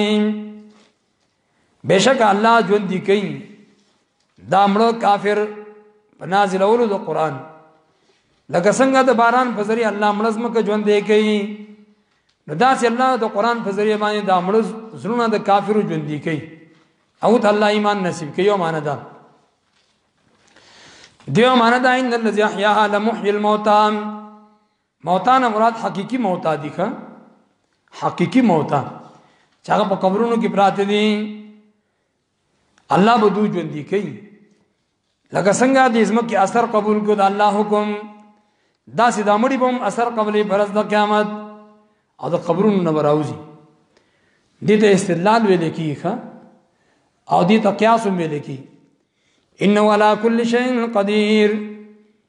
[SPEAKER 1] بشک الله ژوند دی کوي دا مړو کافر په نازل اولو د قران لکه څنګه د باران په ذریعہ الله مړز مکه ژوند دی کوي نو دا چې الله د قران په ذریعہ باندې دا مړز زړونه د کافرو ژوند دی کوي او ته الله ایمان نصیب کوي او معنا ده دیو معنا ده ان الذي احیاها لمحی الموتى موتا نه مراد حقيقي موتا دي ښه حقيقي موتا چې هغه په قبرونو کې پراته دي الله به دوی ژوند دي کوي لکه څنګه د اسمه کې اثر قبول کو د الله حکم دا سې د مړي بم اثر قبلې پرز د قیامت او د قبرونو نه راوځي دې ته استدلال ویل کیږي او دې ته قیاس ویل کیږي انه علی کل شیء قدیر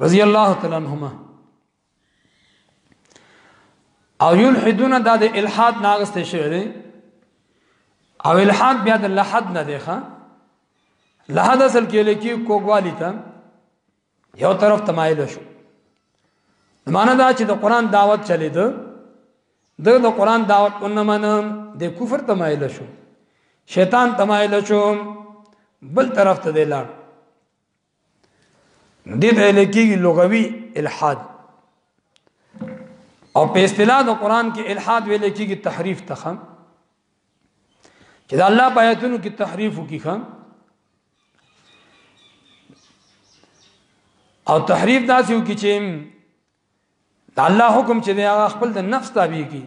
[SPEAKER 1] رضی الله تعالی عنهما او یلحدون دا د الحاد ناغسته شوی دی او الحاد بیا د لحد نه دی ښا لحد اصل کې لکی کوګوالی ته یو طرف تمایل شو معنی دا چې د قران دعوت چلی ده د د قران دعوت اونمن د کفر تمایل شو شیطان تمایل شو بل طرف ته دی لاړ دې ته لکېږي لغوي الحاد او په اصطلاح د قران کې الحاد ویل کېږي تحریف تخم چې د الله په آیاتونو کې تحریف وکړي خان او تحریف داسې وکړي چې د الله حکم چې دی هغه خپل د نفس تابع کی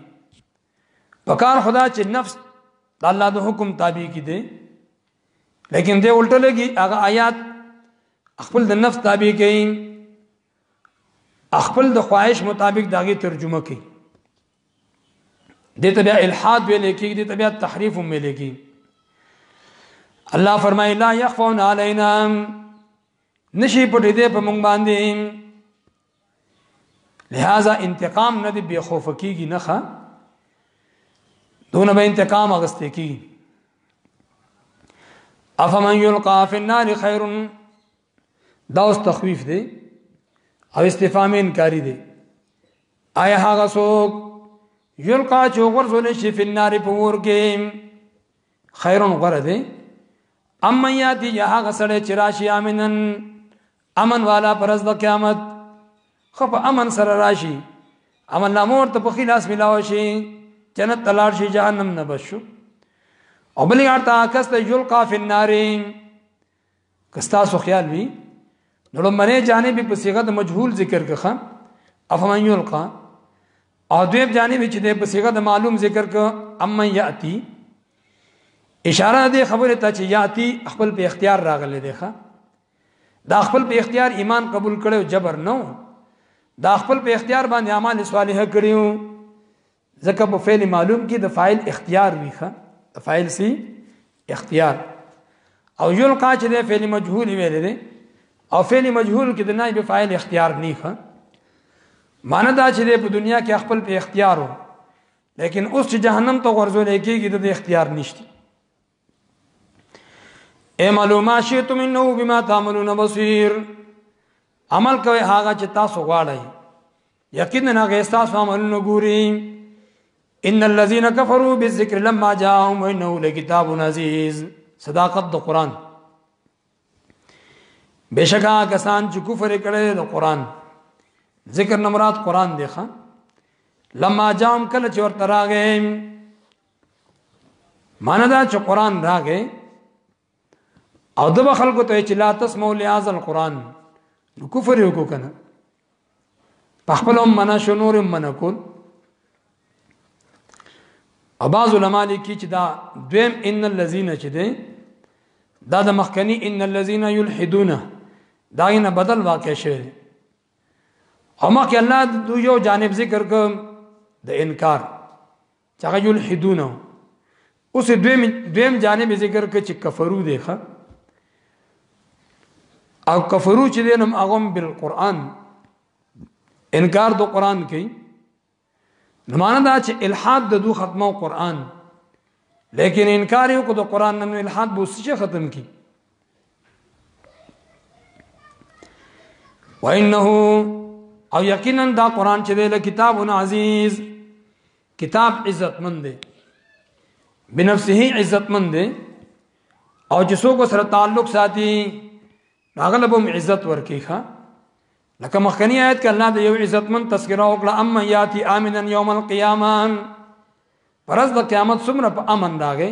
[SPEAKER 1] پکار خدا چې نفس د الله د حکم تابع کی دی لیکن دی الټه لګي هغه آیات خپل د نفس تابع کوي خپل د خواهش مطابق داغه ترجمه کوي دته بیا الحاد ویل کېږي دته بیا تحریف هم ویل کېږي الله فرمایي لا يخفون علينا نشي پټې دې په مونږ باندې لہذا انتقام نه دی بے خوف کیږي نه ښه دونه به انتقام اغسته کی افمن یلقا فی النار خیر دا اوس تخویف دی او استفهام انکاری دی آیا هغه څوک یلقا چې غرزول شي فی النار په ور کې خیرون غره دی اما یاتی یا هغه سړی چې راشي امنن امن والا پرز د قیامت خو په امن سره راشي امن لا مور ته په خلاص ملاو شي جنت تلار شي جهنم نه بشو او بلی ارتا کس ته یلقا فی النار که ستاسو خیال وي نو لمنه جانب په صيغه د مجهول ذکر کخه افمن يلقى او دویم جانب چې د په صيغه د معلوم ذکر ک اما ياتي اشاره دې خبره ته چې ياتي خپل په اختیار راغلي دی ښا دا خپل په اختیار ایمان قبول کړو جبر نو دا خپل په اختیار باندې اعمال صالحه کړیو ځکه په فعل معلوم کې د فاعل اختیار وي ښه د فاعل سي اختیار او یلقا چې د فعل مجهول ویل دي او فعل مجهول کې د نائب فاعل اختیار نه ښه معنی دا چې په دنیا کې خپل په اختیار وو لیکن اوس چې جهنم ته ورځول کېږي د اختیار نشته اعملوا ما شئتم انه بما تعملون بصير عمل کوي هغه چې تاسو غواړئ یقینا هغه تاسو عملونه ګوري ان الذين كفروا بالذكر لما جاءهم انه لكتاب عزيز صداقت د قران بشکا کسان چې کفر کړي د قران ذکر نه مراد قران دی ښا لما جام کله چې ورته راغې معنی دا چې قران راغې او د خلکو ته چې لا تسمعوا لهذا القران نو کفر یو کو کنه په خپل هم منا شو نور هم منا کول او بعض علما لیکي چې دا دویم ان الذين چې دي دا د مخکنی ان الذين يلحدون دا نه بدل واقع شي او مخکې الله د یو جانب ذکر کوم د انکار چې هغه یلحدون اوس دویم دویم جانب ذکر کړ چې کفرو دی ښا او کفرو چې دینم هغه بالقران انکار د قران کوي نو معنا دا چې الحاد د دوه ختمه قران لیکن انکار یو کو د قران نه الحاد بو څه ختم کی وانه او یقینا دا قران چې دی له کتاب عزیز کتاب عزتمن دی بنفسه عزتمن دی او چې څوک سره تعلق ساتي هغه له هم عزت ورکی ښا لکه مخکنی آیت کې الله د یو عزتمن تذکرہ وکړه اما یاتی امنا یوم القیامه پرز د قیامت څومره په امن راغی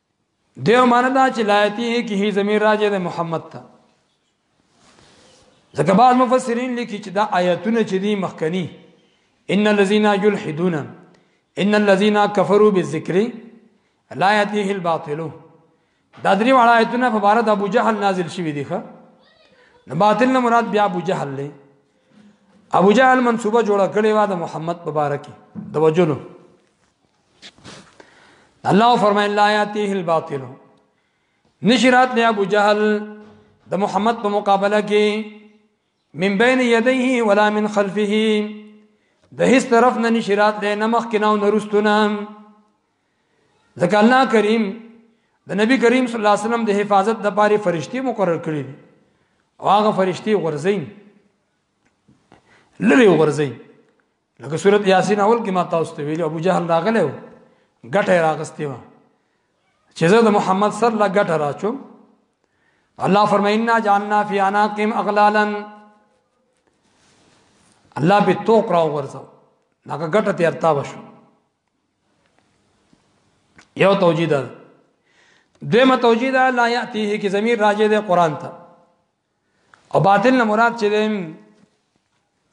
[SPEAKER 1] دیو معنی دا چې لایتی کې هی زمير راځي د محمد ته ځکه بعض مفسرین لیکي چې دا آیاتونه چې دي مخکنی ان الذين يلحدون ان الذين كفروا بالذکر لا ياتيه الباطل دا درې وړه آیتونه په بار د ابو جهل نازل شوی دي ښه نو باطل نه مراد بیا ابو جهل دی ابو جهل منصوبه جوړه کړې و د محمد مبارک د وجلو الله فرمایي لا یاتیه الباطل نشرات له ابو جهل د محمد په مقابله کې من بین یدیه ولا من خلفه د هیڅ طرف نه نشرات له نمخ کې نو نرستونه ځکه الله کریم د نبی کریم صلی الله علیه وسلم د حفاظت د پاره فرشتي مقرر کړی دي او هغه فرشتي غرزین لری غرزین لکه سورۃ یاسین اول کې ما تاسو ته ویلو ابو جهل راغله و ګټه راغستې و چې زه د محمد سره لا ګټه راچوم الله فرماینا جاننا فی اناقم اغلالا الله به توق راو ورځو هغه ګټه ته ارتا وشو یو توجیه ده دیمه توجیه ده لا یاتیه کی ضمیر راجه ده قران ته او باطل نه مراد چې دیم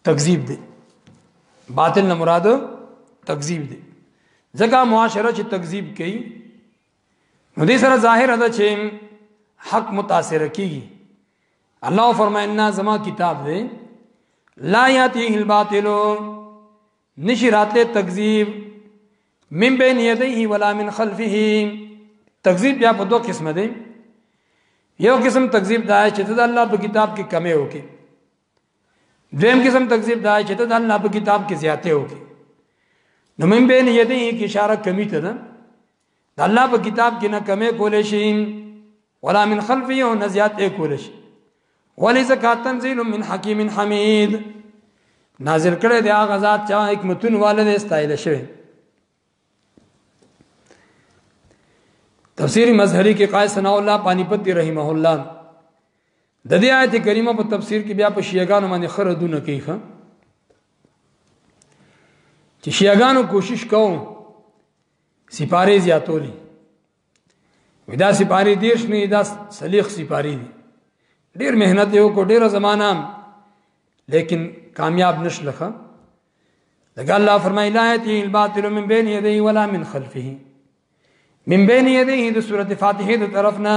[SPEAKER 1] تکذیب دی باطل نه مراد تکذیب دی ځکه معاشره چې تکذیب کوي نو دې سره ظاهر ده چې حق متاثر کیږي الله فرماینا زما کتاب دی لا یاته الباطل نشی راتله تکذیب من بین یدیه ولا من خلفه تکذیب بیا په دوه قسمه دی یو قسم تکذیب دا چې ته د الله په کتاب کې کمی وکې دویم قسم تکذیب دا چې ته د الله په کتاب کې زیاته وکې نو من بین یدیه کې اشاره کمی ته ده د الله په کتاب کې نه کمی کولې شي ولا من خلفه او نزيات یې کول شي ولې زکات تنزيل من حکیم حمید نازل کړي دی هغه ذات چې حکمتون والد استایل شوی تفسیر مظهری کې قائد ثنا الله پانی پتی رحمه الله د دې آیت کریمه په تفسیر کې بیا په شیعاګانو باندې خردونه کوي ښه چې شیعاګانو کوشش کوم سپاره زیاتولي ودا سپاری دیش نه دا سلیخ سپاری دی ډیر مهنت یو کو ډیر زمانہ لیکن کامیاب نشلخه لکه الله فرمایي لا یاتی الباطل من بین یدیه ولا من خلفه من بین یدیه د سوره فاتحه د طرفنا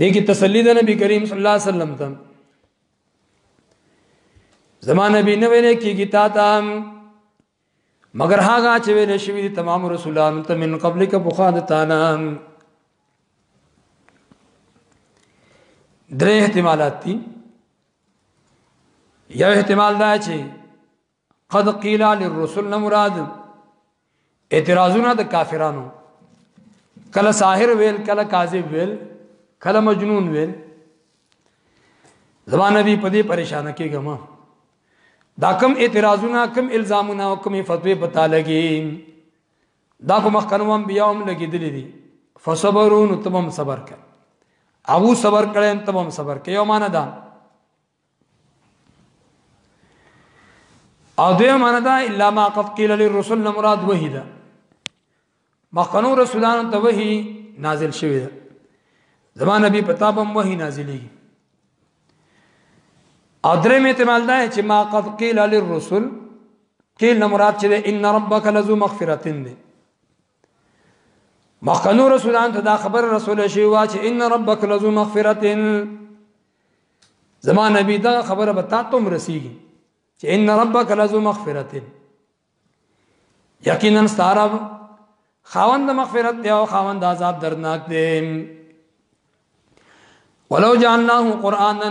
[SPEAKER 1] دغه تسلی د نبی کریم صلی الله علیه وسلم ته زمانه به نه ویل کیږي تا ته مگر هغه چې ویل شوی دي تمام رسولان ته من قبل ک بخاد تانا درې احتمالات دي یو احتمال دا چې قد قیل للرسل نه مراد اعتراضونه د کافرانو کله ساحر ویل کله کاذب ویل کله مجنون ویل زما نبی په دې پریشان کېږم دا کم اعتراضونه کم الزامونه او کم فتوی پتا لګي دا کوم خنوم بیا هم لګیدلې دي فصبرون تمام صبر کړه ابو صبر کړه تمام صبر کړه یو معنا ده او دوی معنی دا الا ما قد قيل للرسل مراد وحي ده مخکنو رسولانو ته وحي نازل شوی ده زمان نبی پتا بم وحي نازلی او درې مې احتمال ده چې ما قد قيل للرسل قيل مراد چې ان ربك لذو مغفرتين ده مخکنو رسولان ته دا خبر رسول شي وا چې ان ربک لذو مغفرت زما نبی دا خبره به تاسو هم رسیږي چې ان ربک لذو مغفرت یقینا ستارب خاوند مغفرت دی او خاوند عذاب درناک دی ولو جعلناه قرانا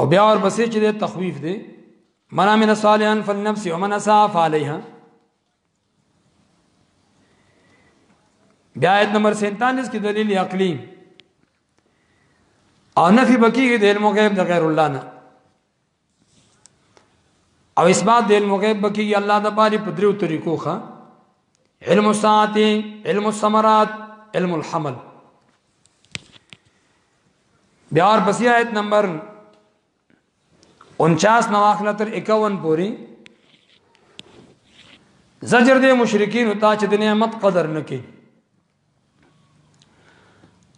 [SPEAKER 1] او بیا ور پسې چې د تخویف دی من عمل صالحا فلنفس ومن اساء فعليها بیا آیت نمبر 47 کې دلیل عقلی او نفي بکیږي د علم غیب د غیر الله نه او اثبات د علم غیب کې الله د باري په دریو طریقو ښه علم الساعات علم الثمرات علم الحمل بیا اور پسې آیت نمبر 49 نواخله تر 51 پورې زجر دې مشرکین ته چې د نعمت قدر نه کوي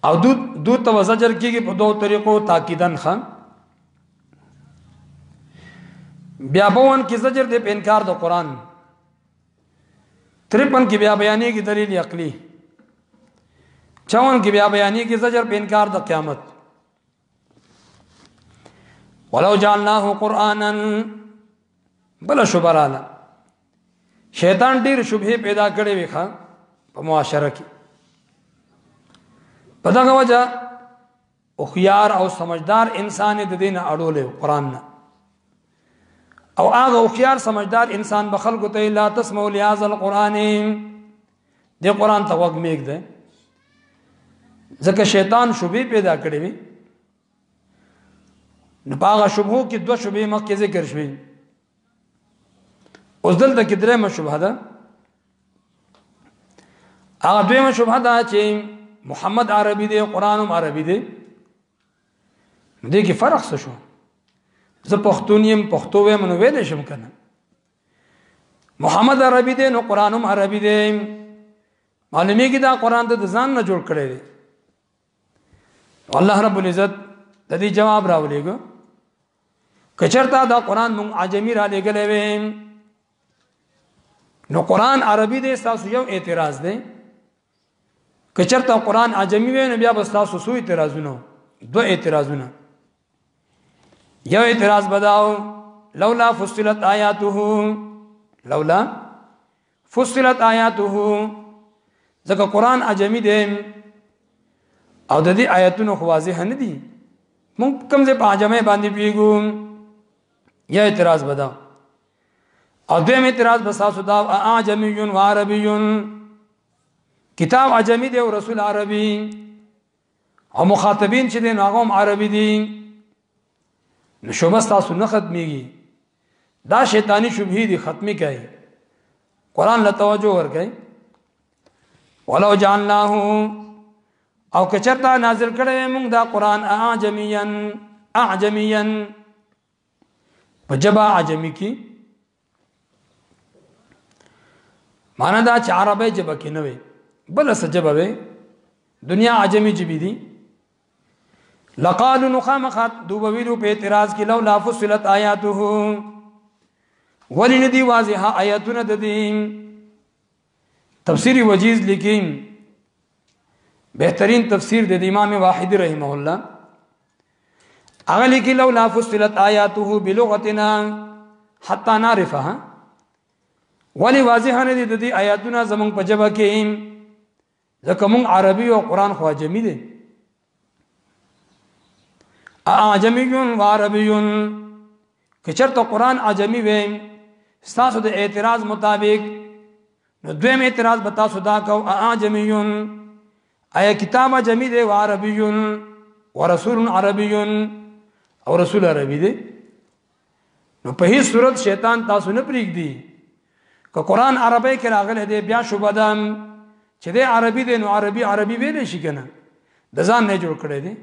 [SPEAKER 1] او دو دو ته وزجر کیږي په دوه طریقو تاکیدن خان بیا بون کې زجر دی په انکار د قران 53 کې بیا بیانې کې دلیل عقلی 54 کې بیا بیانې کې زجر په انکار د قیامت ولو جعلناه قرانا بلا شبرانا شیطان ډیر شبهه پیدا کړي وي ښا په معاشره کې په دغه وجه او خيار او سمجدار انسان د دین اړول قرآن نه او هغه او خيار سمجدار انسان به خلکو ته لا تسمعوا لهذا القرآن دې قرآن ته وګ میګ ده ځکه شیطان شوبې پیدا کړې وي نو هغه شوبو کې دوه شوبې مخکې ذکر شوې اوس دلته کې درې مشوبه ده هغه دوی مشوبه ده چې محمد عربي دی قران هم عربي دی دې کې فرق څه شو زه پښتون يم پښتو ویم نو ویل شم کنه محمد عربي دی نو قران هم عربي دی معلومی کې دا قران د ځان نه جوړ کړی دی الله رب العزت د دې جواب راولېګو کچرتا دا قران مونږ عجمی را لګلې وې نو قران عربي دې تاسو یو اعتراض دی کچرتا قران عجمی وې نو بیا بس تاسو سو اعتراضونه دو اعتراضونه یو اعتراض بداو لولا فصلت آیاته لولا فصلت آیاته ځکه قران عجمی دی او د دې آیاتونو خو واضح نه دي مونږ کوم ځای په عجمه باندې پیګو یا اعتراض بدا او دویم اعتراض بس تاسو دا اعجمی و عربی کتاب عجمی دی او رسول عربی او مخاطبین چې دین هغه هم عربی دي نو شوبه تاسو نه ختميږي دا شیطانی شبهه دي ختمي کوي قران له توجه ور کوي ولو جعلناه او کچرتا نازل کړي موږ دا قران اعجميا اعجميا په جبا عجمي کې معنا دا چې عربی جبه کې نه وي بل څه جبه وي دنیا عجمی جبی دي لقالوا نخامخات دوبه ویلو په اعتراض کې لولا فصلت آیاته ولې ندي واضحه آیاتونه د دې تفسیر وجیز لیکي بهترین تفسیر د امام واحد رحمه الله هغه لیکي لو لا فصلت آیاته بلغتنا حتا نعرفها ولی واضح نه دي د دې آیاتونه زمونږ په جبه کې ځکه مونږ عربي او قران خو عجمي دي اعجمي و عربي که چرته قران عجمي وي تاسو د اعتراض مطابق نو دویم اعتراض به تاسو دا کو اعجمي ایا کتاب عجمي دی و عربي و رسول عربي او رسول عربي دی نو په هیڅ صورت شیطان تاسو نه پریږدي که قران عربی کې راغلی دی بیا شوبه ده چې د عربي دی نو عربي عربي ویل شي کنه د ځان نه جوړ کړی دی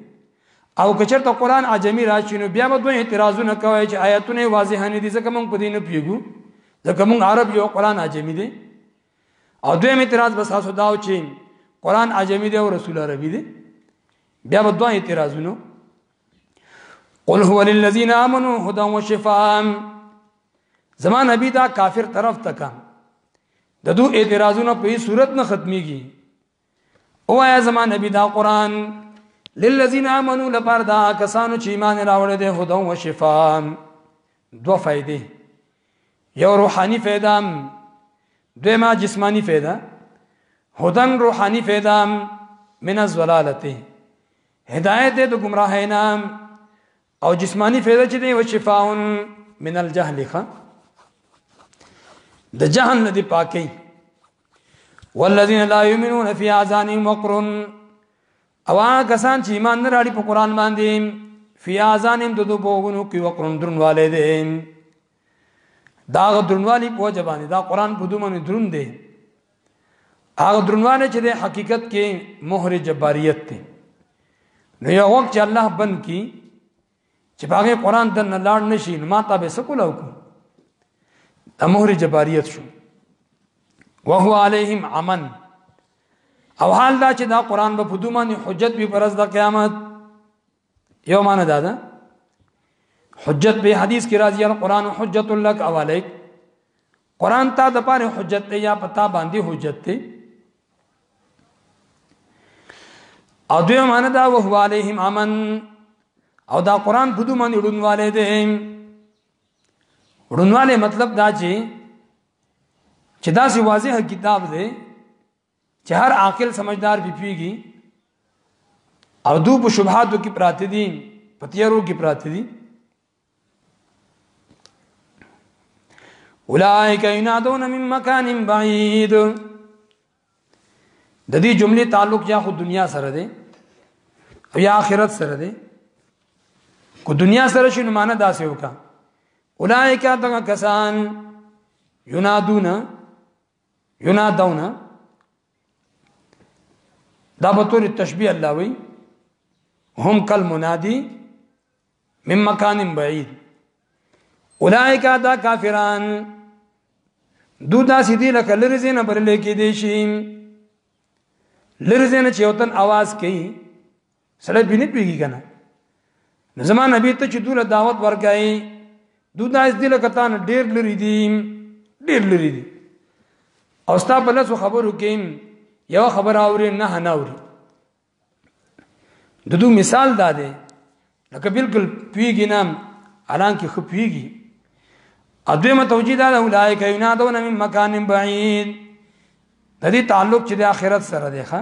[SPEAKER 1] او که چېرته قران عجمی راشي نو بیا به دوی اعتراضونه کوي چې آیاتونه واضح نه دي ځکه موږ په دې نه پیګو ځکه موږ عرب یو قران عجمی دی او دوی اعتراض بس تاسو داو چې قران عجمی دی او رسول عربي دی بیا به دوی اعتراضونه قل هو للذین آمنوا هدى وشفاء زمان نبی دا کافر طرف تکا د دو اعتراضونه په صورت نه ختميږي او یا زمان نبی دا قران للذین آمنوا لپاره دا کسانو چې ایمان راوړل دي هدى وشفاء دو فائدې یو روحاني فائدہ دویمه جسمانی فائدہ هدن روحاني فائدہ من الزلالته هدایت دی د گمراهی نه او جسمانی فایده چې دی او شفاء من الجهل خ د جهل نه دی پاکي والذین لا یؤمنون فی اذانهم وقر او هغه کسان چې ایمان نه راړي په قران باندې فی اذانهم د دوه بوغونو کې وقر درنواله دي دا درنوالی په وجه باندې دا قران په دوه باندې درون دي هغه درنواله چې د حقیقت کې مهر جباریت دی نو یو وخت چې الله بند کی چې باغې قران د نه لاړ نشي نو ماته به سکول او کو د مهر جباریت شو وهو علیهم عمن او حال دا چې دا قران به په دومره حجت به پرز د قیامت یو معنی دا ده حجت به حدیث کې راځي القرآن حجت لك او عليك قرآن تا د پاره حجت دی یا پتا باندې حجت دی او دوی معنی دا وهو عليهم امن او دا قرآن په دوی باندې ډونواله دی ډونواله مطلب دا چې چې دا سی واضح کتاب دی چې هر عاقل سمجدار به پیږي او دو په شبهاتو کې پراته دي په تیارو کې پراته دي اولائک ینادون من مکان بعید د دې جملې تعلق یا خو دنیا سره دی او یا آخرت سره دی کو دنیا سره شنو معنا داسې وکا اولائک دغه کسان ینادون ينادون دا به تور تشبيه الله وي هم کل منادي من مکان بعید اولائک دا کافران دو دا سیدی لکه لری زین برلې کې دي شي لری زین چې وطن आवाज کوي سړی بنی پیږي کنه زما نبی ته چې دوله دعوت ورکای دوی داس دي لکه تان ډیر لري دي ډیر لري دي او ستا په لاسو خبرو کې یو خبر اوري نه نه اوري د دوی مثال دا دی لکه بالکل پیږي نه الان کې خپيږي ادمه توجید ده اولایک ینادون من مکان بعید د دې تعلق چې د آخرت سره دی ښا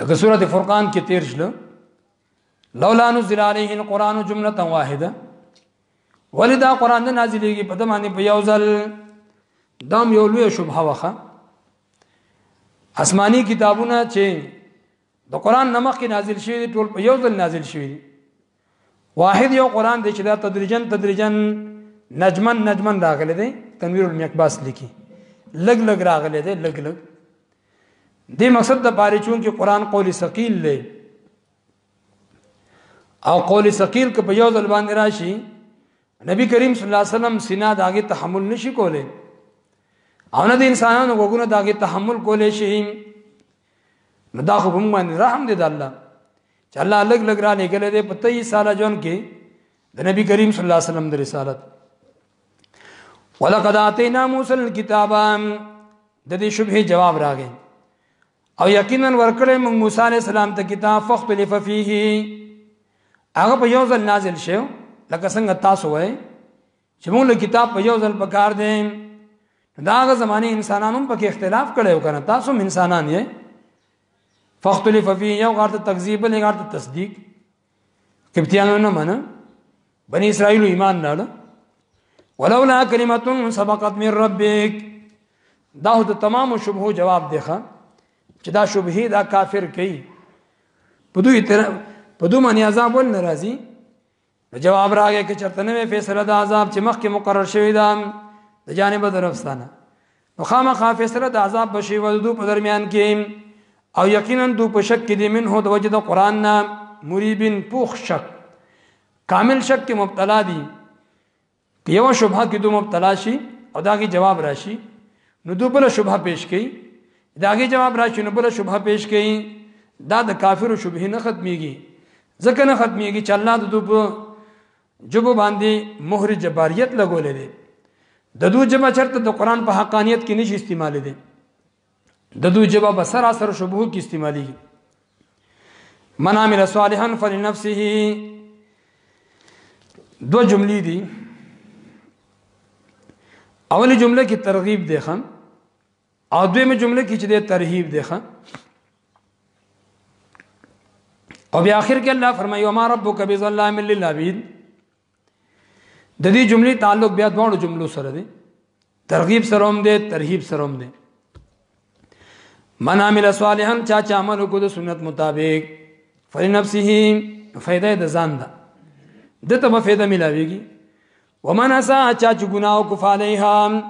[SPEAKER 1] لکه سورته فرقان کې تیر شل لولا نزل عليه القران جمله واحده ولدا قران نه نازلېږي په دمانه په یو ځل دام یو لوی شبهه وخه آسماني کتابونه چې د قران نمخ کې نازل شوی ټول په یو ځل نازل شوی واحد یو قران دی چې دا تدریجن تدریجن نجمن نجمن راغلی دی تنویر المقباس لیکي لګ لګ راغلی دی لګ لګ دې مقصد د پاره چون کې قران قول ثقيل دی او قول ثقيل کې په یو ځل باندې راشي نبی کریم صلی الله علیه وسلم سینا داګه تحمل نشي کوله او نه د انسانانو وګونه داګه تحمل کولې شي نو دا خو هم باندې رحم دې د الله چې الله لګ لګ را لګل دې په 23 سال جون کې د نبی کریم صلی الله علیه وسلم د رسالت ولقد اتینا موسی الكتاب د دې شبهه جواب راغی او یقینا ورکړې موږ موسی علی السلام ته کتاب فختلف فيه هغه په یو ځل نازل شو لکه څنګه تاسو وایي چې موږ له کتاب په یو ځل پکار دی دا هغه زمانه انسانانو په کې اختلاف کړي او کنه تاسو هم انسانان یې فختلف فی یو غار ته تکذیب بل غار ته تصدیق کپتیانو نه منه بنی اسرائیل ایمان نه لرل ولولا کلمه سبقت من ربک دا د تمام شبهو جواب دی ښا چې دا شبهه دا کافر کوي په دوی تر په دوی باندې عذاب ول ناراضي نو جواب راغی کې چرته نوې فیصله د عذاب چې مخکې مقرر شوی دا د جانب درفستانه نو خامخا فیصله د عذاب بشي ودو په درمیان کې او یقینا دو په شک کې دي منه د وجد قران نه مریبن پوخ شک کامل شک کې مبتلا دي که یو شبهه کې دوه مبتلا شي او داغي جواب راشي نو دوه بل شبهه پیش کړي داغي جواب راشي نو بل شبهه پیش کړي دا د کافرو شبهه نه ختميږي ځکه نه ختميږي چې الله د دوه جبو باندې مهر جباریت لګولې ده د دوه جبه چرته د قران په حقانیت کې نشي استعمال دي د دوی جواب سراسر شبهه کې استعمالي من عمل صالحا فلنفسه دو جملې دي اولی جمله کې ترغیب دی خان او دویمه جمله کې چې د ترهیب دی خان او بیا اخر کې الله فرمایي وما ربک بظلام للعبید د دې جملې تعلق بیا دوه جملو سره دی ترغیب سره هم دی ترهیب سره هم دی من عمل صالحا چا چا عمل کو د سنت مطابق فلنفسه فائدہ د ځان ده دته به فائدہ ملاويږي ومن اسا چا چې ګناو کو فعليها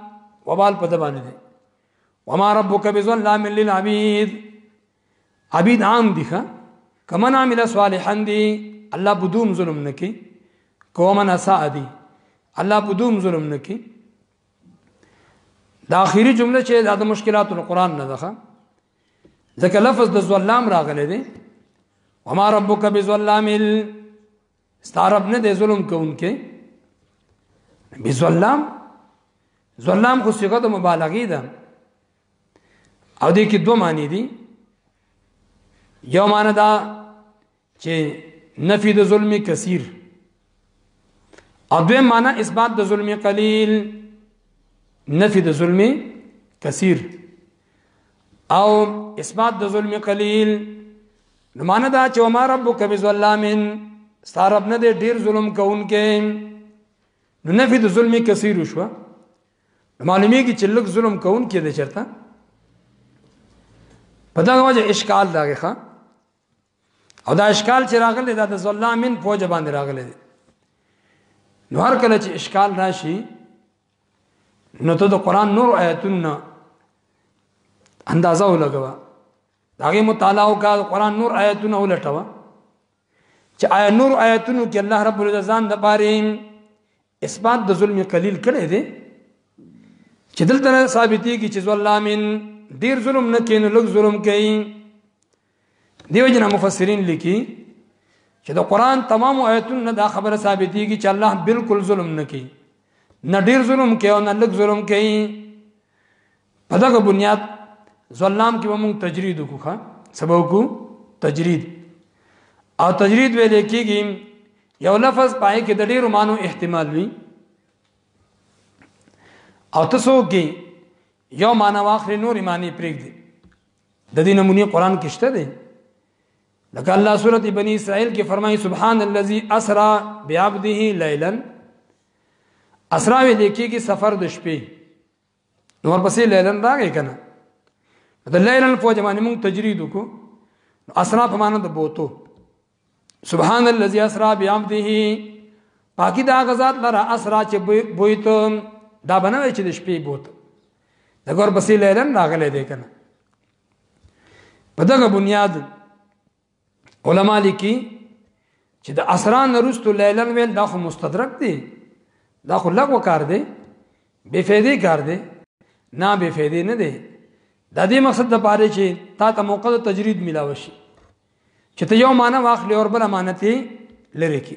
[SPEAKER 1] وبال په دبانې ده وما ربك بظلام للعبيد عبید عام دي ښه کمن عمل صالحا دي الله بدون ظلم نکي کومن اساء دي الله بدون ظلم نکي دا اخیری جمله چې دا د مشکلات القرآن نه ده ځکه لفظ د ظلام راغلی دی وما ربک بظلام ستارب نه دی ظلم کوونکې بظلام ظلام خو صيغه مبالغه ده او دې کې دوه معنی دي یو معنی دا چې نفی د ظلم کثیر او دوی معنی اثبات د ظلم قلیل نفی د ظلم کثیر او اثبات د ظلم قلیل نو معنی دا چې ما ربک بظلامن ستارب نه دې ډیر ظلم کوونکې نو نفی د ظلم کثیر شو معلومیږي چې لږ ظلم کوون کې د چرته په دا وجه اشکال داږي ښا او دا اشکال چې راغلی دا د ظلامین فوج باندې راغلی دی نو هر کله چې اشکال راشي نو ته د قران نور آیاتونه اندازه ولګوا داغه مطالعه او کا قران نور آیاتونه ولټوا چې آیا نور آیاتونو کې الله رب العزت ځان د باریم اثبات د ظلم قلیل کړي دي چې دلته نه ثابتېږي چې ظلامین ډیر ظلم نه کوي نو لږ ظلم کوي دیو جنا مفسرین لیکي چې د قران تمام آیتونه دا خبره ثابتېږي چې الله بالکل ظلم نه کوي نه ډیر ظلم کوي او نه لږ ظلم کوي په دغه بنیاد ځلام کې به موږ تجرید وکړو سبا کو تجرید او تجرید ویل کېږي یو لفظ پای کې د ډېرو مانو احتمال وي او تاسو کې یو معنا واخلې نور معنی پرېږدي د دې نمونې قران کې شته دی لکه الله سورته بنی اسرائیل کې فرمایي سبحان الذي اسرا بعبده ليلا اسرا وی لیکي کې سفر د شپې نو ورپسې لیلن راغی کنه د لیلن فوج باندې موږ تجرید وکړو اسرا په معنا د بوتو سبحان الذي اسرا بعبده پاکی دا غزاد لره اسرا چې بویت دا بنوي چې د شپې بوت د ګور بسې لیلن راغله دی کنه په دغه بنیاد علما لیکي چې د اسران نرستو لیلن ویل دا خو مستدرک دی دا خو لغو کار دی بے فیدی کار دی نه بے فیدی نه دی د دې مقصد د پاره چې تا ته موقع د تجرید ملاوي شي چې ته یو معنی واخلې او بل معنی ته لری کی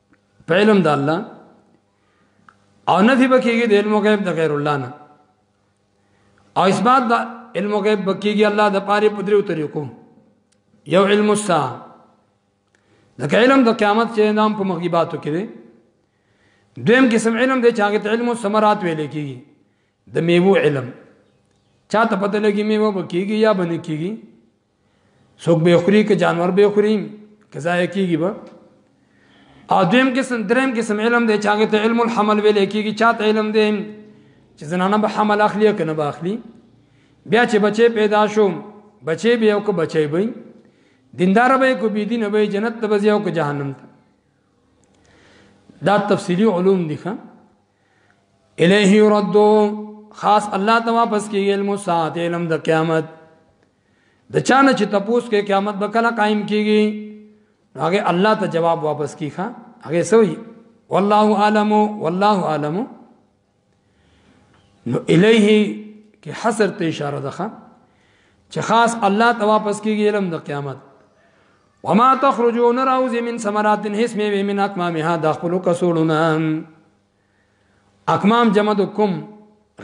[SPEAKER 1] په علم د الله او نفي بکیږي د علم غیب د غیر الله نه او اثبات د علم غیب بکیږي الله د پاره په دریو طریقو یو علم الساعه لکه علم د قیامت چې نام په مغیباتو کې دی دویم قسم علم دی چې هغه ته علم الثمرات ویل کیږي د میوه علم چاته پته لګي میوه بکیږي یا بنه کیږي څوک به خوري که جانور به خوري که ځای کیږي به ادم کې سم درم کې سم علم دی چاغه ته علم الحمل ویل کیږي چاته علم دی چې زنانه به حمل اخلي کنه به اخلي بیا چې بچي پیدا شو بچي به او که بچي به دیندار به کو بی دین به جنت ته بځي او که جهنم ته دا تفصیلی علوم دي خان الیه یردو خاص الله ته واپس کیږي علم ساعت علم د قیامت د چانه چې تپوس کې قیامت به کله قائم کیږي هغه الله ته جواب واپس کیخه هغه سوی والله عالم والله عالم نو الیه کې حصر ته اشاره ده چې خاص الله ته واپس کیږي علم د قیامت وما تخرجون راوز من ثمرات هیڅ میوه من اکمامها د خپل کسولونه اکمام جمع د کوم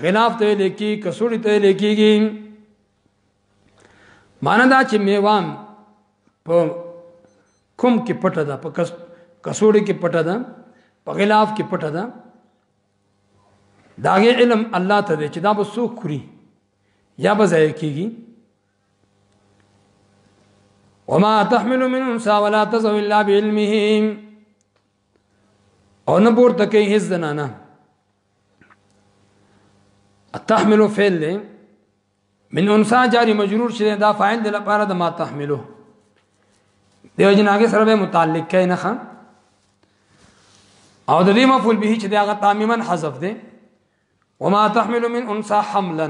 [SPEAKER 1] غلاف ته لیکي کسوړي ته لیکيږي معنی دا چې میوام په کوم کې پټه ده په کس کسوړي کې پټه ده په غلاف کې پټه ده داغه علم الله ته دی چې دا به څوک خوري یا به ځای کیږي وما تحمل من انثى ولا تزو الا بعلمه او نه پورته کوي هیڅ زنانه تحمل فعل من انسا جاری مجرور شې دا فاعل د لپاره د ما تحملو دیو جناګه سره به متعلق کین نه خان او د دې مفعول به چې دا غ تامیمن حذف دی وما تحمل من انسا حملا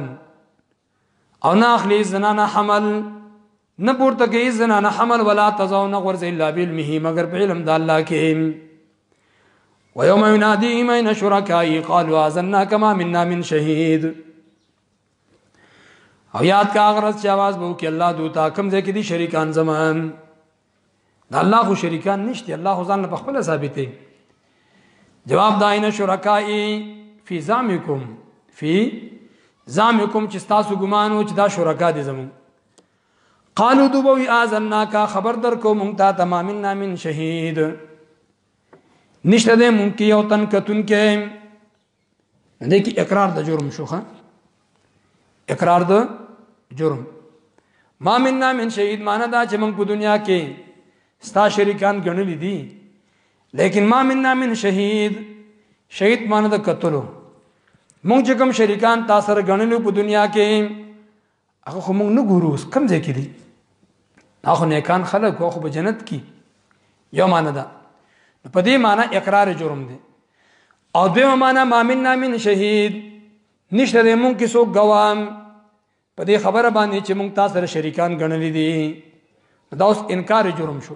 [SPEAKER 1] او نه اخلي زنانه حمل نه پورته کوي زنانه حمل ولا تزاو نه غرز الا بالمه مگر په علم د الله کې ويوم يناديهم اين شركائي قالوا اذنا كما منا من شهيد او یاد کا غرض چې आवाज بو کې الله دوتا کم ځای کې دي شریکان زمان دا الله خو شریکان نشته الله ځان په خپل ثابتې جواب داینه شرکای فی زامکم فی زامکم چې تاسو ګمانو چې دا شرکا دي زمون قالو دوبوی آزنا کا خبر در کو مونږ ته تمامن نامن شهید نشته دې مونږ کې یو تن کتون کې دې کې اقرار د جرم شوخه اقرار د جرم ما مننا من شهید معنا دا چې موږ په دنیا کې ستا شریکان ګڼل دي لیکن ما مننا من شهید شهید معنا د قتلو موږ چې کوم شریکان تاسو سره ګڼل په دنیا کې هغه خو موږ نه ګورو اوس کم ځای کې دي هغه خو نیکان خلک هغه خو په جنت کې یو معنی ده په دې معنی اقرار جرم دی او دویمه معنی ما من نامن شهید نشته دې مونږ کې څوک ګوام په دې خبره باندې چې مونږ تاسو سره شریکان ګڼلې دي دا اوس انکار جرم شو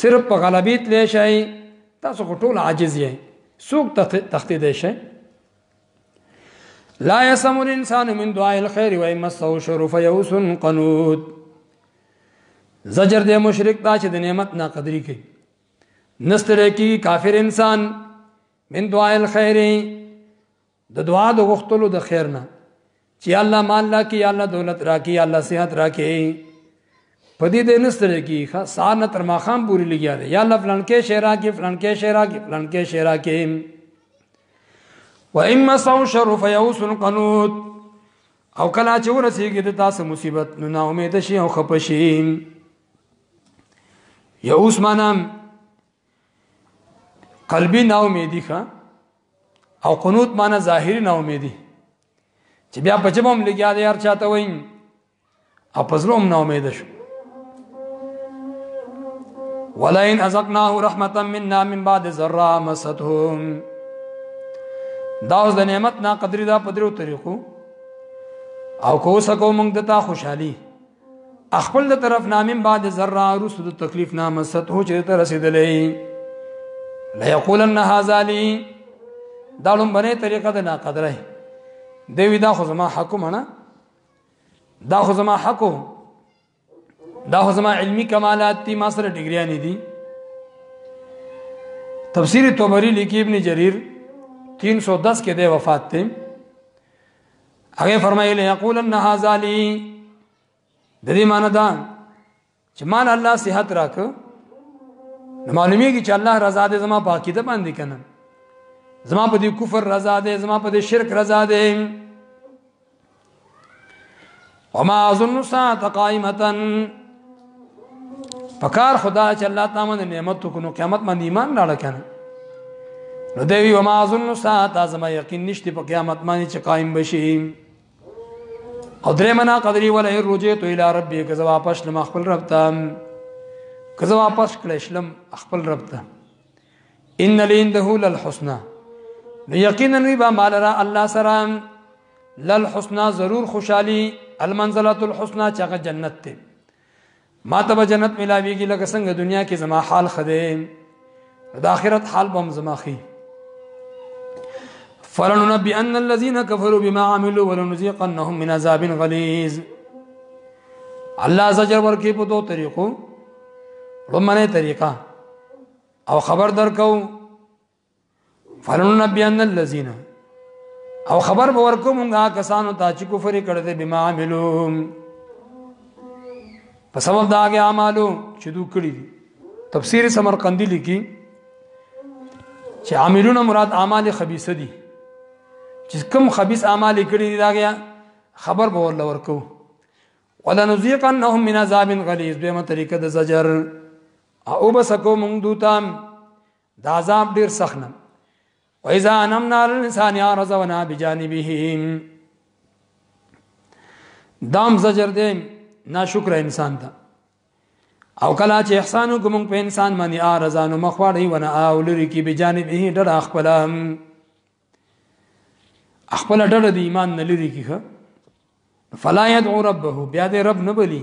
[SPEAKER 1] صرف په غلبې تللی شئ تاسو خو ټول عاجز یې څوک تختیدی شئ لا يسم الانسان من دعاء الخير وان مسه شر فيئوس قنوت زجر دې مشرک دا چې د نعمت نه قدرې کوي نستره کی کافر انسان من دعاء الخير د دعا د غختلو د خیر نه چې الله مال راکې یا الله دولت راکې یا الله صحت راکې په دې د نستر کې سار نه تر ماخام پوری لګیا دی یا الله فلان کې شعر راکې فلان کې شعر راکې فلان کې شعر راکې و اما سو شر فیوس القنوت او کله چې ورسیږي د تاسو مصیبت نو نا امید شي او خپشي یوس مانم قلبي نا امیدي ښه او قنوت معنی ظاهري نا امیدي چې بیا په جبم لګیا دی هر چاته وایي او پزلوم نا امید شو ولئن ازقناه رحمتا منا من بعد ذرا مستهم دا اوس د نعمت نا قدرې دا په درو طریقو او کو سکو موږ دتا خوشحالي خپل د طرف نامم بعد ذره رسو د تکلیف نامه ست هو چې ته رسیدلې لا یقولن هذا لي دا لومبنه طریقه ده نه قدره دی وی دا خو زما حکم نه دا خو زما حکم دا خو زما علمی کمالات دي ما سره ډیګریا نه دي تفسیر طبری لیکي ابن جریر 310 کې د وفات ته هغه فرمایلی یقولن هذا لی د دې معنی دا چې مان الله صحت راک نو معلومیږي چې الله رضا دې زما پاکي ده باندې کنه زما په دې کفر رضا دې زما په دې شرک رضا دې وما اظن ساعه قائمه پکار خدا چې الله تعالی نعمت کو نو قیامت باندې ایمان راړ کنه نو دوی و ما ظن ساعت ازما یقین نشته په قیامت باندې چې قائم بشي او درې منا قدرې ولا رجعت الى ربي که زه واپس لم خپل رب ته که زه واپس کړې شلم خپل رب ته ان لعنده للحسنى یقینا وی با مال را الله سره للحسنى ضرور خوشحالي المنزله الحسنى چې هغه جنت ته ما ته جنت ملاویږي لکه څنګه دنیا کې زما حال خده د آخرت حال بم زما خي فلننبئن الذين كفروا بما عملوا ولنذيقنهم من عذاب غليظ الله زجر ورکی په دوه طریقو لمنه طریقه او خبر درکو فلن نبيان الذين او خبر به ورکو مونږه کسانو ته چې کفر کړی دی بما عملو په سبب دا هغه اعمالو چې دوی کړی دي تفسیر سمرقندی لیکي چې عاملونه مراد اعمال خبيثه دي چې کم خبيث اعمال کړی دي دا هغه خبر به ورل ورکو ولنذيقنهم من عذاب غليظ به متریکه د زجر او بس کو مونږ دوتا د عذاب ډیر سخت نه و اذا انمنا الانسان عرضنا بجانبه دام زجر دې ناشکر انسان ته او کله چې احسان کوم په انسان باندې ارزانو مخواړی ونه او لری کې بجانبه ډډ خپل خپل ډډ د ایمان نه لری کیخه فلا يدعو ربه بیا دې رب نه بلی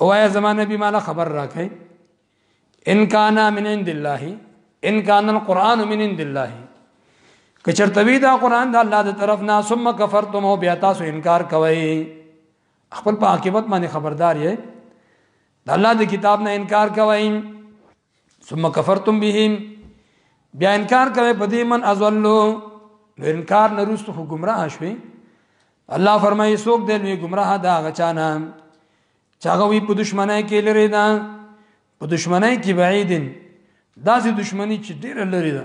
[SPEAKER 1] وایا زما نبی مالا خبر راکې ان کان من عند الله ان کان القران من عند الله کچرتوی دا قران د الله د طرف نه ثم کفرتم او بیا تاسو انکار کوئ خپل په عاقبت باندې خبردار یې د الله د کتاب نه انکار کوئ ثم کفرتم بهم بیا انکار کوي په دې من ازلو نو انکار نه روست خو گمراه شوي الله فرمایي څوک دې لوی گمراه دا غچانا چاغه وي په دشمنه کې لري دا په دشمنه کې بعیدن دا چې دشمنی چې ډیر لري ده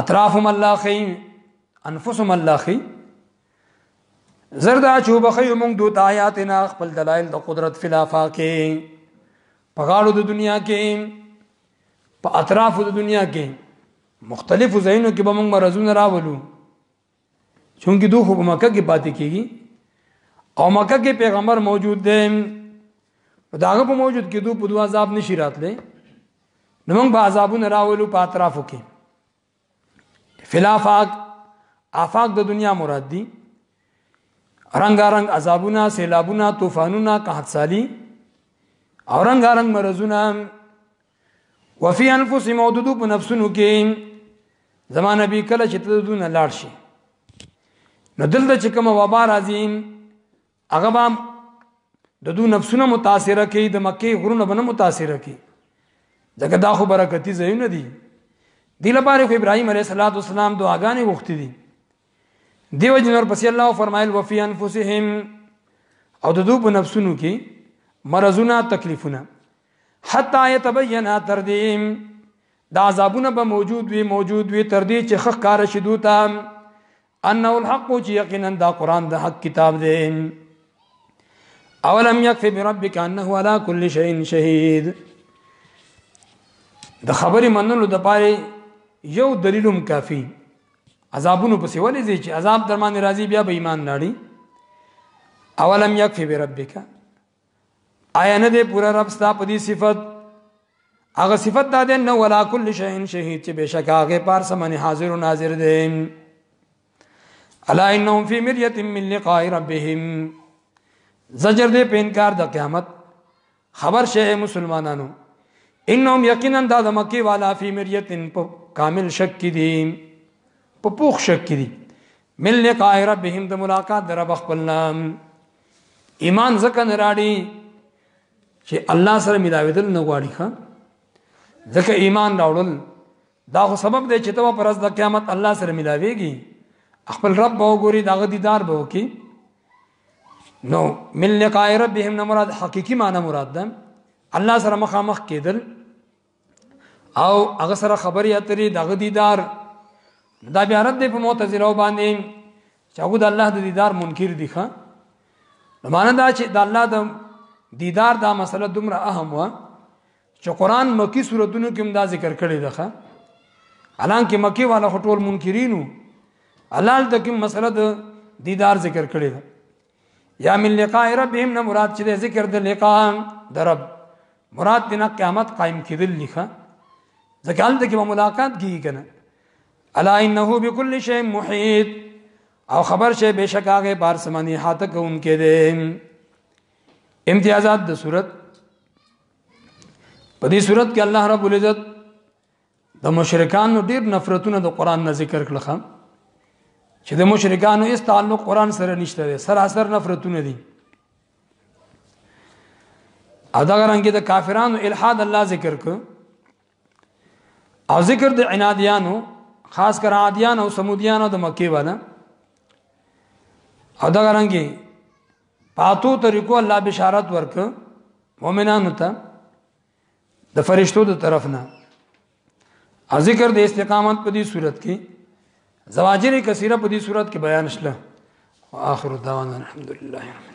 [SPEAKER 1] اطرافهم الله خي انفسهم الله خي زردا چوب خي موږ دوت آیاتنا خپل دلایل د قدرت فلافا کې په غاړو د دنیا کې په اطرافو د دنیا کې مختلفو ځایونو کې به موږ مرزونه راولو چونکی دوی خو په مکه کې پاتې کیږي او مکه کې پیغمبر موجود دی داغه په موجود کې دوی په دوه عذاب نشی راتلې نو موږ به عذابونه راولو په اطرافو کې فلافاق آفاق د دنیا مراد دي رنگارنګ عذابونه سیلابونه طوفانونه قحط سالی او رنگارنګ مرزونه وفي انفس مودودو په نفسونو کې زمان نبی کله چې ته دونه لاړ شي نو دلته چې کوم وبا راځي هغه به د دو نفسونه متاثره کوي د مکه غرونه به نه متاثره کوي ځکه دا خو برکتی ځایونه دي دی لپاره خو ابراهيم عليه السلام دعاګانې وغوښتې دي دیو جنور پس الله فرمایل وفي انفسهم او د دوی په نفسونو کې مرزونه تکلیفونه حتا يتبين تر دې دا عذابونه به موجود وي موجود وي تر دې چې خخ کار شي دوته انه الحق چې یقینا دا قران د حق کتاب دی اولم يكفي بربك انه على كل شيء شهيد د خبرې منلو د پاره یو دلیلم کافی عذابونو پسې ولې ځي چې عذاب در باندې راځي بیا به ایمان لاړی اولم یکفی بربک آیا نه دې پورا رب ستا په دې صفت هغه صفت دا ده نو ولا کل شیء شهید چې بشک هغه پار سمنه حاضر او ناظر دی الا انهم فی مریه من لقاء ربهم زجر دې په انکار د قیامت خبر شئ اے مسلمانانو انهم یقینا دا د مکی والا فی مریتن په کامل شک کې دي په پوخ شک کې دي مل لقاء ربهم د ملاقات در رب خپل نام ایمان زکه نه راړي چې الله سره ملاویدل نه غواړي ښا ځکه ایمان راوړل دا خو سبب دی چې ته پر ورځ د قیامت الله سره ملاويږي خپل رب به وګوري دا غدي دار به وکي نو من لقاء ربهم نه مراد حقيقي معنی مراد ده الله سره مخامخ کېدل او هغه سره خبرې اترې دغه دیدار دا بیا رد په معتزله باندې چې هغه د الله د دیدار منکر دي ښا معنی دا چې د الله د دیدار دا مسله دومره اهم و چې قران مکی سوراتونو کې هم دا ذکر کړی دی ښا حالانکه مکی والا خټول منکرینو حلال ته کوم مسله د دیدار ذکر کړی دی یا من لقاء ربهم نه مراد چې ذکر د لقاء د رب مراد دنا قیامت قائم کیدل لخوا ځکه هلته کې ملاقات کیږي کنه الا انه بكل شيء محيط او خبر شي بشک هغه بار سمانی حاته کوونکې دي امتیازات د صورت په دې صورت کې الله رب العزت د مشرکانو ډیر نفرتونه د قران نه ذکر کړل خام چې د مشرکانو هیڅ تعلق قران سره نشته دی سراسر نفرتونه دي او دا رنګ د کافرانو الحاد الله ذکر ک او ذکر د عنادیانو خاص کر عادیان او سمودیان او د مکی والا او دا رنګ پاتو طریقو الله بشارت ورک مؤمنانو ته د فرشتو د طرف نه ذکر د استقامت په دې صورت کې زواجر کثیره په دې صورت کې بیان شله واخر دعوانا الحمدلله رب